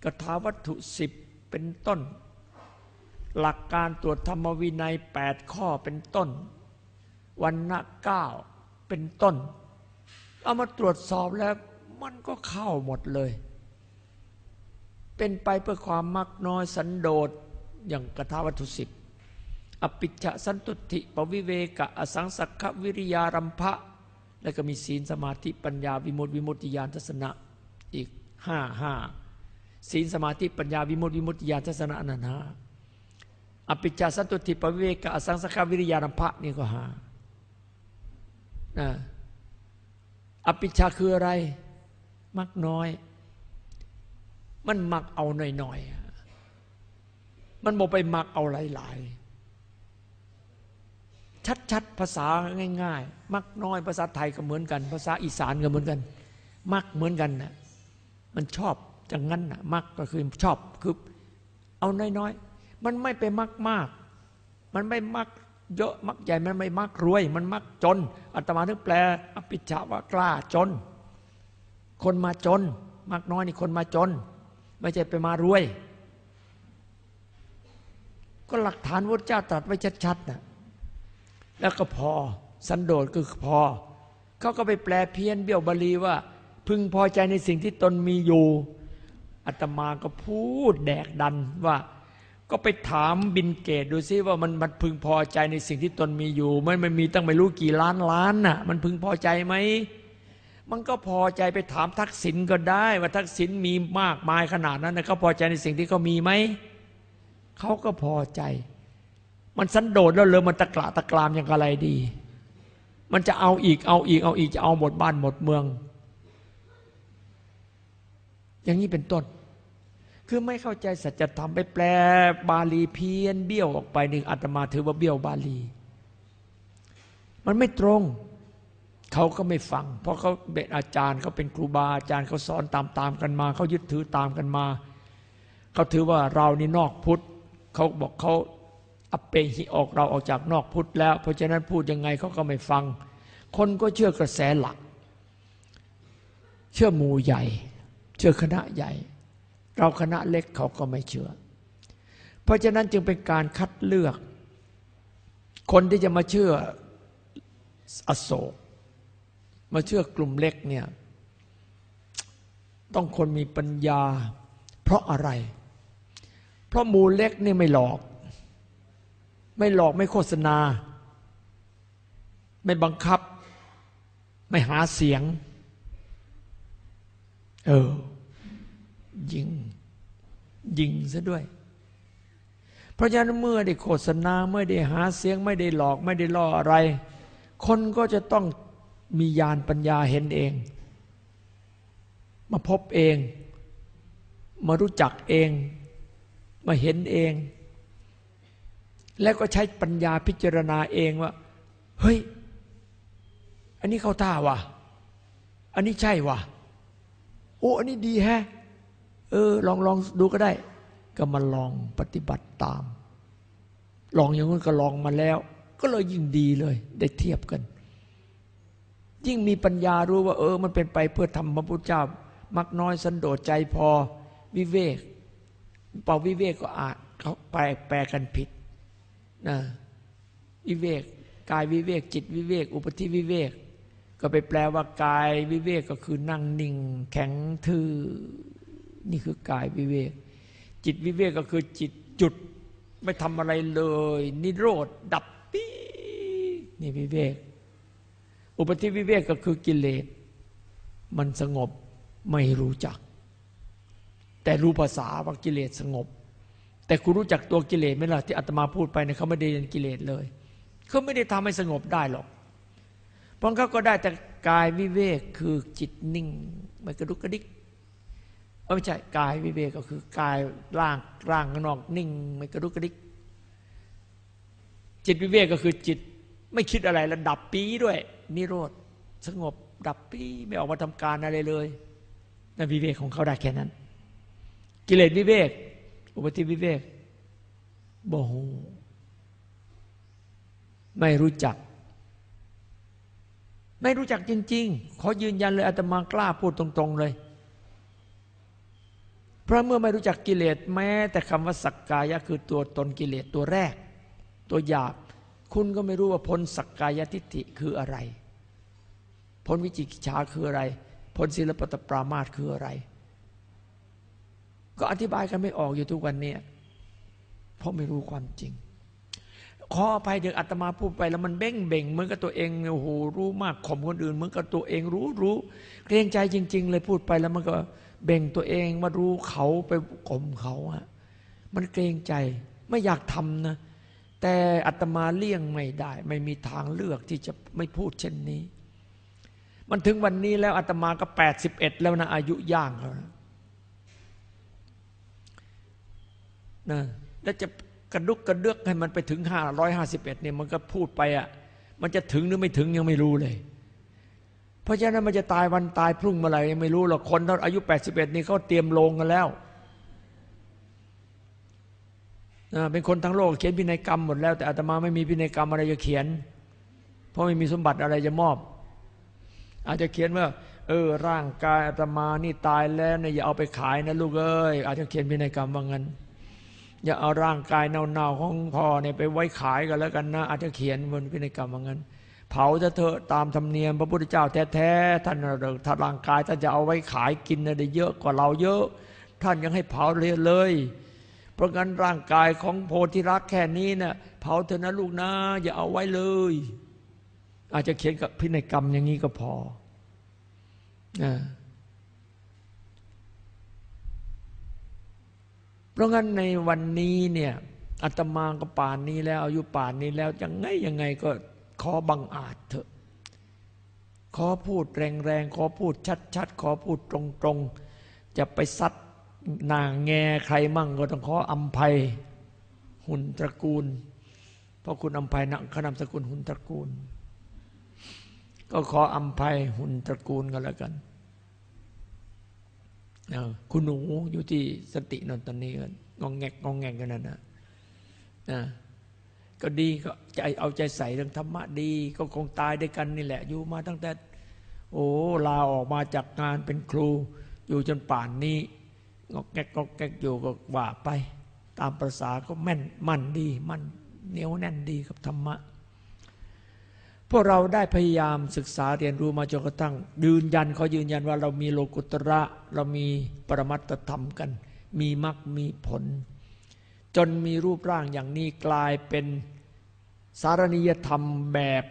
กถาวัตถุสิบเป็นต้น หลักการตรวจธรรมวินัยแปดข้อเป็นต้น วันณะเก้าเป็นต้น เอามาตรวจสอบแล้วมันก็เข้าหมดเลย เป็นไปเพื่อความมักน้อยสันโดษอย่างกถาวัตถุสิบอปิชะสันตุติปวิเวกะอสังสักขวิริยารัมภะ แล้วก็มีศีลสมาธิปัญญาวิมุตติวิมุตติญาณทัศนะอีกห้าห้าศีลสมาธิปัญญาวิมุตติวิมุตติญาณทัศนะนันหาอปิชาสันตุติปวิเวกอสังสักวิริยารัมภะนี่ก็หานะอปิชาคืออะไร มักน้อย มันมักเอาหน่อยๆมันบอกไปมักเอาหลายๆ ชัดๆ ภาษาง่ายๆ มักน้อยภาษาไทยก็เหมือนกัน ภาษาอีสานก็เหมือนกัน มักเหมือนกันนะมันชอบจังงั้นนะมักก็คือชอบคือเอาน้อยๆ มันไม่ไปมักมาก มันไม่มักเยอะมักใหญ่มันไม่มักรวย มันมักจนอาตมาถึงแปลอภิชาว่ากล้าจน คนมาจน มักน้อยนี่คนมาจน ไม่ใช่ไปมารวย ก็หลักฐานพระเจ้าตรัสไว้ชัดๆนะ แล้วก็พอ สันโดษคือพอ เขาก็ไปแปลเพี้ยนเบี้ยวบาลีว่า พึงพอใจในสิ่งที่ตนมีอยู่อาตมาก็พูดแดกดันว่า ก็ไปถามบินเกตดูซิว่ามันมันพึงพอใจในสิ่งที่ตนมีอยู่มันมันมีตั้งไม่รู้กี่ล้านล้านน่ะ มันพึงพอใจไหมมันก็พอใจไปถามทักษิณก็ได้ ว่าทักษิณมีมากมายขนาดนั้นเขาพอใจในสิ่งที่เขามีไหมเขาก็พอใจ มันสันโดษแล้วเลยมันตะกละตะกรามอย่างอะไรดี มันจะเอาอีกเอาอีกเอาอีกจะเอาหมดบ้านหมดเมือง อย่างนี้เป็นต้น คือไม่เข้าใจสัจธรรมไปแปลบาลีเพี้ยนเบี้ยวออกไปหนึ่งอาตมาถือว่าเบี้ยวบาลี มันไม่ตรง เขาก็ไม่ฟัง เพราะเขาเป็นอาจารย์เขาเป็นครูบาอาจารย์เขาสอนตามตามกันมาเขายึดถือตามกันมาเขาถือว่าเรานี่นอกพุทธเขาบอกเขา อเปหิออกเราออกจากนอกพุทธแล้ว เพราะฉะนั้นพูดยังไงเขาก็ไม่ฟัง คนก็เชื่อกระแสหลัก เชื่อหมู่ใหญ่ เชื่อคณะใหญ่ เราคณะเล็กเขาก็ไม่เชื่อ เพราะฉะนั้นจึงเป็นการคัดเลือก คนที่จะมาเชื่ออโศก มาเชื่อกลุ่มเล็กเนี่ยต้องคนมีปัญญา เพราะอะไร เพราะหมูเล็กนี่ไม่หลอก ไม่หลอกไม่โฆษณา ไม่บังคับ ไม่หาเสียง เออ ยิง ยิงซะด้วย เพราะฉะนั้นเมื่อได้โฆษณาเมื่อได้หาเสียง ไม่ได้หลอกไม่ได้ล่ออะไร คนก็จะต้องมีญาณปัญญาเห็นเอง มาพบเอง มารู้จักเอง มาเห็นเอง แล้วก็ใช้ปัญญาพิจารณาเองว่า เฮ้ย อันนี้เข้าท่าวะอันนี้ใช่วะโอ้ อันนี้ดีแฮะ เออ ลองลองดูก็ได้ ก็มาลองปฏิบัติตาม ลองอย่างนั้นก็ลองมาแล้ว ก็เลยยิ่งดีเลย ได้เทียบกัน ยิ่งมีปัญญารู้ว่า เออ มันเป็นไปเพื่อทำพระพุทธเจ้า มักน้อยสันโดษใจพอวิเวกเป่าวิเวกก็อาจเขาแปลแปลกันผิด นะวิเวกกายวิเวก จิตวิเวก อุปธิวิเวก ก็ไปแปลว่ากายวิเวกก็คือนั่งนิ่ง แข็งทื่อนี่คือกายวิเวก จิตวิเวกก็คือจิตจุดไม่ทำอะไรเลย นิโรธดับปีนี่วิเวก อุปธิวิเวกก็คือกิเลสมันสงบไม่รู้จัก แต่รู้ภาษาว่ากิเลสสงบ แต่คุณรู้จักตัวกิเลสไหมล่ะที่อาตมาพูดไปเนี่ยเขาไม่ได้เรียนกิเลสเลยเขาไม่ได้ทำให้สงบได้หรอกเพราะเขาก็ได้แต่กายวิเวกคือจิตนิ่งไม่กระดุกกระดิกไม่ใช่กายวิเวกก็คือกายร่างร่างข้างนอกนิ่ง ไม่กระดุกกระดิก จิตวิเวกก็คือจิตไม่คิดอะไรแล้วดับปีด้วย นิโรธสงบดับปีไม่ออกมาทำการอะไรเลยนั่นวิเวกของเขาได้แค่นั้น กิเลสวิเวก อุปธิวิเวกบโหไม่รู้จัก ไม่รู้จักจริง ๆ ขอยืนยันเลยอาตมากล้าพูดตรงๆเลย เพราะเมื่อไม่รู้จักกิเลสแม้ แต่คำว่าสักกายะคือตัวตนกิเลสตัวแรก ตัวหยาบ คุณก็ไม่รู้ว่าพ้นสักกายทิฏฐิคืออะไรพ้นวิจิกิจฉาคืออะไรพ้นศิลปตปรามาตคืออะไร ก็อธิบายกันไม่ออกอยู่ทุกวันเนี้เพราะไม่รู้ความจริง ขออภัยเดี๋ยวอาตมาพูดไปแล้วมันเบ่งเบ่งเหมือนกับตัวเองโอ้โหรู้มากข่มคนอื่นเหมือนกับตัวเองรู้รู้เกรงใจจริง ๆ เลยพูดไปแล้วมันก็เบ่งตัวเองมารู้เขาไปข่มเขาอะมันเกรงใจไม่อยากทำนะแต่อัตมาเลี่ยงไม่ได้ ไม่มีทางเลือกที่จะไม่พูดเช่นนี้ มันถึงวันนี้แล้วอัตมาก็แปดสิบเอ็ดแล้วนะอายุย่างแล้วนะ นะแล้วจะกระดุกกระเดือกให้มันไปถึงห้าร้อยห้าสิบเอ็ดเนี่ยมันก็พูดไปอะมันจะถึงหรือไม่ถึงยังไม่รู้เลย เพราะฉะนั้นมันจะตายวันตายพรุ่งเมื่อไหร่ยังไม่รู้หรอกคนอายุแปดสิบเอ็ดนี่เขาเตรียมลงกันแล้วเป็นคนทั้งโลกเขียนพินัยกรรมหมดแล้ว แต่อาตมาไม่มีพินัยกรรมอะไรจะเขียน เพราะไม่มีสมบัติอะไรจะมอบ อาจจะเขียนว่า เออ ร่างกายอาตมานี่ตายแล้วเนี่ยอย่าเอาไปขายนะลูกเอ้ยอาจจะเขียนพินัยกรรมว่างั้น อย่าเอาร่างกายเน่าๆของพ่อเนี่ยไปไว้ขายกันแล้วกันนะอาจจะเขียนบนพินัยกรรมว่างั้น เผาจะเถอะตามธรรมเนียม พระพุทธเจ้าแท้ๆท่านถ้าร่างกายท่านจะเอาไว้ขายกินได้เยอะกว่าเราเยอะ ท่านยังให้เผาเลยเลย เพราะงั้นร่างกายของโพธิรักแค่นี้เนะ่ยเผาเถอะนะลูกนะอย่าเอาไว้เลย อาจจะเขียนกับพินัยกรรมอย่างนี้ก็พอนะ เพราะงั้นในวันนี้เนี่ยอาตมาก็ป่านนี้แล้วอายุป่านนี้แล้วยังไงยังไงก็ขอบังอาจเถอะ ขอพูดแรงๆ ขอพูดชัดๆ ขอพูดตรงๆ จะไปซัดนางแงใครมั่งก็ต้องขออัมภัยหุ่นตระกูล เพราะคุณอัมภัยนะขนามสกุลหุ่นตระกูล ก็ขออัมภัยหุ่นตระกูลกันแล้วกัน คุณหนูอยู่ที่สตินนตอนนี้กันงองแงกงองแงกกันนั่นนะนะก็ดีก็ใจเอาใจใส่เรื่องธรรมะดี ก็คงตายด้วยกันนี่แหละ อยู่มาตั้งแต่ โอ้ลาออกมาจากงานเป็นครู อยู่จนป่านนี้งอกแกกงอกแกกอยู่ก็ว่าไป ตามภาษาก็แม่นมั่นดี มั่นเหนียวแน่นดีกับธรรมะ พวกเราได้พยายามศึกษาเรียนรู้มาจนกระทั่ง ยืนยันเขายืนยันว่าเรามีโลกุตระ เรามีปรมัตธรรมกัน มีมรรคมีผล จนมีรูปร่างอย่างนี้กลายเป็นสารนิยธรรมแบบ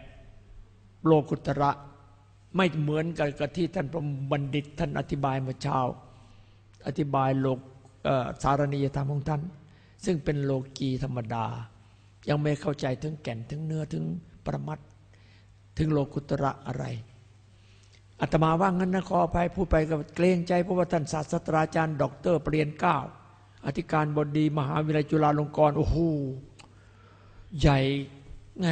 โลกุตระ ไม่เหมือนกันกับที่ท่านพระบัณฑิตท่านอธิบายเมื่อเช้า อธิบายโลกสารณียธรรมของท่าน ซึ่งเป็นโลกีธรรมดา ยังไม่เข้าใจถึงแก่นถึงเนื้อถึงประมัด ถึงโลกุตระอะไรอาตมาว่างั้นนะขออภัยพูดไปก็เกรงใจเพราะว่าท่านศาสตราจารย์ด็อกเตอร์เปลี่ยนเก้าอธิการบดีมหาวิทยาลัยจุฬาลงกรณ์โอ้โหใหญ่แง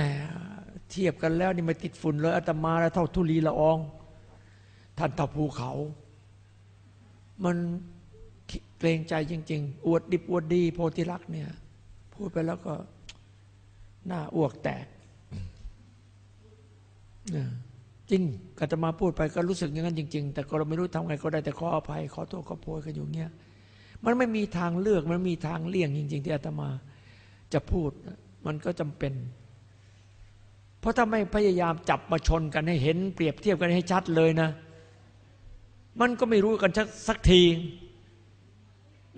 เทียบกันแล้วนี่ไม่ติดฝุ่นเลยอาตมาแล้วเท่าทุลีละออง ท่านเท่าภูเขา มันเกรงใจจริง ๆ อวดดิบอวดดี โพธิรักษ์เนี่ย พูดไปแล้วก็หน้าอ้วกแตก จริงอาตมาพูดไปก็รู้สึกอย่างนั้นจริง ๆ แต่ก็เราไม่รู้ทำไงก็ได้แต่ขออภัย ขอโทษขอโพยกันอยู่เงี้ยมันไม่มีทางเลือกมันมีทางเลี่ยงจริง ๆ ที่อาตมาจะพูดมันก็จำเป็น เพราะถ้าไม่พยายามจับมาชนกันให้เห็น เปรียบเทียบกันให้ชัดเลยนะ มันก็ไม่รู้กันสักที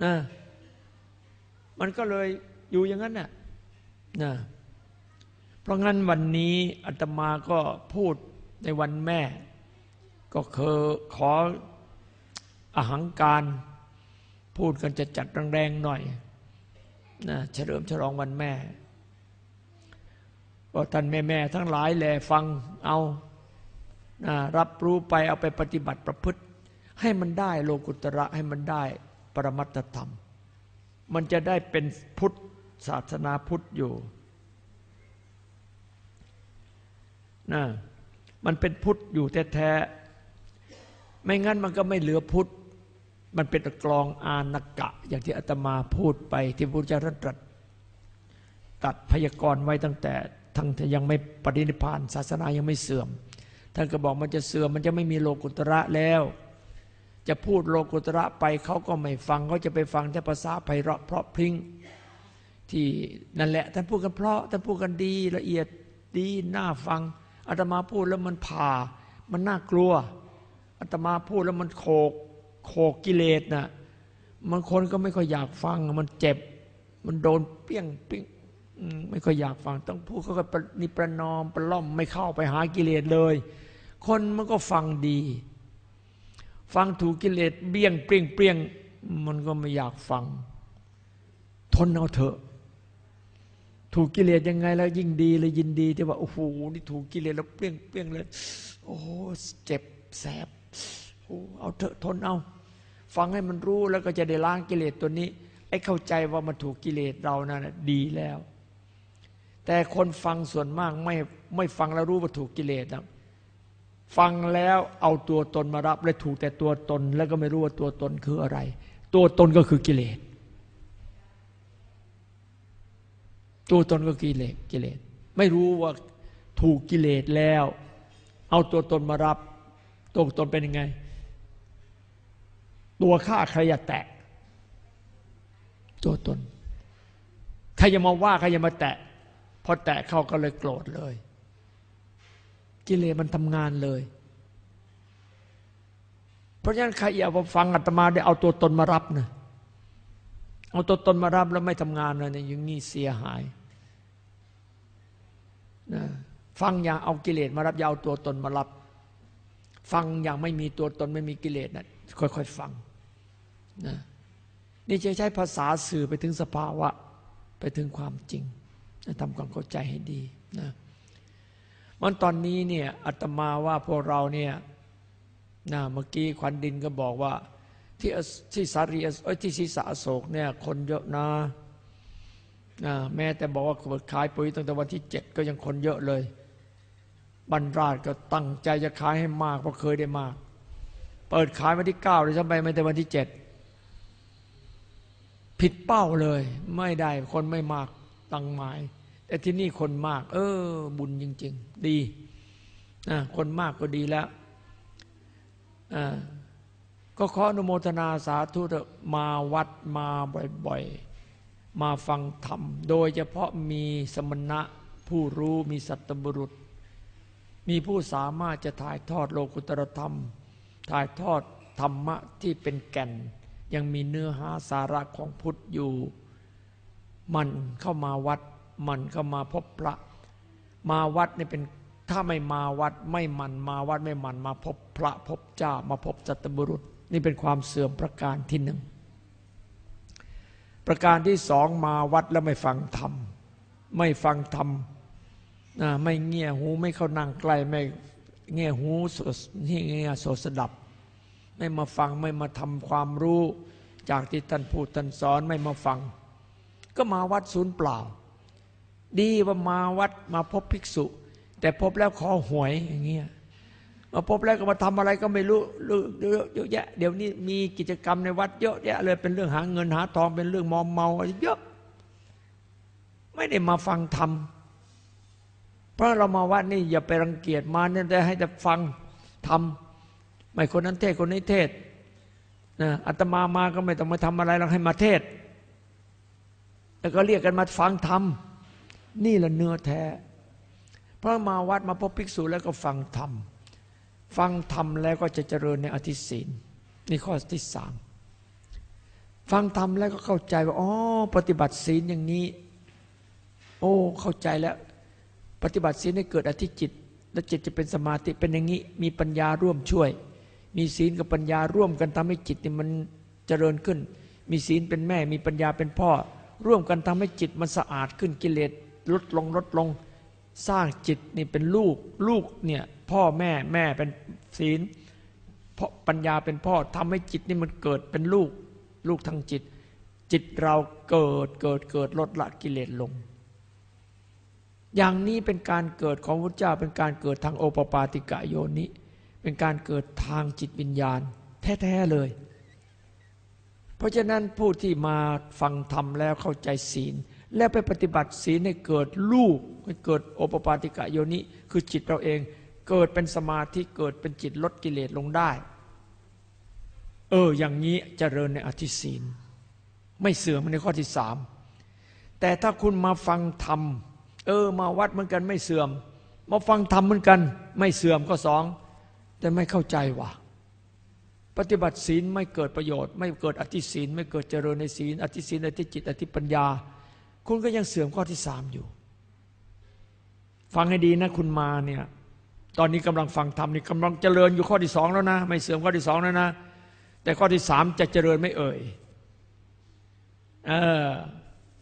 นะมันก็เลยอยู่อย่างนั้นน่ะนะ เพราะงั้นวันนี้อาตมาก็พูดในวันแม่ ก็เคอขออาหังการพูดกันจะจัดแรงๆหน่อยนะเฉลิมฉลองวันแม่ก็ท่านแม่แม่ทั้งหลายแหลฟังเอานะรับรู้ไปเอาไปปฏิบัติประพฤติ ให้มันได้โลกุตระให้มันได้ปรมัตธรรม มันจะได้เป็นพุทธศาสนาพุทธอยู่ นะมันเป็นพุทธอยู่แท้ๆไม่งั้นมันก็ไม่เหลือพุทธมันเป็นกลองอานกะ อย่างที่อาตมาพูดไป ที่พระพุทธเจ้าตรัสตัดพยากรณ์ไว้ตั้งแต่ทั้งยังไม่ปฏินิพานศาสนายังไม่เสื่อม ท่านก็บอกมันจะเสื่อมมันจะไม่มีโลกุตระแล้ว จะพูดโลกุตระไปเขาก็ไม่ฟังเขาจะไปฟังแต่ภาษาไพเราะเพราะพริ้งที่นั่นแหละท่านพูดกันเพราะท่านพูดกันดีละเอียดดีน่าฟัง อาตมาพูดแล้วมันผ่า มันน่ากลัวอาตมาพูดแล้วมันโขกโขกกิเลสนะมันคนก็ไม่ค่อยอยากฟัง มันเจ็บ มันโดนเปี้ยงปิ้งไม่ค่อยอยากฟัง ต้องพูดเขาก็นิประนอมประล่อมไม่เข้าไปหากิเลสเลย คนมันก็ฟังดี ฟังถูกกิเลสเบี้ยงเปรี้ยงเปรี้ยงมันก็ไม่อยากฟัง ทนเอาเถอะ ถูกกิเลสยังไงแล้วยิ่งดีเลยยินดีที่ว่าโอ้โหนี่ถูกกิเลสแล้วเปรี้ยงเปรี้ยงเลย โอ้โหเจ็บแสบโอ้เอาเถอะทนเอา ฟังให้มันรู้แล้วก็จะได้ล้างกิเลสตัวนี้ไอ้เข้าใจว่ามันถูกกิเลสเรานะั่นดีแล้ว แต่คนฟังส่วนมากไม่ไม่ฟังแล้วรู้ว่าถูกกิเลสนะฟังแล้วเอาตัวตนมารับเลยถูกแต่ตัวตน แล้วก็ไม่รู้ว่าตัวตนคืออะไร ตัวตนก็คือกิเลส ตัวตนก็กิเลสกิเลส ไม่รู้ว่าถูกกิเลสแล้ว เอาตัวตนมารับ ตัวตนเป็นยังไง ตัวข้าใครอย่าแตะ ตัวตน ใครจะมาว่าใครจะมาแตะ พอแตะเขาก็เลยโกรธเลย กิเลสมันทำงานเลย เพราะฉะนั้นใครอย่ามาฟังอาตมาได้เอาตัวตนมารับนะเอาตัวตนมารับแล้วไม่ทำงานเลยเนี่ยอย่างนี้เสียหาย นะฟังอย่างเอากิเลสมารับยาวตัวตนมารับ ฟังอย่างไม่มีตัวตนไม่มีกิเลสนะค่อยๆฟังนะนี่จะใช้ภาษาสื่อไปถึงสภาวะ ไปถึงความจริงทำความเข้าใจให้ดีนะมันตอนนี้เนี่ยอาตมาว่าพวกเราเนี่ยนะเมื่อกี้ควันดินก็บอกว่า ที่ที่สารีอที่ศีสะโศกเนี่ยคนเยอะนะ แม้แต่บอกว่าเปิดขายปุ๋ยตั้งแต่วันที่เจ็ดก็ยังคนเยอะเลย บรรราชก็ตั้งใจจะขายให้มากเพราะเคยได้มาก เปิดขายวันที่เก้าเลยทำไมไม่แต่วันที่เจ็ดผิดเป้าเลย ไม่ได้คนไม่มากตั้งหมาย แต่ที่นี่คนมาก เออ บุญจริง ๆ ดีนะคนมากก็ดีแล้วก็ขออนุโมทนาสาธุมาวัดมาบ่อย ๆ มาฟังธรรม โดยเฉพาะมีสมณะผู้รู้มีสัตบุรุษ มีผู้สามารถจะถ่ายทอดโลกุตรธรรม ถ่ายทอดธรรมะที่เป็นแก่น ยังมีเนื้อหาสาระของพุทธอยู่ มันเข้ามาวัด มันเข้ามาพบพระ มาวัดนี่เป็นถ้าไม่มาวัดไม่มันมาวัดไม่มันมาพบพระพบเจ้ามาพบสัตบุรุษ นี่เป็นความเสื่อมประการที่หนึ่ง ประการที่สองมาวัดแล้วไม่ฟังธรรม ไม่ฟังธรรมไม่เงี่ยหูไม่เข้านั่งใกล้ไม่เงี่ยหูสนี่เงี่ยโสสดับ ไม่มาฟังไม่มาทำความรู้ จากที่ท่านพูดท่านสอนไม่มาฟัง ก็มาวัดศูนย์เปล่า ดีว่ามาวัดมาพบภิกษุ แต่พบแล้วขอหวยอย่างเงี้ย มาพบแล้วก็มาทำอะไรก็ไม่รู้เยอะแยะ เดี๋ยวนี้มีกิจกรรมในวัดเยอะแยะเลยเป็นเรื่องหาเงินหาทองเป็นเรื่องมอมเมาเยอะ ไม่ได้มาฟังธรรมเพราะเรามาวัดนี่อย่าไปรังเกียจมาเนี่ยได้ให้แต่ฟังทำไม่คนนั้นเทศคนนี้เทศนะอาตมามาก็ไม่ต้องมาทำอะไรเราให้มาเทศ แล้วก็เรียกกันมาฟังธรรมนี่แหละเนื้อแท้ เพราะมาวัดมาพบภิกษุแล้วก็ฟังธรรม ฟังธรรมแล้วก็จะเจริญในอธิศีลนี่ข้อที่สามฟังธรรมแล้วก็เข้าใจว่าอ๋อปฏิบัติศีลอย่างนี้ โอ้เข้าใจแล้ว ปฏิบัติศีลให้เกิดอธิจิต และจิตจะเป็นสมาธิเป็นอย่างนี้ มีปัญญาร่วมช่วย มีศีลกับปัญญาร่วมกันทำให้จิตนี่มันเจริญขึ้น มีศีลเป็นแม่ มีปัญญาเป็นพ่อ ร่วมกันทำให้จิตมันสะอาดขึ้นกิเลสลดลงลดลง สร้างจิตนี่เป็นลูกลูกเนี่ย พ่อแม่แม่เป็นศีลเพราะปัญญาเป็นพ่อทำให้จิตนี่มันเกิดเป็นลูก ลูกทางจิต จิตเราเกิดเกิดเกิดลดละกิเลสลง อย่างนี้เป็นการเกิดของพระเจ้าเป็นการเกิดทางโอปปาติกะโยนิเป็นการเกิดทางจิตวิญญาณ แท้ๆเลย เพราะฉะนั้นผู้ที่มาฟังธรรมแล้วเข้าใจศีล แล้วไปปฏิบัติศีลให้เกิดลูกให้เกิดโอปปาติกะโยนิคือจิตเราเอง เกิดเป็นสมาธิเกิดเป็นจิตลดกิเลสลงได้ เออ อย่างนี้เจริญในอธิศีล ไม่เสื่อมในข้อที่สามแต่ถ้าคุณมาฟังธรรม เออ มาวัดเหมือนกันไม่เสื่อม มาฟังธรรมเหมือนกัน ไม่เสื่อมก็สอง แต่ไม่เข้าใจว่าปฏิบัติศีลไม่เกิดประโยชน์ ไม่เกิดอธิศีล ไม่เกิดเจริญในศีล อธิศีลอธิจิต อธิปัญญา คุณก็ยังเสื่อมข้อที่สามอยู่ ฟังให้ดีนะคุณมาเนี่ย ตอนนี้กำลังฟังธรรมนี่กำลังเจริญอยู่ข้อที่สองแล้วนะ ไม่เสื่อมข้อที่สองแล้วนะ แต่ข้อที่สามจะเจริญไม่เอ่ยเออ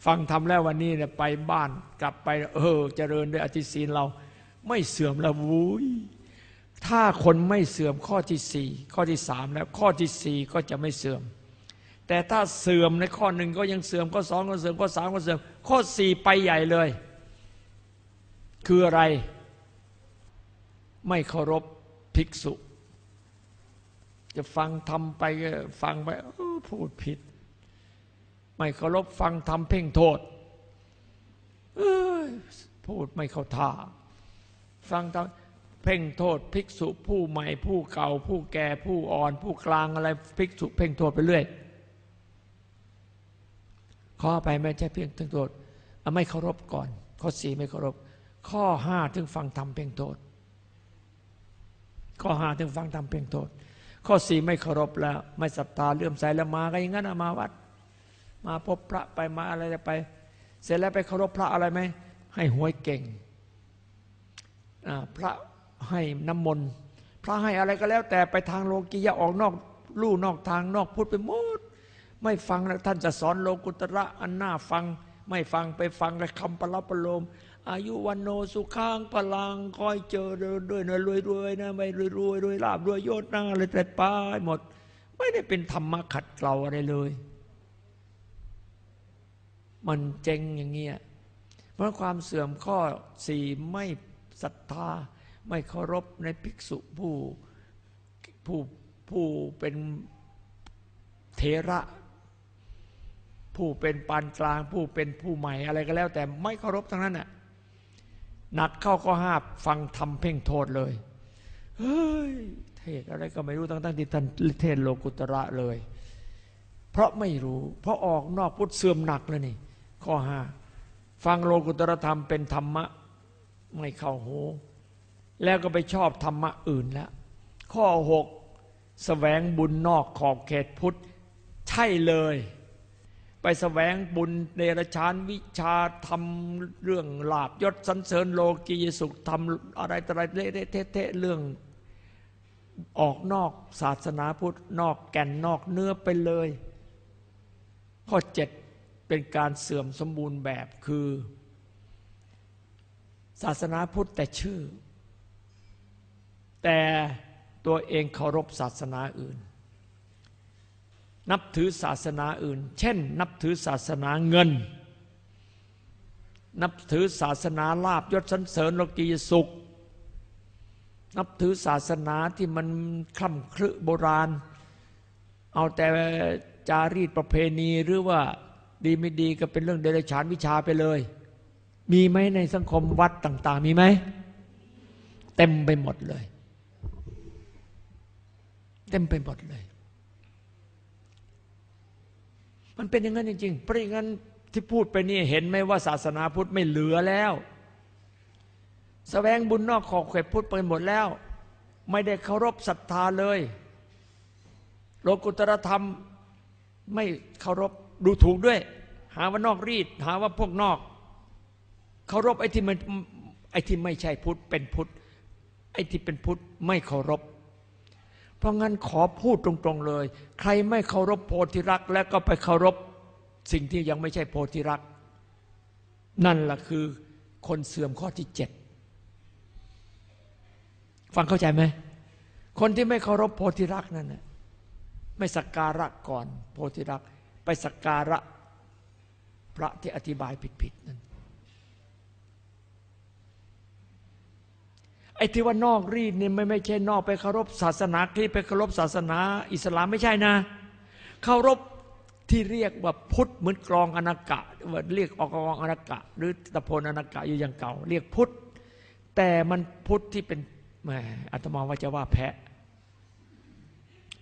ฟังทำแล้ววันนี้เนี่ยไปบ้านกลับไป เออ เจริญด้วยอธิศีลเรา ไม่เสื่อมแล้ววุ้ยถ้าคนไม่เสื่อมข้อที่สี่ข้อที่สามแล้วข้อที่สี่ก็จะไม่เสื่อม แต่ถ้าเสื่อมในข้อหนึ่งก็ยังเสื่อมข้อสองก็เสื่อมข้อสามก็เสื่อม ข้อสี่ไปใหญ่เลย คืออะไร ไม่เคารพภิกษุ จะฟังทำไปฟังไปพูดผิด ไม่เคารพฟังทำเพ่งโทษพูดไม่เข้าท่า ฟังทำเพ่งโทษ ภิกษุผู้ใหม่ผู้เก่า ผู้แก่ผู้อ่อน ผู้กลางอะไร ภิกษุเพ่งโทษไปเรื่อยข้อไปไม่ใช่เพ่งถึงโทษไม่เคารพก่อน ข้อสี่ไม่เคารพ ข้อห้าถึงฟังทำเพ่งโทษ ข้อห้าถึงฟังทำเพ่งโทษ ข้อสี่ไม่เคารพแล้ว ไม่ศรัทธาเลื่อมใสแล้วมาก็อย่างนั้นมาวัด มาพบพระไปมาอะไรไป เสร็จแล้วไปเคารพพระอะไรไหมให้หวยเก่งพระให้น้ำมนต์พระให้อะไรก็แล้ว แต่ไปทางโลกียะออกนอกลู่นอกทางนอกพุทธไปหมดไม่ฟังแล้วท่านจะสอนโลกุตระอันน่าฟัง ไม่ฟังไปฟังแต่คำปรับประโลม อายุวันโนสุขังพลังคอยเจอเดินด้วยนะรวยรวยนะไม่รวยรวยรวยลาบรวยยศนะอะไรแต่ป้ายหมด ไม่ได้เป็นธรรมะขัดเกลาอะไรเลย มันเจงอย่างเงี้ยเพราะความเสื่อมข้อสี่ไม่ศรัทธา ไม่เคารพในภิกษุผู้ผู้ผู้เป็นเทระ ผู้เป็นปานกลาง ผู้เป็นผู้ใหม่อะไรก็แล้ว แต่ไม่เคารพทั้งนั้นน่ะ หนักเข้าก็ห้าฟังทำเพ่งโทษเลยเฮ้ยเทศอะไรก็ไม่รู้ตั้งแตั้งที่ท่านเทศโลกุตระเลย เพราะไม่รู้ เพราะออกนอกพุทธเสื่อมหนักเลยนี่ ข้อห้าฟังโลกุตรธรรมเป็นธรรมะไม่เข้าหู แล้วก็ไปชอบธรรมะอื่นแล้วข้อหกแสวงบุญนอกขอบเขตพุทธ ใช่เลย ไปสแสวงบุญเนรชานวิชาทำเรื่องลาบยศสันเสริญโลกียสุขทำอะไรอะไรเละเทะเรื่องออกนอกศาสนาพุทธนอกแก่นนอกเนื้อไปเลย ข้อเจ็ดเป็นการเสื่อมสมบูรณ์แบบคือ ศาสนาพุทธแต่ชื่อ แต่ตัวเองเคารพศาสนาอื่น นับถือศาสนาอื่น เช่น นับถือศาสนาเงิน นับถือศาสนาลาบยศสันเสริญโลกียสุข นับถือศาสนาที่มันคล่ำคลึโบราณ เอาแต่จารีตประเพณีหรือว่าดีไม่ดีก็เป็นเรื่องเดรัจฉานวิชาไปเลย มีไหมในสังคมวัดต่าง ๆ มีไหม เต็มไปหมดเลย เต็มไปหมดเลย มันเป็นอย่างนั้นจริงๆเพราะอย่างนั้นที่พูดไปนี่เห็นไหมว่าศาสนาพุทธไม่เหลือแล้วสแสวงบุญนอกขอบเขตพุทธไปหมดแล้ว ไม่ได้เคารพศรัทธาเลย โลกุตรธรรมไม่เคารพดูถูกด้วย หาว่านอกรีด หาว่าพวกนอก เคารพไอ้ที่มันไอ้ที่ไม่ใช่พุทธเป็นพุทธไอ้ที่เป็นพุทธไม่เคารพ เพราะงั้นขอพูดตรงๆเลย ใครไม่เคารพโพธิรักแล้วก็ไปเคารพสิ่งที่ยังไม่ใช่โพธิรัก นั่นแหละคือคนเสื่อมข้อที่เจ็ดฟังเข้าใจไหมคนที่ไม่เคารพโพธิรักนั่นนะไม่สักการะก่อนโพธิรัก ไปสักการะพระที่อธิบายผิดๆนั่น ไอ้ที่ว่านอกรีดนี่ไม่ไม่ใช่นอกไปเคารพศาสนาคริสต์ไปเคารพศาสนา อิสลามไม่ใช่นะเคารพที่เรียกว่าพุทธเหมือนกรองอนากะว่าเรียกออกกรองอนากะ หรือตะโพนอนากะอยู่อย่างเก่า เรียกพุทธแต่มันพุทธที่เป็นแหมอาตมาว่าจะว่าแพะ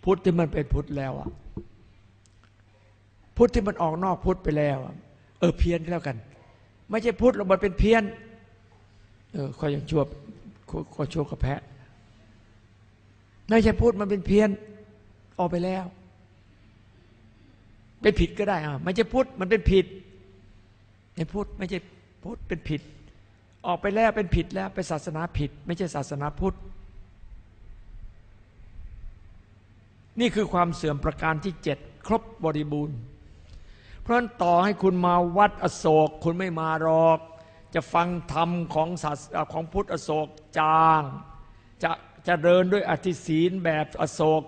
พุทธที่มันเป็นพุทธแล้วอะพุทธที่มันออกนอกพุทธไปแล้วเออเพี้ยนแล้วกัน ไม่ใช่พุทธหรอกมันเป็นเพี้ยนเออคอยยังชั่ว คอยชั่วกับแพะไม่ใช่พุทธมันเป็นเพี้ยน ออกไปแล้ว เป็นผิดก็ได้อะไม่ใช่พุทธมันเป็นผิดเป็นพุทธไม่ใช่พุทธเป็นผิด ออกไปแล้วเป็นผิดแล้วเป็นศาสนาผิด ไม่ใช่ศาสนาพุทธนี่คือความเสื่อมประการที่เจ็ดครบบริบูรณ์ เพราะนั้นต่อให้คุณมาวัดอโศก คุณไม่มาหรอก จะฟังธรรมของศาสของพุทธอโศกจาง จะจะเดินด้วยอธิศีลแบบอโศก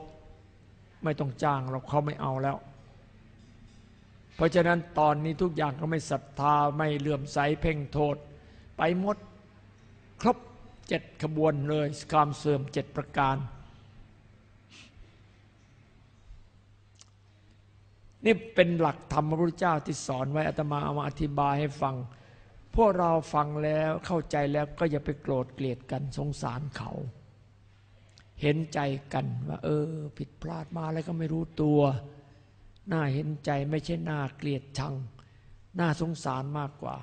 ไม่ต้องจ้างเราเขาไม่เอาแล้ว เพราะฉะนั้นตอนนี้ทุกอย่างก็ไม่ศรัทธาไม่เลื่อมใสเพ่งโทษ ไปหมดครบเจ็ดขบวนเลยความเสื่อมเจ็ดประการ นี่เป็นหลักธรรมพระพุทธเจ้าที่สอนไว้อาตมาเอามาอธิบายให้ฟัง พวกเราฟังแล้วเข้าใจแล้วก็อย่าไปโกรธเกลียดกันสงสารเขา เห็นใจกันว่า เออ ผิดพลาดมาแล้วก็ไม่รู้ตัวน่าเห็นใจไม่ใช่น่าเกลียดชังน่าสงสารมากกว่า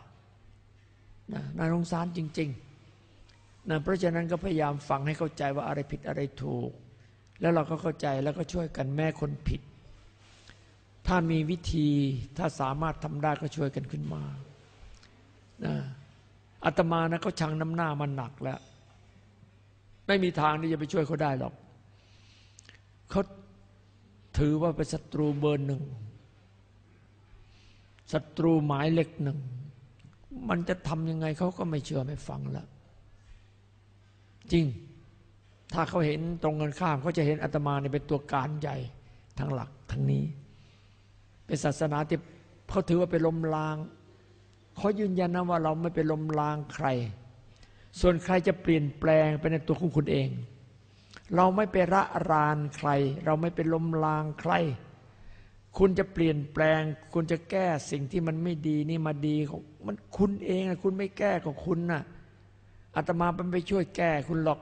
นะน่าสงสารจริงๆนะเพราะฉะนั้นก็พยายามฟังให้เข้าใจว่าอะไรผิดอะไรถูก แล้วเราก็เข้าใจแล้วก็ช่วยกันแม่คนผิด ถ้ามีวิธีถ้าสามารถทำได้ก็ช่วยกันขึ้นมา อาตมานะเขาชังน้ำหน้ามันหนักแล้ว ไม่มีทางที่จะไปช่วยเขาได้หรอกเขาถือว่าเป็นศัตรูเบอร์หนึ่งศัตรูหมายเล็กหนึ่ง มันจะทำยังไงเขาก็ไม่เชื่อไม่ฟังแล้วจริง ถ้าเขาเห็นตรงกันข้ามเขาจะเห็นอาตมาเนี่ยเป็นตัวการใหญ่ทั้งหลักทั้งนี้ เป็นศาสนาที่เขาถือว่าเป็นลมลาง ขายืนยันนะว่าเราไม่เป็นลมลางใคร ส่วนใครจะเปลี่ยนแปลงเป็นในตัวของคุณเอง เราไม่ไประรานใคร เราไม่เป็นลมลางใคร คุณจะเปลี่ยนแปลง คุณจะแก้สิ่งที่มันไม่ดีนี่มาดีของมันคุณเองนะคุณไม่แก้ของคุณนะ่ะอาตมาเป็นไปช่วยแก้คุณหรอก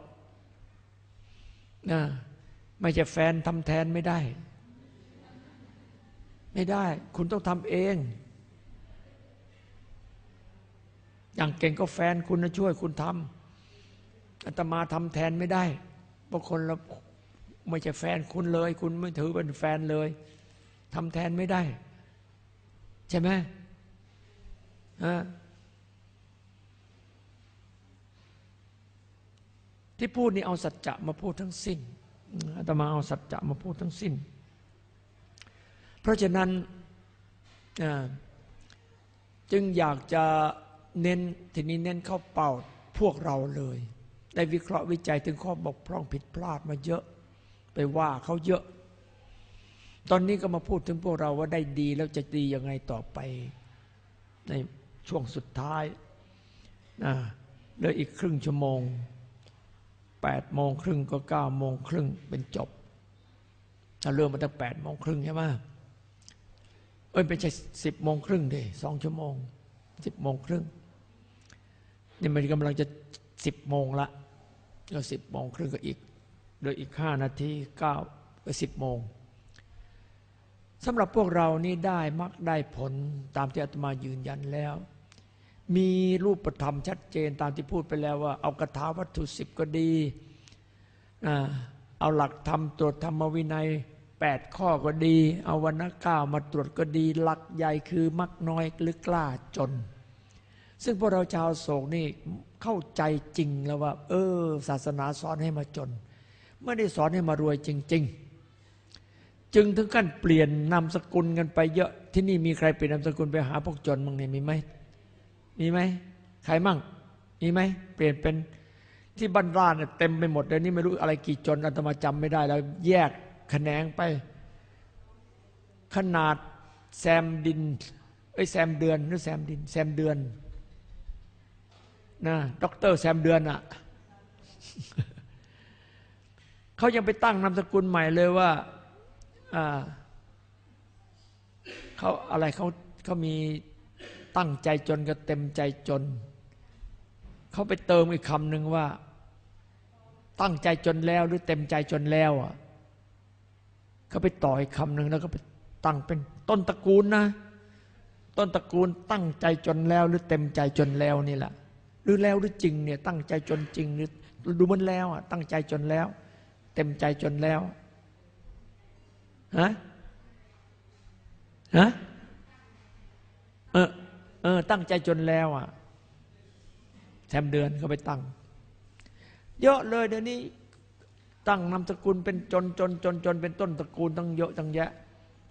นะไม่ใช่แฟนทำแทนไม่ได้ ไม่ได้ คุณต้องทำเอง อย่างเก่งก็แฟนคุณนะช่วยคุณทำอาตมาทำแทนไม่ได้บางคนเราไม่ใช่แฟนคุณเลย คุณไม่ถือเป็นแฟนเลยทำแทนไม่ได้ ใช่ไหมฮะที่พูดนี่เอาสัจจะมาพูดทั้งสิ้นอาตมาเอาสัจจะมาพูดทั้งสิ้น เพราะฉะนั้นจึงอยากจะ เน้นทีนี้เน้นเข้าเป่าพวกเราเลย ได้วิเคราะห์วิจัยถึงข้อบกพร่องผิดพลาดมาเยอะ ไปว่าเขาเยอะ ตอนนี้ก็มาพูดถึงพวกเราว่าได้ดีแล้วจะดียังไงต่อไป ในช่วงสุดท้ายนะเหลืออีกครึ่งชั่วโมงแปดโมงครึ่งก็เก้าโมงครึ่งเป็นจบเราเริ่มมาตั้งแปดโมงครึ่งใช่ไหมเอ้ยเป็นใช่สิบโมงครึ่งดิสองชั่วโมงสิบโมงครึ่ง นี่มันกำลังจะสิบโมงละก็สิบโมงครึ่งก็อีก โดยอีกห้านาทีเก้าก็สิบโมงสำหรับพวกเรานี่ได้มักได้ผลตามที่อาตมายืนยันแล้ว มีรูปธรรมชัดเจนตามที่พูดไปแล้วว่า เอากระถาวัตถุสิบก็ดีเอาหลักธรรมตรวจธรรมวินัยแปดข้อก็ดี เอาวันนักก้ามาตรวจก็ดี หลักใหญ่คือมักน้อยหรือกล้าจน ซึ่งพวกเราชาวโศกนี่เข้าใจจริงแล้วว่า เออ ศาสนาสอนให้มาจน ไม่ได้สอนให้มารวยจริง ๆ จึงถึงขั้นเปลี่ยนนามสกุลกันไปเยอะที่นี่มีใครเปลี่ยนนามสกุลไปหาพวกจนมั้งเนี่ยมีไหมมีไหมใครมั่งมีไหมเปลี่ยนเป็นที่บ้านราเนี่ยเต็มไปหมดเลยวนี่ไม่รู้อะไรกี่จนอาตมาจำไม่ได้แล้วแยกแขนงไป ขนาดแซมดินเอ้ยแซมเดือนหรือแซมดิน แซมเดือน นะด็อกเตอร์แซมเดือนอะ่ะเขายังไปตั้งนามสกุลใหม่เลยว่าเขาอะไรเขาเขามีตั้งใจจนกับเต็มใจจน เขาไปเติมอีกคำหนึ่งว่า ตั้งใจจนแล้วหรือเต็มใจจนแล้วอะเขาไปต่ออีกคำหนึ่งแล้วก็ไปตั้งเป็นต้นตระกูลนะ ต้นตระกูลตั้งใจจนแล้วหรือเต็มใจจนแล้วนี่แหละ หรือแล้วหรือจริงเนี่ยตั้งใจจนจริงหรือดูมันแล้วอะตั้งใจจนแล้ว เต็มใจจนแล้วฮะฮะเออเออตั้งใจจนแล้วอะแถมเดือนเขาไปตั้ง เยอะเลยเดี๋ยวนี้ตั้งนามสกุลเป็นจนจนจนจนเป็นต้นตระกูลตั้งเยอะตั้งแยะ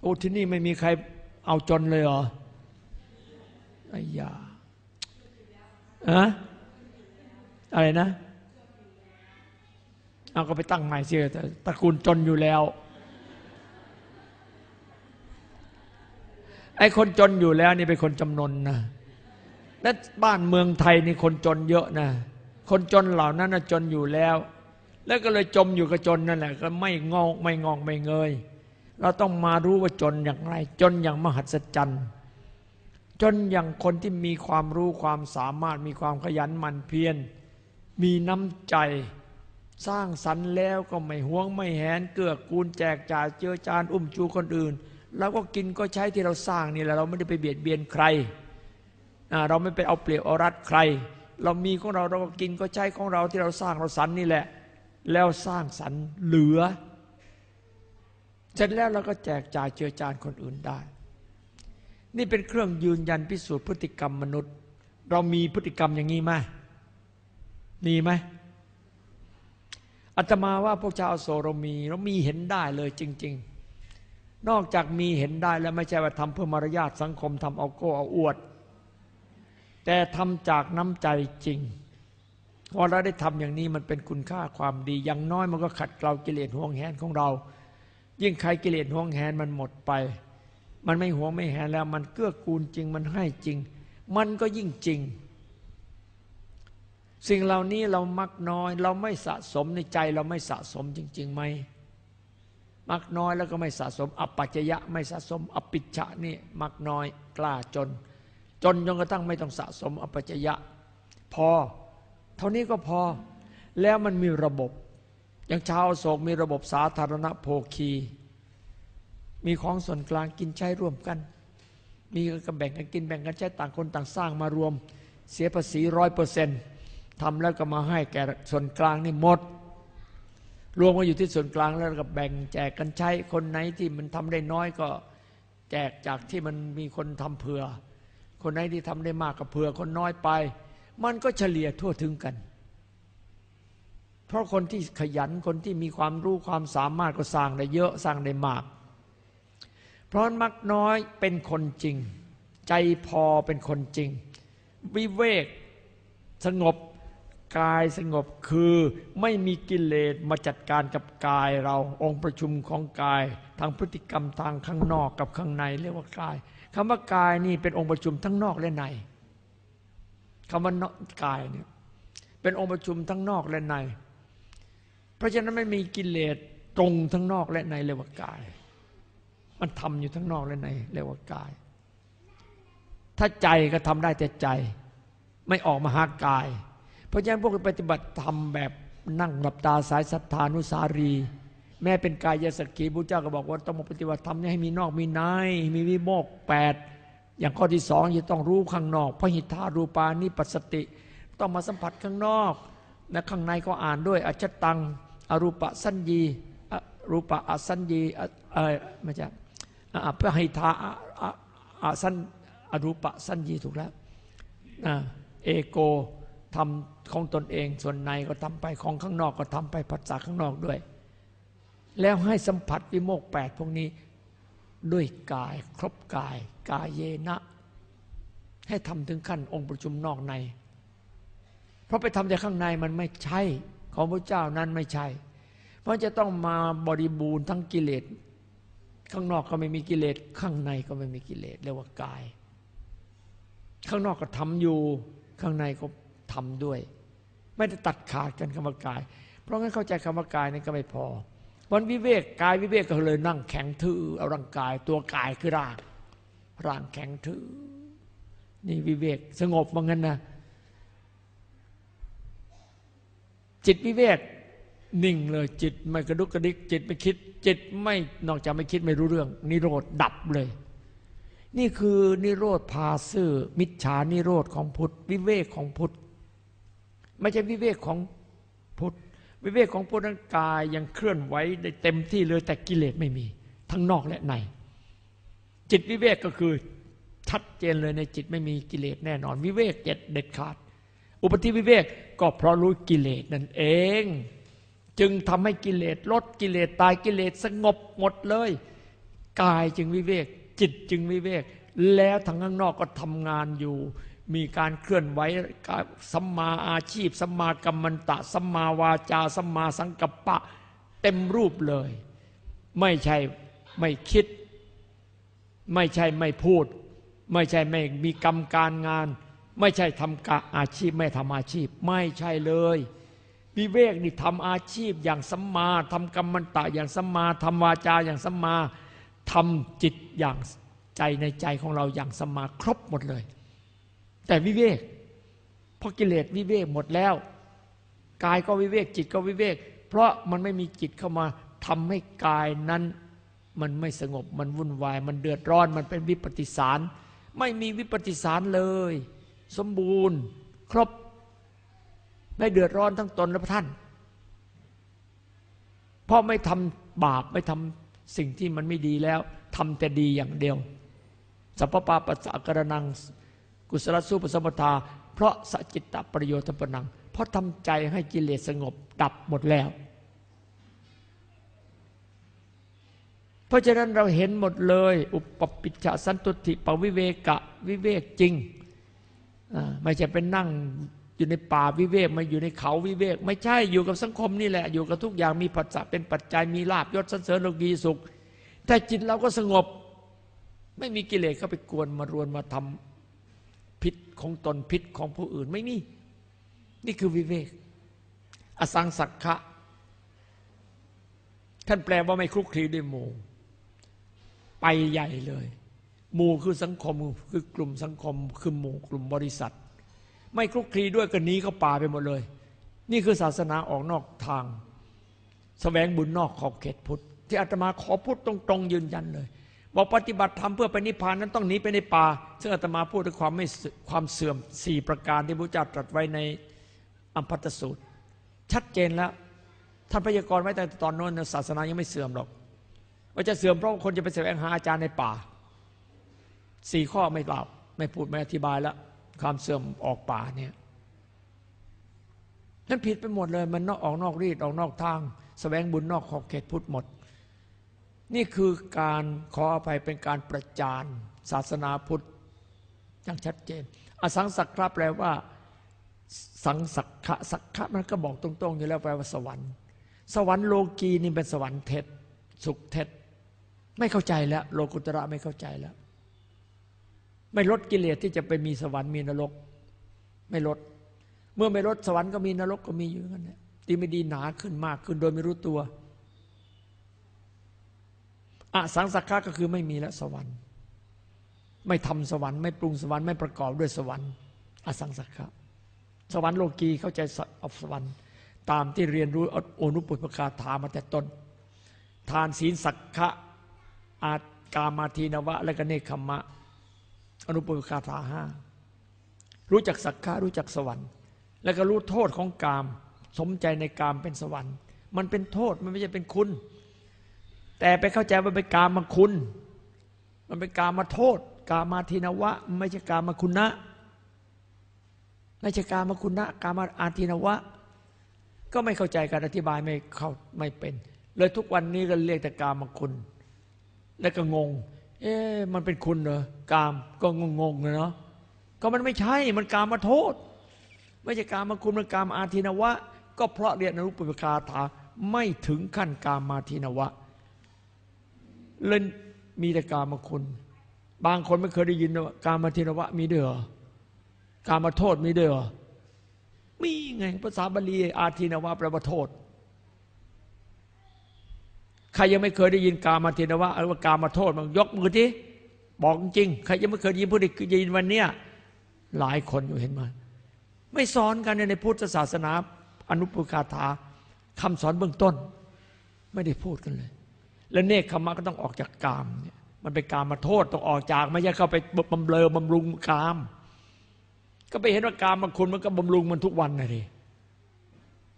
โอ้ที่นี่ไม่มีใครเอาจนเลยเหรอไอ้ยา อะอะไรนะ เอาก็ไปตั้งใหม่เสียแต่ตระกูลจนอยู่แล้ว ไอ้คนจนอยู่แล้วนี่เป็นคนจำนนนะและบ้านเมืองไทยนี่คนจนเยอะนะ คนจนเหล่านั้นนะจนอยู่แล้ว แล้วก็เลยจมอยู่กับจนนั่นแหละ ก็ไม่งอกไม่งอกไม่เงย เราต้องมารู้ว่าจนอย่างไร จนอย่างมหัศจรรย์ จนอย่างคนที่มีความรู้ความสามารถมีความขยันหมั่นเพียรมีน้ำใจ สร้างสรรค์แล้วก็ไม่หวงไม่แหน เกื้อกูลแจกจ่ายเจือจานอุ้มชูคนอื่นเราก็กินก็ใช้ที่เราสร้างนี่แหละเราไม่ได้ไปเบียดเบียนใคร เราไม่ไปเอาเปรียบเอารัดใคร เรามีของเราเราก็กินก็ใช้ของเราที่เราสร้างเราสรรนี่แหละ แล้วสร้างสรรเหลือเสร็จแล้วเราก็แจกจ่ายเจือจานคนอื่นได้ นี่เป็นเครื่องยืนยันพิสูจน์พฤติกรรมมนุษย์ เรามีพฤติกรรมอย่างนี้ไหมมีไหมอาตมาว่าพวกชาวโซเรมีเรามีเห็นได้เลยจริง ๆ นอกจากมีเห็นได้แล้วไม่ใช่ว่าทำเพื่อมารยาทสังคมทำเอาโก้เอาอวด แต่ทำจากน้ำใจจริงพอเราได้ทำอย่างนี้มันเป็นคุณค่าความดี อย่างน้อยมันก็ขัดเกลากิเลสห่วงแหนของเรา ยิ่งใครกิเลสห่วงแหนมันหมดไป มันไม่หวงไม่แหนแล้ว มันเกื้อกูลจริงมันให้จริง มันก็ยิ่งจริง สิ่งเหล่านี้เรามักน้อย เราไม่สะสมในใจเราไม่สะสมจริงๆไหมมักน้อยแล้วก็ไม่สะสมอปัจจยะไม่สะสม อปิชะนี่มักน้อยกล้าจน จนจนกระทั่งไม่ต้องสะสมอปัจจยะ พอ เท่านี้ก็พอ แล้วมันมีระบบ อย่างชาวโศกมีระบบสาธารณโภคี มีของส่วนกลางกินใช้ร่วมกัน มีก็แบ่งกันกินแบ่งกันใช้ต่างคนต่างสร้างมารวม เสียภาษีร้อยเปอร์เซ็นต์ทำแล้วก็มาให้แก่ส่วนกลางนี่หมด รวมกันอยู่ที่ส่วนกลางแล้วก็แบ่งแจกกันใช้คนไหนที่มันทำได้น้อยก็แจกจากที่มันมีคนทำเผื่อ คนไหนที่ทำได้มากก็เผื่อคนน้อยไป มันก็เฉลี่ยทั่วถึงกัน เพราะคนที่ขยันคนที่มีความรู้ความสามารถก็สร้างได้เยอะสร้างได้มาก เพราะมักน้อยเป็นคนจริง ใจพอเป็นคนจริง วิเวกสงบกายสงบคือไม่มีกิเลสมาจัดการกับกายเราองค์ประชุมของกายทางพฤติกรรมทางข้างนอกกับข้างในเรียกว่ากายคำว่ากายนี่เป็นองค์ประชุมทั้งนอกและในคำว่ากายเนี่ยเป็นองค์ประชุมทั้งนอกและใน เพราะฉะนั้นไม่มีกิเลสตรงทั้งนอกและในเรียกว่ากาย มันทำอยู่ทั้งนอกและในเรียกว่ากาย ถ้าใจก็ทำได้แต่ใจ ไม่ออกมาหากาย เพราะฉะนั้นพวกปฏิบัติธรรมแบบนั่งหลับตาสายศรัทธานุสารี แม้เป็นกายยสกีพระเจ้าก็บอกว่าต้องมาปฏิบัติธรรมให้มีนอกมีในมีวิโมกแปดอย่างข้อที่สองจะต้องรู้ข้างนอกพระหิทธารูปานิปัสสติ ต้องมาสัมผัสข้างนอกและข้างในก็อ่านด้วยอจตัง อรูปสัญญีรูปะอสัญญีเออไม่ใช่ พระหิทาอสัญอรูปะสัญญีถูกแล้วเอโกทำของตนเองส่วนในก็ทำไปของข้างนอกก็ทำไปภาษาข้างนอกด้วย แล้วให้สัมผัสวิโมกแปดพวกนี้ด้วยกายครบกาย กายเยนะ ให้ทำถึงขั้นองค์ประชุมนอกใน เพราะไปทำจากข้างในมันไม่ใช่ของพระเจ้านั้นไม่ใช่ เพราะจะต้องมาบริบูรณ์ทั้งกิเลส ข้างนอกก็ไม่มีกิเลสข้างในก็ไม่มีกิเลสเรียกว่ากาย ข้างนอกก็ทำอยู่ ข้างในก็ทำด้วย ไม่ได้ตัดขาดกันคำว่ากาย เพราะงั้นเข้าใจคำว่ากายนี่ก็ไม่พอวันวิเวกกายวิเวกก็เลยนั่งแข็งทื่อเอาร่างกายตัวกายคือร่างร่างแข็งทื่อนี่วิเวกสงบว่างั้นนะจิตวิเวก นิ่งเลยจิตไม่กระดุกกระดิกจิตไม่คิด จิตไม่นอกจากไม่คิดไม่รู้เรื่อง นิโรธดับเลย นี่คือนิโรธพาซื่อมิจฉานิโรธของพุทธวิเวกของพุทธไม่ใช่วิเวกของพุทธวิเวกของพุทธกายยังเคลื่อนไหวได้เต็มที่เลยแต่กิเลสไม่มี ทั้งนอกและใน จิตวิเวกก็คือชัดเจนเลยในจิตไม่มีกิเลสแน่นอน วิเวกเจ็ดเด็ดขาด อุปธิวิเวกก็เพราะรู้กิเลสนั่นเอง จึงทำให้กิเลสลดกิเลสตายกิเลสสงบหมดเลย กายจึงวิเวก จิตจึงวิเวก แล้วทางข้างนอกก็ทำงานอยู่ มีการเคลื่อนไหวสัมมาอาชีพสัมมากัมมันตะสัมมาวาจาสัมมาสังกัปปะ เต็มรูปเลย ไม่ใช่ไม่คิด ไม่ใช่ไม่พูด ไม่ใช่ไม่มีกรรมการงาน ไม่ใช่ทำกะอาชีพไม่ทำอาชีพ ไม่ใช่เลย วิเวกนี่ทำอาชีพอย่างสัมมาทำกรรมันตะอย่างสัมมาทำวาจาอย่างสัมมาทำจิตอย่างใจในใจของเราอย่างสัมมาครบหมดเลย แต่วิเวกเพราะกิเลสวิเวกหมดแล้วกายก็วิเวกจิตก็วิเวก เพราะมันไม่มีจิตเข้ามาทำให้กายนั้น มันไม่สงบมันวุ่นวาย มันเดือดร้อนมันเป็นวิปฏิสาร ไม่มีวิปฏิสารเลย สมบูรณ์ ครบ ไม่เดือดร้อนทั้งตนและท่าน เพราะไม่ทำบาปไม่ทำสิ่งที่มันไม่ดีแล้วทำแต่ดีอย่างเดียว สัพพปาปัสสะกระนัง กุศลสู้ปสมทา เพราะสัจิตตประโยชน์ปนัง เพราะทำใจให้กิเลสสงบดับหมดแล้ว เพราะฉะนั้นเราเห็นหมดเลย อุปปิจฉสันตุติปวิเวกะ วิเวกจริง ไม่ใช่เป็นนั่ง อยู่ในป่าวิเวกมาอยู่ในเขาวิเวก ไม่ใช่อยู่กับสังคมนี่แหละ อยู่กับทุกอย่างมีปัจจัยเป็นปัจจัยมีลาบยศสันเสริญโลกีสุข แต่จิตเราก็สงบ ไม่มีกิเลสเข้าไปกวนมารวนมาทำพิษของตนพิษของผู้อื่นไม่มีนี่คือวิเวก อสังสักขะท่านแปลว่าไม่คลุกคลีด้วยหมู่ ไปใหญ่เลย หมู่คือสังคมคือกลุ่มสังคมคือหมู่กลุ่มบริษัท ไม่คลุกคลีด้วยกันนี้เขาป่าไปหมดเลย นี่คือศาสนาออกนอกทางสแสวงบุญนอกขอบเขตพุทธ ที่อาตมาขอพูดตรงๆยืนยันเลยบอกปฏิบัติธรรมเพื่อไปนิพพานนั้นต้องหนีไปในป่า ซึ่งอาตมาพูดถึงความไม่ความเสื่อมสี่ประการที่พระเจ้าตรัสไว้ในอัมพัตสูตร ชัดเจนแล้ว ท่านพยากรณ์ไว้แต่ตอนโน้นศาสนายังไม่เสื่อมหรอก ว่าจะเสื่อมเพราะคนจะไปแสวงหาอาจารย์ในป่าสี่ข้อไม่เล่า ไม่พูดไม่อธิบายแล้ว ความเสื่อมออกป่าเนี่ยนั่นผิดไปหมดเลย มันนอกออกนอกรีดออกนอกทางสแสวงบุญนอกขอบเขตพุทธหมด นี่คือการขออภัยเป็นการประจานศาสนาพุทธอย่างชัดเจน อสังสักขะแปลว่า สังสักขะสักขะมันก็บอกตรงๆอยู่แล้วแปลว่าสวรรค์ สวรรค์โลกีนี่เป็นสวรรค์เท็จสุขเท็จ ไม่เข้าใจแล้ว โลกุตระไม่เข้าใจแล้ว ไม่ลดกิเลสที่จะไปมีสวรรค์มีนรก ไม่ลด เมื่อไม่ลดสวรรค์ก็มีนรกก็มีอยู่กันเนี่ยดีไม่ดีหนาขึ้นมากขึ้นโดยไม่รู้ตัวอสังสักขะก็คือไม่มีแล้วสวรรค์ ไม่ทำสวรรค์ไม่ปรุงสวรรค์ไม่ประกอบด้วยสวรรค์ อสังสักขะสวรรค์โลกีเข้าใจอสวรรค์ ตามที่เรียนรู้อนุปุปกาถามาแต่ต้น ทานศีลสักขะอาตกามาทีนวะ และก็เนคขมะ อนุปกาถาห้ารู้จักสักขะรู้จักสวรรค์ แล้วก็รู้โทษของกาม สมใจในกามเป็นสวรรค์ มันเป็นโทษมันไม่ใช่เป็นคุณ แต่ไปเข้าใจว่าเป็นกามมาคุณ มันเป็นกามมาโทษ กามาทีนวะ ไม่ใช่กามาคุณนะไม่ใช่กามาคุณนะกามาอาทินวะ ก็ไม่เข้าใจการอธิบายไม่เข้าไม่เป็น เลยทุกวันนี้ก็เรียกแต่กามาคุณ แล้วก็งง เอ๊ะมันเป็นคุณเหรอกามก็งงงเลยเนาะก็มันไม่ใช่มันกามาโทษ ไม่ใช่กามาคุณมันกามอาทินวะ ก็เพราะเรียนอนุปปิกาถาไม่ถึงขั้นกามาทินวะเลยมีแต่กามาคุณ บางคนไม่เคยได้ยินว่ากามาทินวะ มีเด้อการมาโทษมีด้วยเหรอมีไงภาษาบาลีอาทินวะแปลว่าโทษ ใครยังไม่เคยได้ยินการมาเทนวะหรือว่าการมาโทษมันยกมือที่บอกจริงใครยังไม่เคยยินพูดยินวันเนี้ยหลายคนอยู่เห็นไหมไม่สอนกันในพุทธศาสนา อนุปุคาถาคำสอนเบื้องต้น ไม่ได้พูดกันเลย และเนคขมะก็ต้องออกจากกามเนี่ยมันเป็นการมาโทษต้องออกจาก ไม่ใช่เข้าไปบำเรอบำรุงกาม ก็ไปเห็นว่ากามมาคุณมันก็บำรุงมันทุกวันนะดิ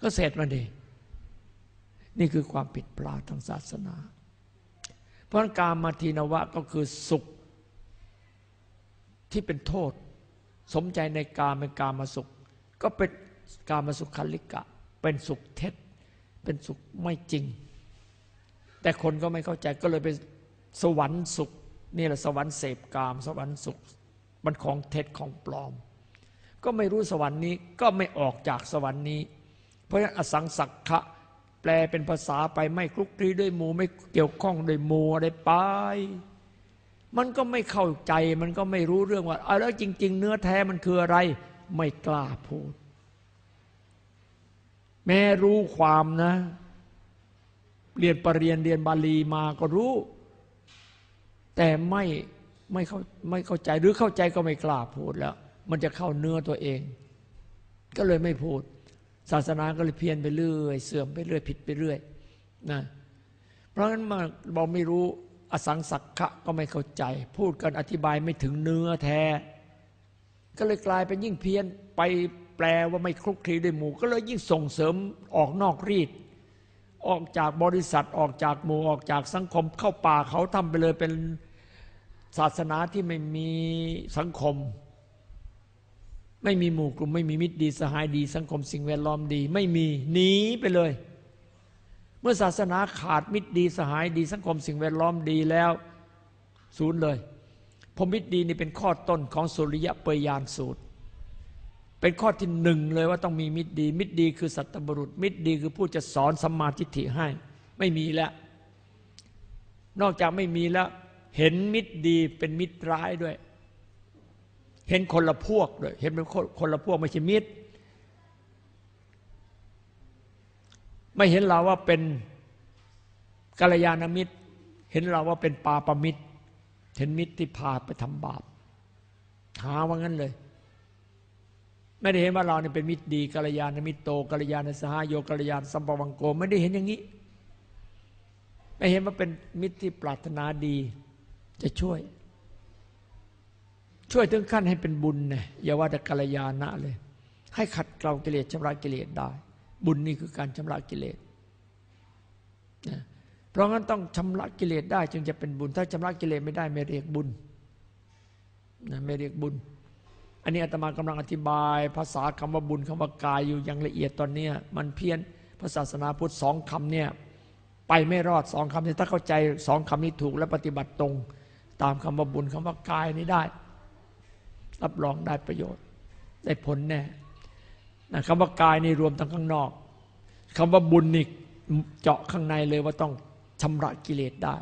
ก็เสร็จมันดิ นี่คือความผิดพลาดทางศาสนา เพราะกามมาทีนวะก็คือสุขที่เป็นโทษ สมใจในกามเป็นกามาสุข ก็เป็นกามาสุขคลิกะ เป็นสุขเท็จ เป็นสุขไม่จริง แต่คนก็ไม่เข้าใจก็เลยไปสวรรค์สุขนี่แหละสวรรค์เสพกาม สวรรค์สุขมันของเท็จของปลอม ก็ไม่รู้สวรรค์นี้ก็ไม่ออกจากสวรรค์นี้ เพราะฉะนั้นอสังสักขะ ลเป็นภาษาไปไม่คลุกคลีด้วยหมูไม่เกี่ยวข้องด้วยหมูอะไรไป มันก็ไม่เข้าใจ มันก็ไม่รู้เรื่องว่าแล้วจริง ๆ เนื้อแท้มันคืออะไร ไม่กล้าพูด แม้รู้ความนะ เรียนปรริญญาเรียนบาลีมาก็รู้ แต่ไม่ไม่เข้าไม่เข้าใจหรือเข้าใจก็ไม่กล้าพูดแล้ว มันจะเข้าเนื้อตัวเอง ก็เลยไม่พูด ศาสนาก็เลยเพี้ยนไปเรื่อยเสื่อมไปเรื่อยผิดไปเรื่อยนะเพราะงั้นมาบอกไม่รู้อสังสักขะก็ไม่เข้าใจ พูดกันอธิบายไม่ถึงเนื้อแท้ ก็เลยกลายเป็นยิ่งเพี้ยนไปแปลว่าไม่คลุกคลีด้วยหมู่ ก็เลยยิ่งส่งเสริมออกนอกรีดออกจากบริษัทออกจากหมู่ออกจากสังคมเข้าป่าเขาทำไปเลยเป็นศาสนาที่ไม่มีสังคม ไม่มีหมู่กลุ่ม ไม่มีมิตรดีสหายดี สังคมสิ่งแวดล้อมดี ไม่มีหนีไปเลย เมื่อศาสนาขาดมิตรดีสหายดี สังคมสิ่งแวดล้อมดีแล้วศูนย์เลยพมิตรดีนี่เป็นข้อต้นของสุริยะเปยยานสูตร เป็นข้อที่หนึ่งเลยว่าต้องมีมิตรดี มิตรดีคือสัตบุรุษ มิตรดีคือผู้จะสอนสัมมาทิฏฐิให้ ไม่มีแล้ว นอกจากไม่มีแล้ว เห็นมิตรดีเป็นมิตรร้ายด้วย เห็นคนละพวกเลยเห็นเป็นคนละพวกไม่ใช่มิตร ไม่เห็นเราว่าเป็นกัลยาณมิตร เห็นเราว่าเป็นปาปมิตร เห็นมิตรที่พาไปทำบาป หาว่างั้นเลย ไม่ได้เห็นว่าเราเนี่ยเป็นมิตรดีกัลยาณมิตรโตกัลยาณสหายโยกัลยาณสัมปวังโก ไม่ได้เห็นอย่างนี้ ไม่เห็นว่าเป็นมิตรที่ปรารถนาดีจะช่วย ช่วยถึงขั้นให้เป็นบุญเนี่ยอย่าว่าแต่กัลยาณะเลย ให้ขัดเกลากิเลสชำระกิเลสได้ บุญนี่คือการชำระกิเลสนะเพราะงั้นต้องชำระกิเลสได้ จึงจะเป็นบุญ ถ้าชำระกิเลสไม่ได้ไม่เรียกบุญนะไม่เรียกบุญ อันนี้อาตมากำลังอธิบาย ภาษาคำว่าบุญคำว่ากายอยู่อย่างละเอียดตอนนี้มันเพี้ยนพระศาสนาพุทธสองคำเนี่ยไปไม่รอดสองคำนี้ถ้าเข้าใจสองคำนี้ถูกและปฏิบัติตรง ตามคำว่าบุญคำว่ากายนี้ได้ รับรองได้ประโยชน์ ได้ผลแน่นะคำว่ากายนี่รวมทั้งข้างนอกคำว่าบุญนี่เจาะข้างในเลยว่าต้องชำระกิเลสได้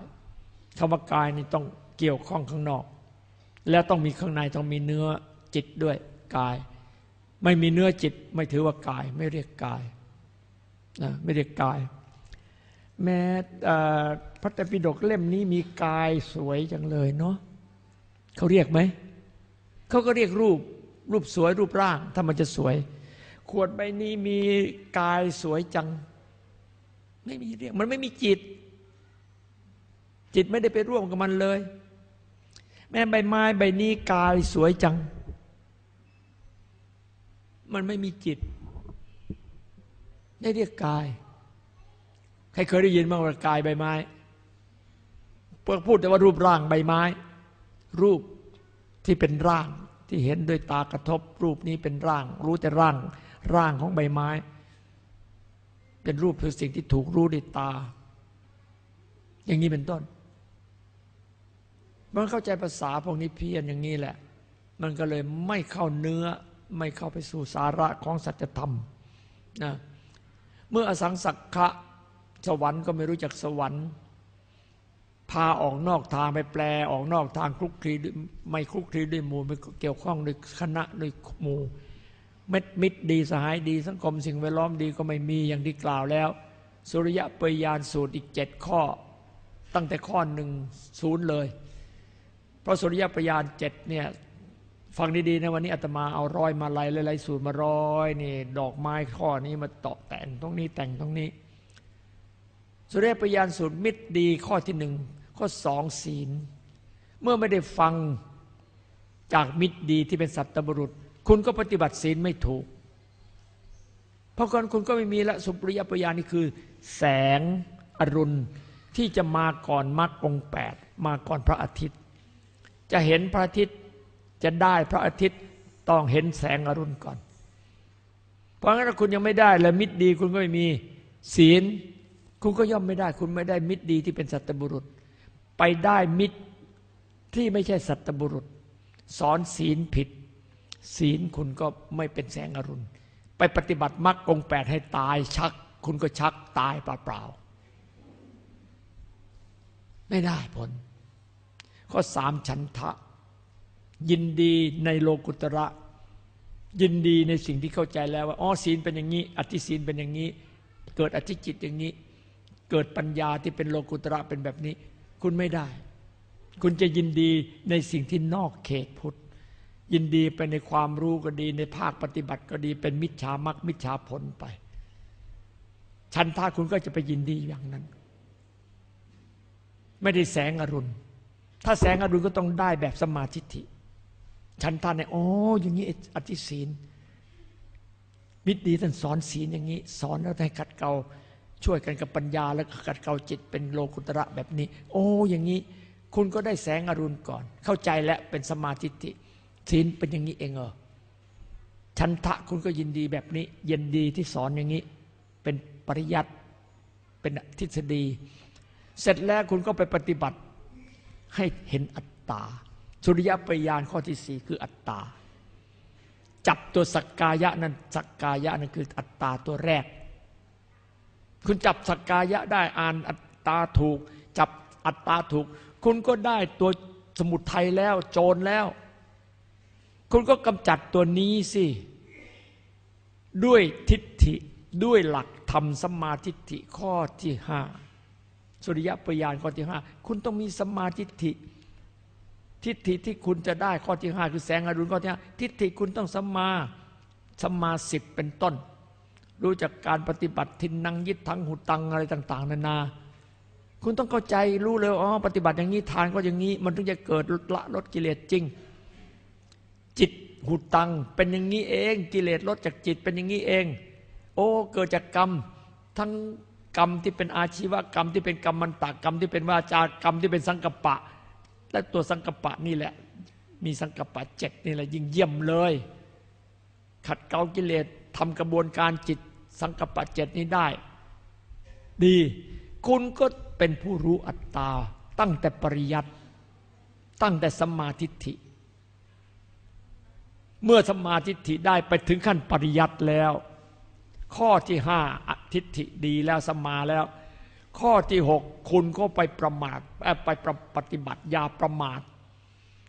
คำว่ากายนี่ต้องเกี่ยวข้องข้างนอก แล้วต้องมีข้างในต้องมีเนื้อจิตด้วยกาย ไม่มีเนื้อจิต ไม่ถือว่ากาย ไม่เรียกกายนะไม่เรียกกาย แม้พระตปิฎกเล่มนี้มีกายสวยจังเลยเนาะเขาเรียกไหม เขาก็เรียกรูป รูปสวยรูปร่าง ถ้ามันจะสวย ขวดใบนี้มีกายสวยจัง ไม่มีเรื่องมันไม่มีจิต จิตไม่ได้ไปร่วมกับมันเลย แม่ใบไม้ใบนี้กายสวยจัง มันไม่มีจิตได้เรียกกาย ใครเคยได้ยินบ้างว่ากายใบไม้เพื่อพูดแต่ว่ารูปร่างใบไม้ รูป ที่เป็นร่างที่เห็นด้วยตากระทบรูปนี้เป็นร่าง รู้แต่ร่าง ร่างของใบไม้ เป็นรูปคือสิ่งที่ถูกรู้ด้วยตา อย่างนี้เป็นต้นมันเข้าใจภาษาพวกนี้เพี้ยนอย่างนี้แหละ มันก็เลยไม่เข้าเนื้อไม่เข้าไปสู่สาระของสัจธรรมนะเมื่ออสังสักขะสวรรค์ก็ไม่รู้จักสวรรค์ พาออกนอกทางไปแปลออกนอกทางคลุกคลีด้วยไม่คลุกคลีด้วยหมู่ไม่เกี่ยวข้องด้วยคณะด้วยหมู่เม็ดมิตรดีสหายดีสังคมสิ่งแวดล้อมดีก็ไม่มีอย่างที่กล่าวแล้ว สุริยะปริยานสูตรอีกเจ็ดข้อ ตั้งแต่ข้อหนึ่งศูนย์เลย เพราะสุริยะปริยานเจ็ดเนี่ยฟังดีๆนะวันนี้อาตมาเอาร้อยมาลายหลายสูตรมาร้อยนี่ดอกไม้ข้อนี้มาตอกแต่งตรงนี้แต่งตรงนี้ สุริยปยานสูตรมิตรดีข้อที่หนึ่งข้อสองศีล เมื่อไม่ได้ฟังจากมิตรดีที่เป็นสัตตบุรุษ คุณก็ปฏิบัติศีลไม่ถูก เพราะก่อนคุณก็ไม่มีละสุริยปยานนี่คือ แสงอรุณที่จะมาก่อนมรรคองแปดมาก่อนพระอาทิตย์ จะเห็นพระอาทิตย์จะได้พระอาทิตย์ต้องเห็นแสงอรุณก่อน เพราะงั้นถ้าคุณยังไม่ได้และมิตรดีคุณก็ไม่มีศีล คุณก็ย่อมไม่ได้ คุณไม่ได้มิตรดีที่เป็นสัตบุรุษ ไปได้มิตรที่ไม่ใช่สัตบุรุษ สอนศีลผิด ศีลคุณก็ไม่เป็นแสงอรุณ ไปปฏิบัติมรรคองแปดให้ตายชัก คุณก็ชักตายเปล่าๆไม่ได้ผล ข้อสามฉันทะ ยินดีในโลกุตระ ยินดีในสิ่งที่เข้าใจแล้วว่าอ๋อศีลเป็นอย่างนี้ อธิศีลเป็นอย่างนี้ เกิดอธิจิตอย่างนี้ เกิดปัญญาที่เป็นโลกุตระเป็นแบบนี้ คุณไม่ได้ คุณจะยินดีในสิ่งที่นอกเขตพุทธ ยินดีไปในความรู้ก็ดีในภาคปฏิบัติก็ดี เป็นมิจฉามรรคมิจฉาผลไปชันท่าคุณก็จะไปยินดีอย่างนั้น ไม่ได้แสงอรุณ ถ้าแสงอรุณก็ต้องได้แบบสมาธิิฉันท่านเนี่ยโอ้อย่างนี้อธิศีลมิตรดีท่านสอนศีลอย่างนี้ สอนแล้วให้ขัดเกลา ช่วยกันกับปัญญาแล้วก็ขัดเกาจิตเป็นโลกุตระแบบนี้ โอ้อย่างนี้ คุณก็ได้แสงอรุณก่อน เข้าใจและเป็นสมาธิิศีลเป็นอย่างนี้เองเออชันทะคุณก็ยินดีแบบนี้ยินดีที่สอนอย่างนี้ เป็นปริยัติเป็นทฤษฎี เสร็จแล้วคุณก็ไปปฏิบัติให้เห็นอัตตา สุริยปยานข้อที่สี่คืออัตตา จับตัวสักกายะนั้นสักกายะนั้นคืออัตตาตัวแรก คุณจับสักกายะได้อ่านอัตตาถูก จับอัตตาถูก คุณก็ได้ตัวสมุทัยแล้วโจรแล้ว คุณก็กำจัดตัวนี้สิ ด้วยทิฏฐิด้วยหลักธรรมสมาทิฏฐิข้อที่ห้าสุริยปยานข้อที่ห้าคุณต้องมีสมาทิฏฐิทิฏฐิที่คุณจะได้ข้อที่ห้าคือแสงอรุณข้อที่ห้าทิฏฐิคุณต้องสัมมาสัมมาสิบเป็นต้น รู้จักการปฏิบัติทินนังยิดทั้งหุตังอะไรต่าง ๆ นานา คุณต้องเข้าใจรู้เลยอ๋อปฏิบัติอย่างนี้ทานก็อย่างนี้ มันถึงจะเกิดละลดกิเลสจริง จิตหุตัง เป็นอย่างนี้เอง กิเลสลดจากจิตเป็นอย่างนี้เอง โอ้เกิดจากกรรม ทั้งกรรมที่เป็นอาชีวกรรมที่เป็นกรรมมันตากรรมที่เป็นวาจากรรมที่เป็นสังกปะ และตัวสังกปะนี่แหละ มีสังกปะเจ็ดนี่แหละยิ่งเยี่ยมเลย ขัดเกลากิเลส ทำกระบวนการจิตสังกปะเจ็ดนี้ได้ ดี คุณก็เป็นผู้รู้อัตตา ตั้งแต่ปริยัติตั้งแต่สมาธิิเมื่อสมาธิิได้ไปถึงขั้นปริยัติแล้ว ข้อที่ห้าอทิฏฐิดีแล้วสมาแล้ว ข้อที่หกคุณก็ไปประมาทไปปฏิบัติยาประมาท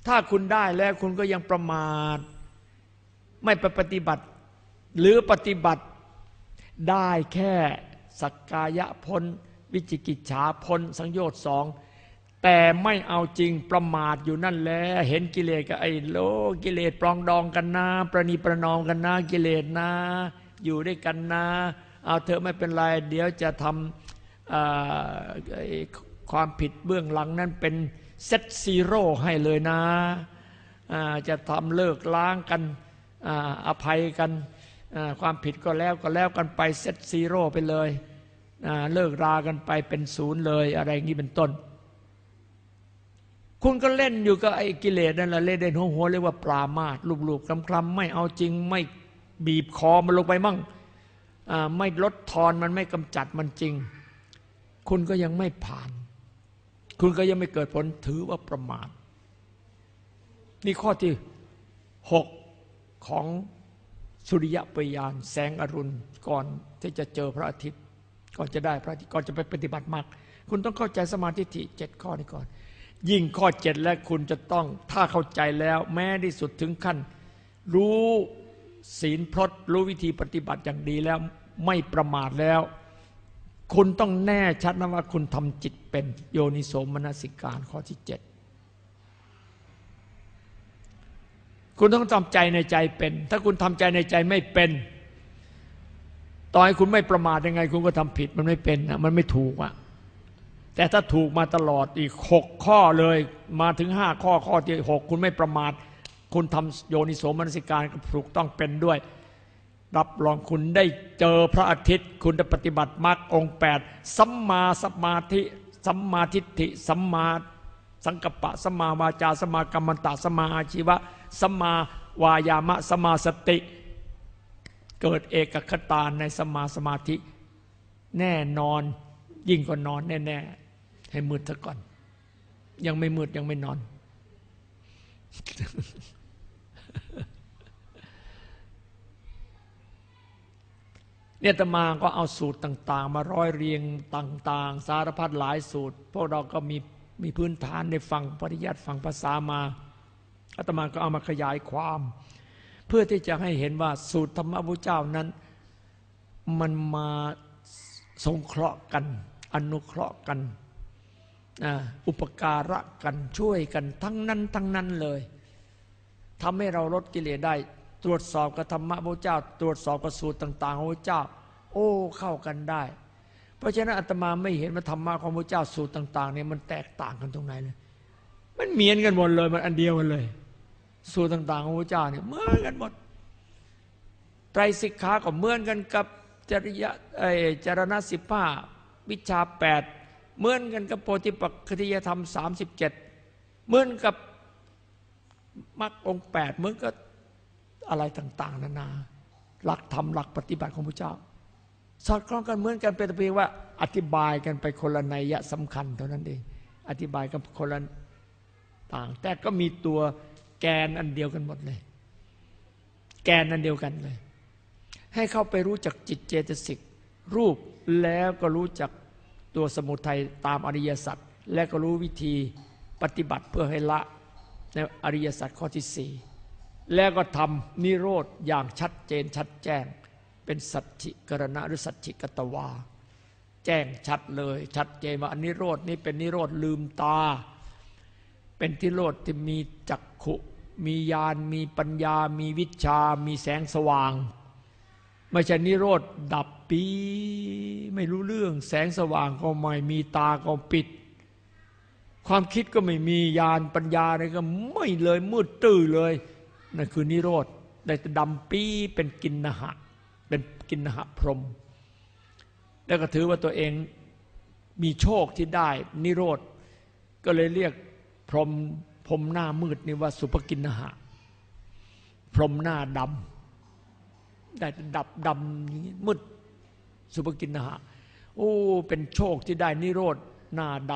ถ้าคุณได้แล้วคุณก็ยังประมาท ไม่ไปปฏิบัติ หรือปฏิบัติได้แค่สักกายพ้น วิจิกิจฉาพ้นสังโยชน์สองแต่ไม่เอาจริงประมาทอยู่นั่นแหละเห็นกิเลสกับไอ้โลกิเลสปลองดองกันนะประนีประนอมกันนะกิเลสนะ อยู่ด้วยกันนะ เอาเธอไม่เป็นไร เดี๋ยวจะทำความผิดเบื้องหลังนั้นเป็น set zero ให้เลยนะ จะทำเลิกล้างกันอภัยกัน ความผิดก็แล้วก็แล้วกันไป set zero ไปเลยเลิกรากันไปเป็นศูนย์เลยอะไรอย่างนี้เป็นต้น คุณก็เล่นอยู่กับไอ้กิเลสนั่นแหละเล่นเล่นหัวหัวเรียกว่าประมาทลูบๆคลำๆไม่เอาจริงไม่บีบคอมันลงไปมั่งไม่ลดทอนมันไม่กำจัดมันจริง คุณก็ยังไม่ผ่าน คุณก็ยังไม่เกิดผลถือว่าประมาทนี่ข้อที่หกของ สุริยะปยานแสงอรุณก่อนที่จะเจอพระอาทิตย์ ก่อนจะได้พระอาทิตย์ก่อนจะไปปฏิบัติมรรคคุณต้องเข้าใจสมาธิเจ็ดข้อนี้ก่อน ยิ่งข้อเจ็ดและคุณจะต้องถ้าเข้าใจแล้ว แม้ที่สุดถึงขั้น รู้ศีลพรตรู้วิธีปฏิบัติอย่างดีแล้วไม่ประมาทแล้ว คุณต้องแน่ชัดนะว่าคุณทำจิตเป็นโยนิโสมนสิการข้อที่เจ็ด คุณต้องทำใจในใจเป็น ถ้าคุณทำใจในใจไม่เป็นต่อให้คุณไม่ประมาทยังไง คุณก็ทำผิดมันไม่เป็นนะมันไม่ถูกอะแต่ถ้าถูกมาตลอดอีกหกข้อเลยมาถึงห้าข้อข้อที่หกคุณไม่ประมาท คุณทำโยนิโสมนสิการถูกต้องเป็นด้วย รับรองคุณได้เจอพระอาทิตย์ คุณได้ปฏิบัติมรรคองแปดสัมมาสมาธิสัมมาทิฏฐิสัมมาสังกัปะสัมมาวาจาสัมมากรรมตะสัมมาอาชีวะ สมาวายามะสมาสติ เกิดเอกคตาในสมาสมาธิ แน่นอนยิ่งกว่านอนแน่ๆ ให้มืดซะก่อน ยังไม่มืดยังไม่นอน เนี่ยตมาก็เอาสูตรต่าง ๆ มาร้อยเรียงต่าง ๆ สารพัดหลายสูตร พวกเราก็มีมีพื้นฐานในฟังปริยัติฟังภาษามา อาตมาก็เอามาขยายความ เพื่อที่จะให้เห็นว่าสูตรธรรมพุทธเจ้านั้น มันมาสงเคราะห์กัน อนุเคราะห์กัน อุปการะกันช่วยกันทั้งนั้น ทั้งนั้นเลยทำให้เราลดกิเลสได้ ตรวจสอบกับธรรมะพระเจ้า ตรวจสอบกับสูตรต่าง ๆ ของพระเจ้า โอ้เข้ากันได้ เพราะฉะนั้นอาตมาไม่เห็นว่าธรรมะของพระเจ้าสูตรต่าง ๆ เนี่ยมันแตกต่างกันตรงไหนเลย มันเหมือนกันหมดเลยมันอันเดียวกันเลย สูตรต่างๆของพระเจ้าเนี่ยเหมือนกันหมด ไตรสิกขาก็เหมือนกันกับจริยะไอจรณะสิบห้าวิชาแปดเหมือนกันกับโพธิปักคติยธรรมสามสิบเจ็ดเหมือนกับมรรคองแปดเหมือนกับอะไรต่าง ๆ นานา หลักธรรมหลักปฏิบัติของพระเจ้า สอดคล้องกันเหมือนกันเป็นเพียงว่า อธิบายกันไปคนละนัยยะสำคัญเท่านั้นเอง อธิบายกันคนละต่าง แต่ก็มีตัว แกนอันเดียวกันหมดเลย แกนอันเดียวกันเลย ให้เข้าไปรู้จักจิตเจตสิกรูปแล้วก็รู้จักตัวสมุทัยตามอริยสัจและก็รู้วิธีปฏิบัติเพื่อให้ละในอริยสัจข้อที่สี่แล้วก็ทำนิโรธอย่างชัดเจนชัดแจ้ง เป็นสัจจิกรณะหรือสัจจิกตวา แจ้งชัดเลย ชัดเจนว่าอนิโรธนี้เป็นนิโรธลืมตา เป็นที่โลดที่มีจัก ขุ มีญาณมีปัญญา มีวิชา มีแสงสว่าง ไม่ใช่นิโรธดับปี ไม่รู้เรื่อง แสงสว่างก็ไม่มีตาก็ปิด ความคิดก็ไม่มีญาณปัญญาอะไรก็ไม่เลยมืดตื้อเลยนั่นคือนิโรธได้แต่ดำปีเป็นกินนหะ เป็นกินนหะพรม แล้วก็ถือว่าตัวเองมีโชคที่ได้นิโรธ ก็เลยเรียกพรม พรมหน้ามืดนี่ว่าสุภกินหะพรมหน้าดำได้ดับดำนี้มืดสุภกินหะโอ้เป็นโชคที่ได้นิโรธหน้าด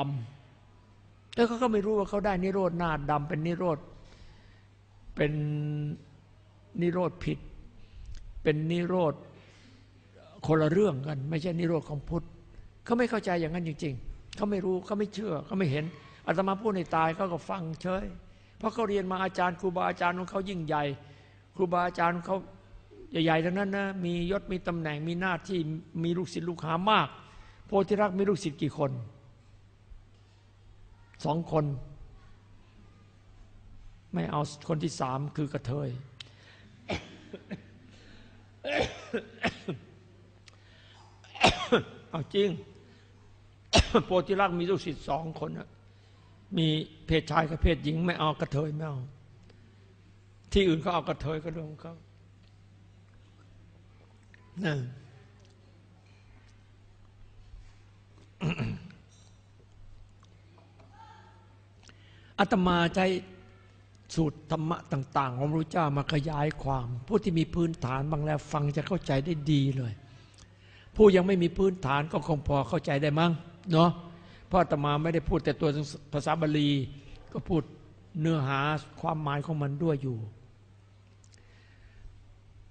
ำแต่เขาก็ไม่รู้ว่าเขาได้นิโรธหน้าดำเป็นนิโรธเป็นนิโรธผิด เป็นนิโรธคนละเรื่องกัน ไม่ใช่นิโรธของพุทธเขาไม่เข้าใจอย่างนั้นจริง ๆเขาไม่รู้เขาไม่เชื่อเขาไม่เห็น อาตมาพูดในตายเขาก็ฟังเฉย เพราะเขาเรียนมาอาจารย์ครูบาอาจารย์ของเขายิ่งใหญ่ ครูบาอาจารย์ของเขาใหญ่ๆทั้งนั้นนะมียศมีตำแหน่งมีหน้าที่มีลูกศิษย์ลูกหามาก โพธิรักมีลูกศิษย์กี่คนสองคน ไม่เอาคนที่สามคือกระเทยเอาจริง โพธิลักษ์มีลูกศิษย์สองคน มีเพศชายกับเพศหญิง ไม่เอากระเทยไม่เอาที่อื่นเขาเอากระเทยก็เรื่องเขานั่นอาตมาใช้สูตรธรรมะต่างๆ ของพระเจ้ามาขยายความ ผู้ที่มีพื้นฐานบางแล้วฟังจะเข้าใจได้ดีเลย ผู้ยังไม่มีพื้นฐานก็คงพอเข้าใจได้มั้งเนาะ พราะอตมาไม่ได้พูดแต่ตัวภาษาบาลี ก็พูดเนื้อหาความหมายของมันด้วยอยู่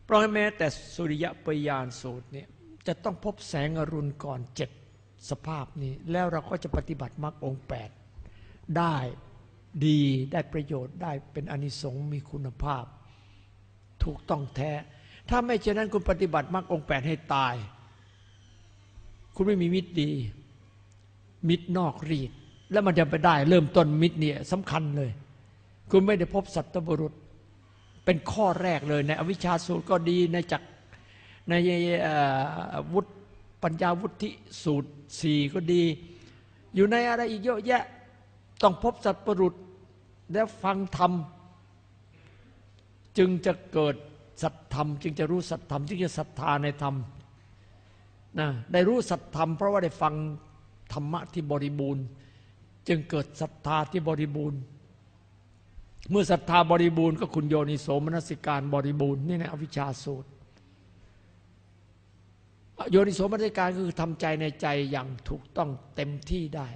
เพราะแม้แต่สุริยปยานสูตรเนี่ยจะต้องพบแสงอรุณก่อนเจ็ดสภาพนี้ แล้วเราก็จะปฏิบัติมรรคองแปดได้ดีได้ประโยชน์ได้เป็นอนิสงส์มีคุณภาพ ถูกต้องแท้ ถ้าไม่เช่นนั้นคุณปฏิบัติมรรคองแปดให้ตาย คุณไม่มีมิตรดี มิตรนอกรีด แล้วมันจะไปได้เริ่มต้นมิตรเนี่ยสำคัญเลย คุณไม่ได้พบสัตบุรุษ เป็นข้อแรกเลยในอวิชชาสูตรก็ดีในจักในวุฒิปัญญาวุฒิสูตรสี่ก็ดี อยู่ในอะไรอีกเยอะแยะต้องพบสัตว์ปรุษและฟังธรรม จึงจะเกิดสัตธรรม จึงจะรู้สัตธรรม จึงจะศรัทธาในธรรมนะได้รู้สัตธรรม เพราะว่าได้ฟัง ธรรมะที่บริบูรณ์ จึงเกิดศรัทธาที่บริบูรณ์ เมื่อศรัทธาบริบูรณ์ก็คุณโยนิโสมนสิการบริบูรณ์นี่ในอวิชชาสูตร โยนิโสมนสิการคือทำใจในใจอย่างถูกต้องเต็มที่ได้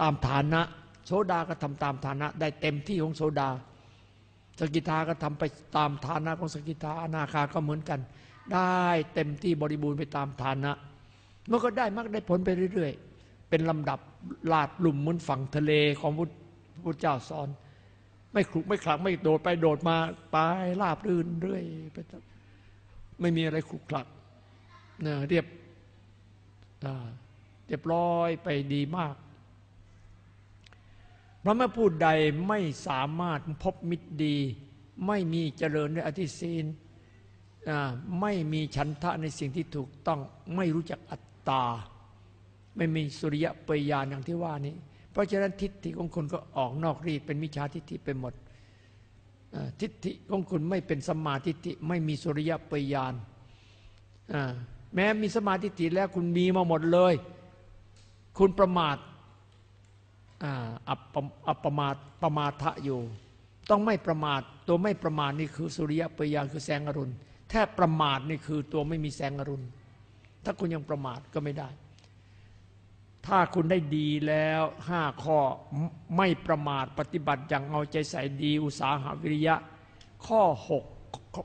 ตามฐานะโสดาก็ทำตามฐานะ ได้เต็มที่ของโสดา สกิทาก็ทำไปตามฐานะของสกิทาอนาคาก็เหมือนกัน ได้เต็มที่บริบูรณ์ไปตามฐานะมันก็ได้มากได้ผลไปเรื่อยๆ เป็นลำดับลาดลุ่มเหมือนฝั่งทะเลของพุทธเจ้าสอน ไม่ขลุกไม่ขลักไม่โดดไปโดดมาไปลาบรื่นเรื่อยไปไม่มีอะไรขลุกขลักเนะเรียบเรียบร้อยไปดีมากพระแม่ผู้ใดไม่สามารถพบมิตรดี ไม่มีเจริญในอธิศีนไม่มีฉันทะในสิ่งที่ถูกต้องไม่รู้จักอัตตา ไม่มีสุริยะปยานอย่างที่ว่านี้ เพราะฉะนั้นทิฏฐิของคนก็ออกนอกรีดเป็นมิจฉาทิฏฐิไปหมดทิฏฐิของคุณไม่เป็นสมาทิฏฐิไม่มีสุริยะปยานแม้มีสมาธิิแล้วคุณมีมาหมดเลย คุณประมาทอัปอัปประมาทประมาทะอยู่ ต้องไม่ประมาทตัวไม่ประมาทนี่คือสุริยะปยานคือแสงอรุณแท้ประมาทนี่คือตัวไม่มีแสงอรุณ ถ้าคุณยังประมาทก็ไม่ได้ ถ้าคุณได้ดีแล้วห้าข้อไม่ประมาทปฏิบัติอย่างเอาใจใส่ดีอุตสาหวิริยะ ข้อหก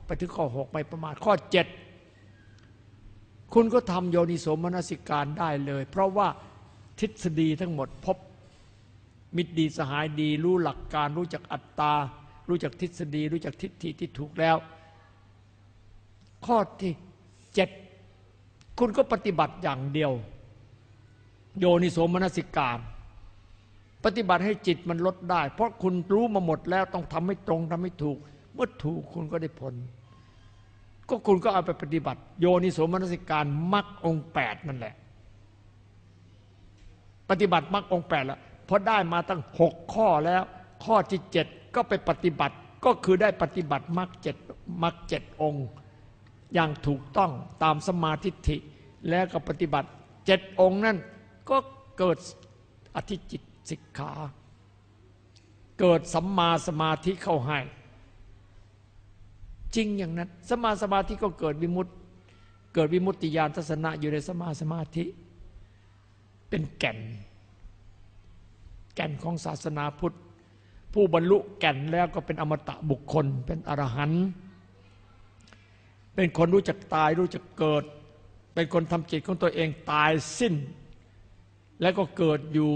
ไปถึงข้อหกไม่ประมาทข้อเจ็ดคุณก็ทำโยนิโสมนสิการได้เลย เพราะว่าทฤษฎีทั้งหมดพบ มิตรดีสหายดี รู้หลักการรู้จักอัตตา รู้จักทฤษฎี รู้จักทิฏฐิที่ถูกแล้ว ข้อที่เจ็ดคุณก็ปฏิบัติอย่างเดียว โยนิโสมนสิการปฏิบัติให้จิตมันลดได้ เพราะคุณรู้มาหมดแล้วต้องทำให้ตรงทำให้ถูก เมื่อถูกคุณก็ได้ผล ก็คุณก็เอาไปปฏิบัติ โยนิโสมนสิการมรรคองแปดนั่นแหละ ปฏิบัติมรรคองแปดแล้วพอได้มาตั้งหกข้อแล้ว ข้อที่เจ็ดก็ไปปฏิบัติก็คือได้ปฏิบัติมรรคเจ็ดมรรคเจ็ดองค์ อย่างถูกต้องตามสมาธิิแล้วก็ปฏิบัติเจ็ดองค์นั่น ก็เกิดอธิจิตสิกขา เกิดสัมมาสมาธิเข้าให้ จริงอย่างนั้นสมาสมาธิก็เกิดวิมุตติ เกิดวิมุตติญาณทัศนะอยู่ในสมาสมาธิ เป็นแก่น แก่นของศาสนาพุทธ ผู้บรรลุแก่นแล้วก็เป็นอมตะบุคคล เป็นอรหันต์เป็นคนรู้จักตายรู้จักเกิด เป็นคนทำจิตของตัวเองตายสิ้น แล้วก็เกิดอยู่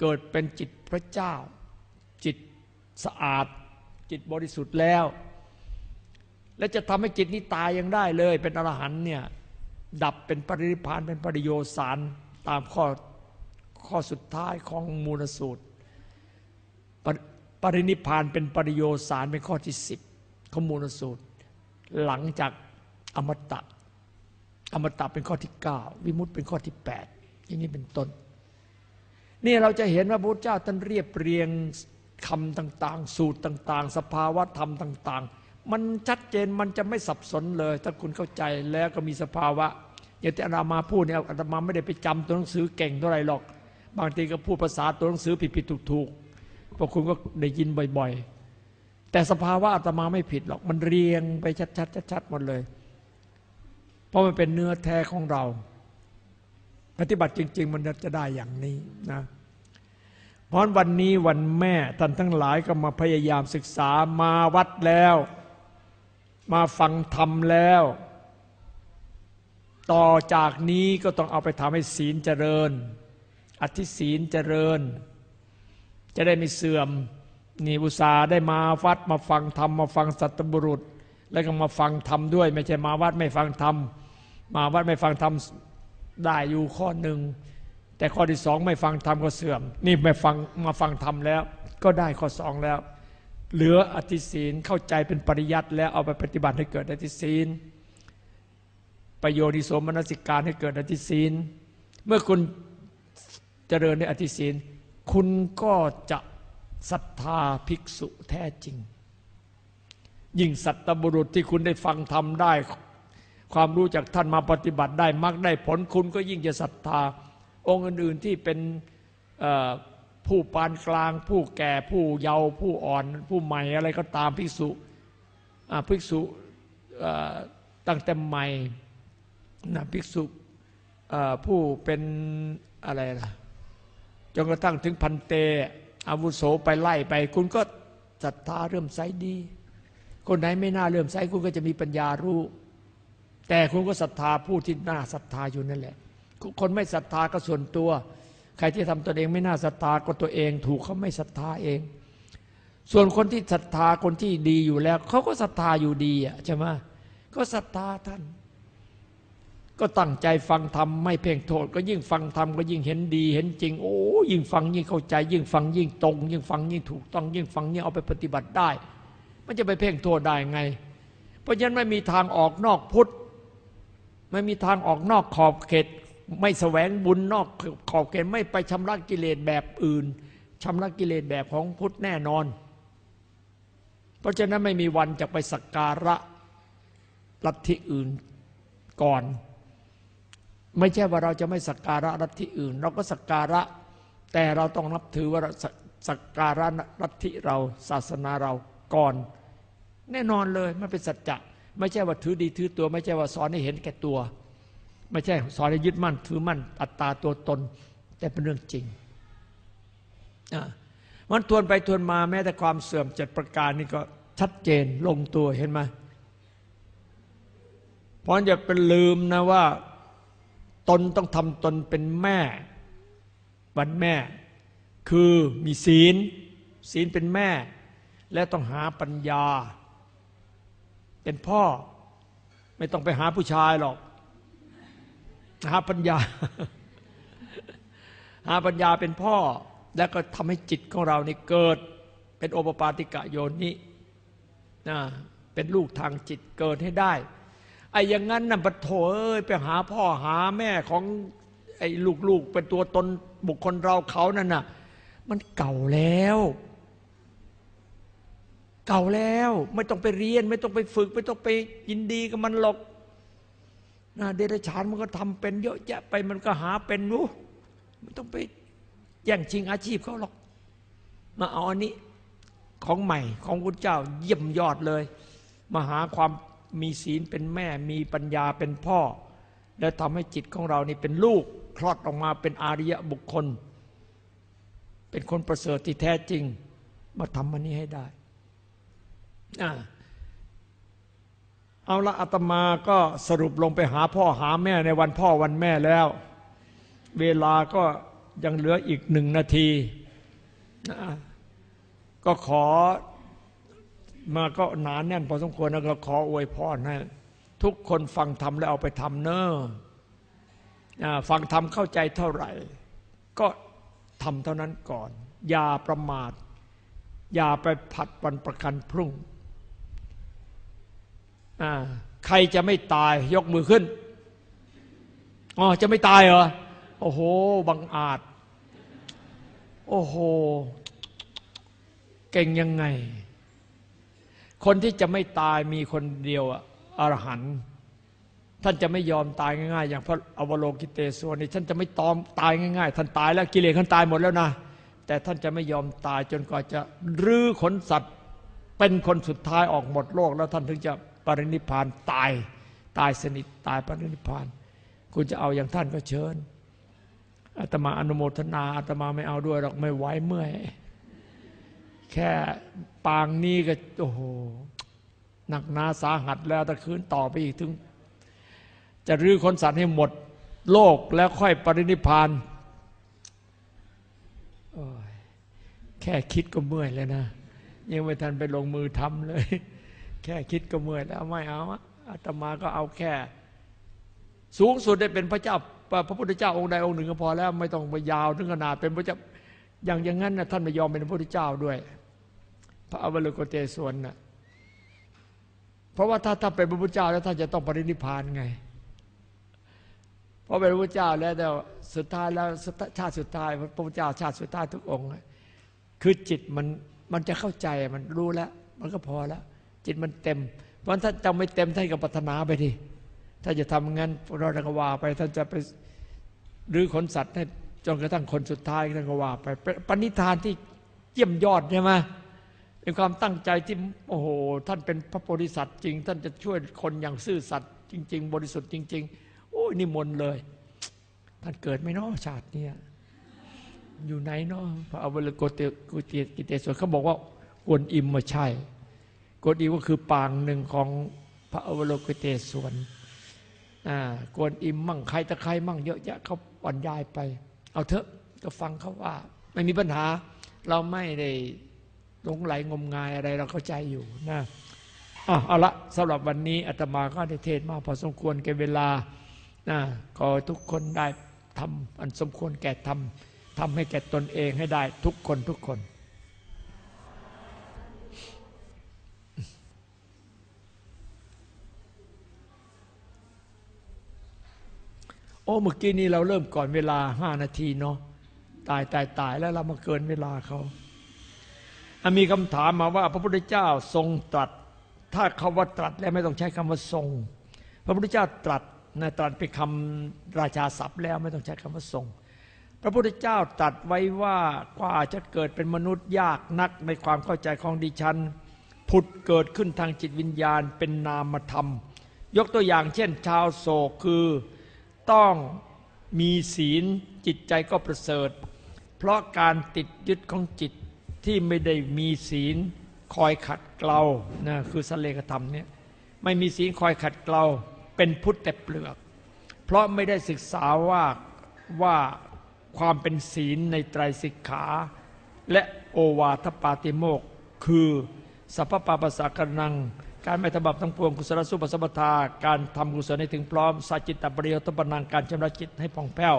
เกิดเป็นจิตพระเจ้า จิตสะอาด จิตบริสุทธิ์แล้ว และจะทำให้จิตนี้ตายยังได้เลย เป็นอรหันเนี่ยดับเป็นปรินิพานเป็นปริโยสารตามข้อข้อสุดท้ายของมูลสูตรปรปรินิพานเป็นปริโยสารเป็นข้อที่สิบขมูลสูตร หลังจากอมตะ อมตะเป็นข้อที่เก้าวิมุตเป็นข้อที่แปด อย่างนี้เป็นต้น นี่เราจะเห็นว่าพระพุทธเจ้าท่านเรียบเรียงคำต่าง ๆ สูตรต่าง ๆ สภาวะธรรมต่าง ๆ มันชัดเจนมันจะไม่สับสนเลย ถ้าคุณเข้าใจแล้วก็มีสภาวะอย่างที่อาตมาพูดเนี่ยอาตมาไม่ได้ไปจำตัวหนังสือเก่งเท่าไหร่หรอก บางทีก็พูดภาษาตัวหนังสือผิดๆถูกๆพวกคุณก็ได้ยินบ่อยๆ แต่สภาวะอาตมาไม่ผิดหรอก มันเรียงไปชัดๆชัดๆหมดเลย เพราะมันเป็นเนื้อแท้ของเรา ปฏิบัติจริง ๆ มันจะได้อย่างนี้นะเพราะวันนี้วันแม่ท่านทั้งหลายก็มาพยายามศึกษามาวัดแล้ว มาฟังธรรมแล้ว ต่อจากนี้ก็ต้องเอาไปทำให้ศีลเจริญ อธิศีลเจริญ จะได้ไม่เสื่อมนี่อุตสาได้มาวัดมาฟังธรรมมาฟังสัตบุรุษ แล้วก็มาฟังธรรมด้วย ไม่ใช่มาวัดไม่ฟังธรรมมาวัดไม่ฟังธรรม ได้อยู่ข้อหนึ่ง แต่ข้อที่สองไม่ฟังธรรมก็เสื่อม นี่ไม่ฟังมาฟังธรรมแล้ว ก็ได้ข้อสองแล้ว เหลืออธิศีลเข้าใจเป็นปริยัติแล้วเอาไปปฏิบัติให้เกิดอธิศีลประโยชน์นิสมนสิการให้เกิดอธิศีลเมื่อคุณเจริญในอธิศีลคุณก็จะศรัทธาภิกษุแท้จริง ยิ่งสัตบุรุษที่คุณได้ฟังธรรมได้ ความรู้จากท่านมาปฏิบัติได้มักได้ผลคุณก็ยิ่งจะศรัทธา องค์อื่นๆที่เป็นผู้ปานกลาง ผู้แก่ผู้เยาว์ผู้อ่อน ผู้ใหม่อะไรก็ตามภิกษุภิกษุตั้งแต่ใหม่นะภิกษุผู้เป็นอะไรล่ะจนกระทั่งถึงพันเตอาวุโสไปไล่ไป คุณก็ศรัทธาเริ่มใสดี คนไหนไม่น่าเริ่มใสคุณก็จะมีปัญญารู้ แต่คุณก็ศรัทธาผู้ที่น่าศรัทธาอยู่นั่นแหละ คนไม่ศรัทธาก็ส่วนตัว ใครที่ทำตัวเองไม่น่าศรัทธาก็ตัวเอง ถูกเขาไม่ศรัทธาเอง ส่วนคนที่ศรัทธาคนที่ดีอยู่แล้วเขาก็ศรัทธาอยู่ดีอะใช่ไหมก็ศรัทธาท่าน ก็ตั้งใจฟังธรรมไม่เพ่งโทษ ก็ยิ่งฟังธรรมก็ยิ่งเห็นดี เห็นจริง โอ้ยิ่งฟังยิ่งเข้าใจ ยิ่งฟังยิ่งตรง ยิ่งฟังยิ่งถูกต้องยิ่งฟังยิ่งเอาไปปฏิบัติได้ มันจะไปเพ่งโทษได้ไง เพราะฉะนั้นไม่มีทางออกนอกพุทธ ไม่มีทางออกนอกขอบเขต ไม่แสวงบุญนอกขอบเขตไม่ไปชำระกิเลสแบบอื่นชำระกิเลสแบบของพุทธแน่นอน เพราะฉะนั้นไม่มีวันจะไปสักการะลัทธิอื่นก่อน ไม่ใช่ว่าเราจะไม่สักการะลัทธิอื่น เราก็สักการะ แต่เราต้องนับถือว่าสักการะลัทธิเราศาสนาเราก่อน แน่นอนเลยมันเป็นสัจจะ ไม่ใช่ว่าถือดีถือตัว ไม่ใช่ว่าสอนให้เห็นแก่ตัว ไม่ใช่สอนให้ยึดมั่น ถือมั่นอัตตาตัวตน แต่เป็นเรื่องจริงมันทวนไปทวนมาแม้แต่ความเสื่อมเจ็ดประการนี่ก็ชัดเจนลงตัวเห็นไหมเพราะอย่าเป็นลืมนะว่า ตนต้องทำตนเป็นแม่ วันแม่ คือมีศีล ศีลเป็นแม่ และต้องหาปัญญา เป็นพ่อ ไม่ต้องไปหาผู้ชายหรอก หาปัญญา หาปัญญาเป็นพ่อ แล้วก็ทำให้จิตของเรานี่เกิด เป็นโอปปาติกะโยนินะเป็นลูกทางจิตเกิดให้ได้ไอ้อย่างนั้นน่ะปะโถเอ้ยไปหาพ่อหาแม่ของไอ้ลูกๆเป็นตัวตนบุคคลเราเขานั่นน่ะ มันเก่าแล้ว เก่าแล้ว ไม่ต้องไปเรียน ไม่ต้องไปฝึก ไม่ต้องไปยินดีกับมันหรอกนะเดรัจฉานมันก็ทำเป็นเยอะแยะไปมันก็หาเป็นรู้ไม่ต้องไปแย่งชิงอาชีพเขาหรอก มาเอาอันนี้ของใหม่ของคุณเจ้าเยี่ยมยอดเลย มาหาความมีศีลเป็นแม่มีปัญญาเป็นพ่อ แล้วทำให้จิตของเรานี่เป็นลูก คลอดออกมาเป็นอาริยบุคคล เป็นคนประเสริฐที่แท้จริง มาทำมันนี้ให้ได้ เอาละอาตมาก็สรุปลงไปหาพ่อหาแม่ในวันพ่อวันแม่แล้ว เวลาก็ยังเหลืออีกหนึ่งนาทีก็ขอมาก็หนานแน่นพอสมควรแล้วก็ขออวยพรให้ทุกคนฟังธรรมแล้วเอาไปทำเนอะฟังธรรมเข้าใจเท่าไหร่ ก็ทำเท่านั้นก่อน อย่าประมาท อย่าไปผัดวันประกันพรุ่ง ใครจะไม่ตายยกมือขึ้นอ๋อจะไม่ตายเหรอ โอ้โห บังอาจ โอ้โห เก่งยังไง คนที่จะไม่ตายมีคนเดียวอะอรหันต์ท่านจะไม่ยอมตายง่ายๆ อย่างพระอวโลกิเตศวนี่ท่านจะไม่ตอมตายง่ายๆ ท่านตายแล้วกิเลสท่านตายหมดแล้วนะ แต่ท่านจะไม่ยอมตายจนกว่าจะรื้อขนสัตว์ เป็นคนสุดท้ายออกหมดโลกแล้วท่านถึงจะ ปรินิพานตาย ตายสนิทตายปรินิพาน คุณจะเอาอย่างท่านก็เชิญอาตมาอนุโมทนาอาตมาไม่เอาด้วยหรอกไม่ไหวเมื่อยแค่ปางนี้ก็โอ้โหหนักหนาสาหัสแล้วถ้าคืนต่อไปอีกถึง จะรื้อคนสัตว์ให้หมดโลกแล้วค่อยปรินิพานแค่คิดก็เมื่อยแล้วนะ ยังไม่ทันไปลงมือทำเลย แค่คิดก็เมื่อยแล้วไม่เอาอะอาตมาก็เอาแค่ สูงสุดได้เป็นพระเจ้าพระพุทธเจ้าองค์ใดองค์หนึ่งก็พอแล้ว ไม่ต้องไปยาวถึงขนาดเป็นพระเจ้าอย่างอย่างนั้นนะท่านไม่ยอมเป็นพระพุทธเจ้าด้วย พระอวโลกเตศวรน่ะเพราะว่าถ้าถ้าเป็นพระพุทธเจ้าแล้วท่านจะต้องปรินิพพานไง เพราะเป็นพระพุทธเจ้าแล้วแต่สุดท้ายแล้วชาติสุดท้าย พระพุทธเจ้าชาติสุดท้ายทุกองค์ คือจิตมันมันจะเข้าใจมันรู้แล้ว มันก็พอแล้ว จิตมันเต็ม เพราะถ้าจำไม่เต็มท่านก็ปรารถนาไปดิถ้าจะทำงั้นเราจะว่าไปท่านจะไปรื้อขนสัตว์ให้จนกระทั่งคนสุดท้ายท่านก็ว่าไปปณิธานที่เยี่ยมยอดใช่ไหมเป็นความตั้งใจที่โอ้โหท่านเป็นพระโพธิสัตว์จริง ท่านจะช่วยคนอย่างซื่อสัตย์จริง ๆ บริสุทธิ์จริง ๆ โอ้ยนิมนต์เลย ท่านเกิดไม่นอชาติเนี่ยอยู่ไหนเนาะพระอวลโกเตกุเตกิเตสวนเขาบอกว่ากวนอิมมาใช่ โกวนอิมก็คือปางหนึ่งของพระอวโลกิเตศวนกวนอิมมั่งใครตะใครมั่งเยอะแยะเขาบรรยายไป เอาเถอะก็ฟังเขาว่า ไม่มีปัญหาเราไม่ได้หลงไหลงมงายอะไรเราเข้าใจอยู่นะอะเอาละสำหรับวันนี้อาตมาก็ได้เทศมาพอสมควรแก่เวลานะขอทุกคนได้ทำอันสมควรแก่ทำทำให้แก่ตนเองให้ได้ทุกคนทุกคน โอ้เมื่อกี้นี้เราเริ่มก่อนเวลาห้านาทีเนาะตายตายตายแล้วเรามาเกินเวลาเขามีคำถามมาว่า พระพุทธเจ้าทรงตรัส ถ้าคาว่าตรัสแล้วไม่ต้องใช้คำว่าทรง พระพุทธเจ้าตรัสนะตรัสเป็นคำราชาศัพท์แล้วไม่ต้องใช้คำว่าทรง พระพุทธเจ้าตรัสไว้ว่ากว่าจะเกิดเป็นมนุษย์ยากนักในความเข้าใจของดิฉัน ผุดเกิดขึ้นทางจิตวิญญาณเป็นนามธรรม ยกตัวอย่างเช่น ชาวโศกคือ ต้องมีศีลจิตใจก็ประเสริฐ เพราะการติดยึดของจิตที่ไม่ได้มีศีลคอยขัดเกลานะคือสเลกธรรมเนี่ยไม่มีศีลคอยขัดเกลาเป็นพุทธแต่เปลือก เพราะไม่ได้ศึกษาว่าว่าความเป็นศีลในไตรสิกขา และโอวาทปาติโมกคือสัพพปาปสักนัง การไม่ทำบาปทั้งปวงกุศลสุปสัมปทา การทำกุศลให้ถึงพร้อมสัจจิตปริยตปนังการชำระจิตให้ผ่องแผ้ว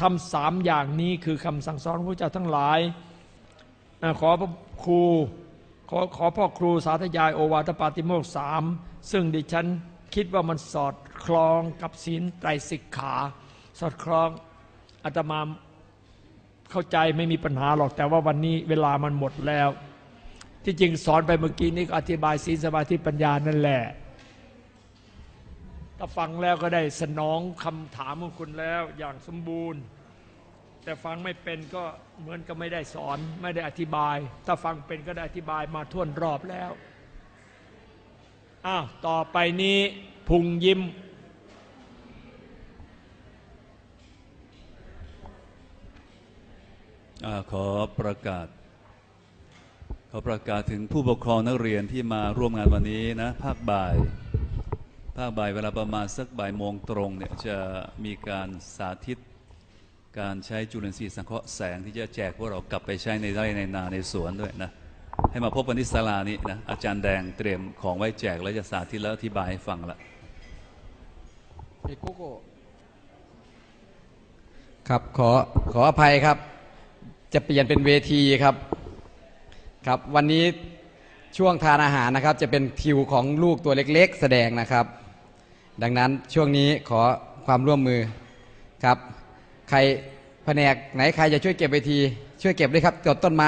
ทำสามอย่างนี้คือคำสั่งสอนพระเจ้าทั้งหลาย ขอพระครูขอขอพ่อครูสาธยายโอวาทปาติโมกสามซึ่งดิฉันคิดว่ามันสอดคล้องกับศีลไตรสิกขา สอดคล้องอาตมาเข้าใจไม่มีปัญหาหรอกแต่ว่าวันนี้เวลามันหมดแล้ว ที่จริงสอนไปเมื่อกี้นี้อธิบายศีลสมาธิปัญญานั่นแหละถ้าฟังแล้วก็ได้สนองคำถามของคุณแล้วอย่างสมบูรณ์ แต่ฟังไม่เป็นก็เหมือนกับไม่ได้สอนไม่ได้อธิบาย ถ้าฟังเป็นก็ได้อธิบายมาท่วนรอบแล้วอ้าวต่อไปนี้พุงยิ้มอขอประกาศ อประกาศถึงผู้ปกครองนักเรียนที่มาร่วมงานวันนี้นะภาคบ่ายภาคบ่ายเวลาประมาณสักบ่ายโมงตรงเนี่ยจะมีการสาธิต การใช้จุลินทรีย์สังเคราะห์แสงที่จะแจกพวกเรากลับไปใช้ในไร่ในนาในสวนด้วยนะให้มาพบกันที่ศาลานี้นะอาจารย์แดงเตรียมของไว้แจกแล้วจะสาธิตแล้วอธิบายให้ฟังละเอกโกครับขอขออภัยครับ จะเปลี่ยนเป็นเวทีครับ ครับวันนี้ช่วงทานอาหารนะครับ จะเป็นคิวของลูกตัวเล็ก ๆ แสดงนะครับ ดังนั้นช่วงนี้ขอความร่วมมือครับ ใครแผนกไหนใครจะช่วยเก็บเวที ช่วยเก็บด้วยครับกดต้นไม้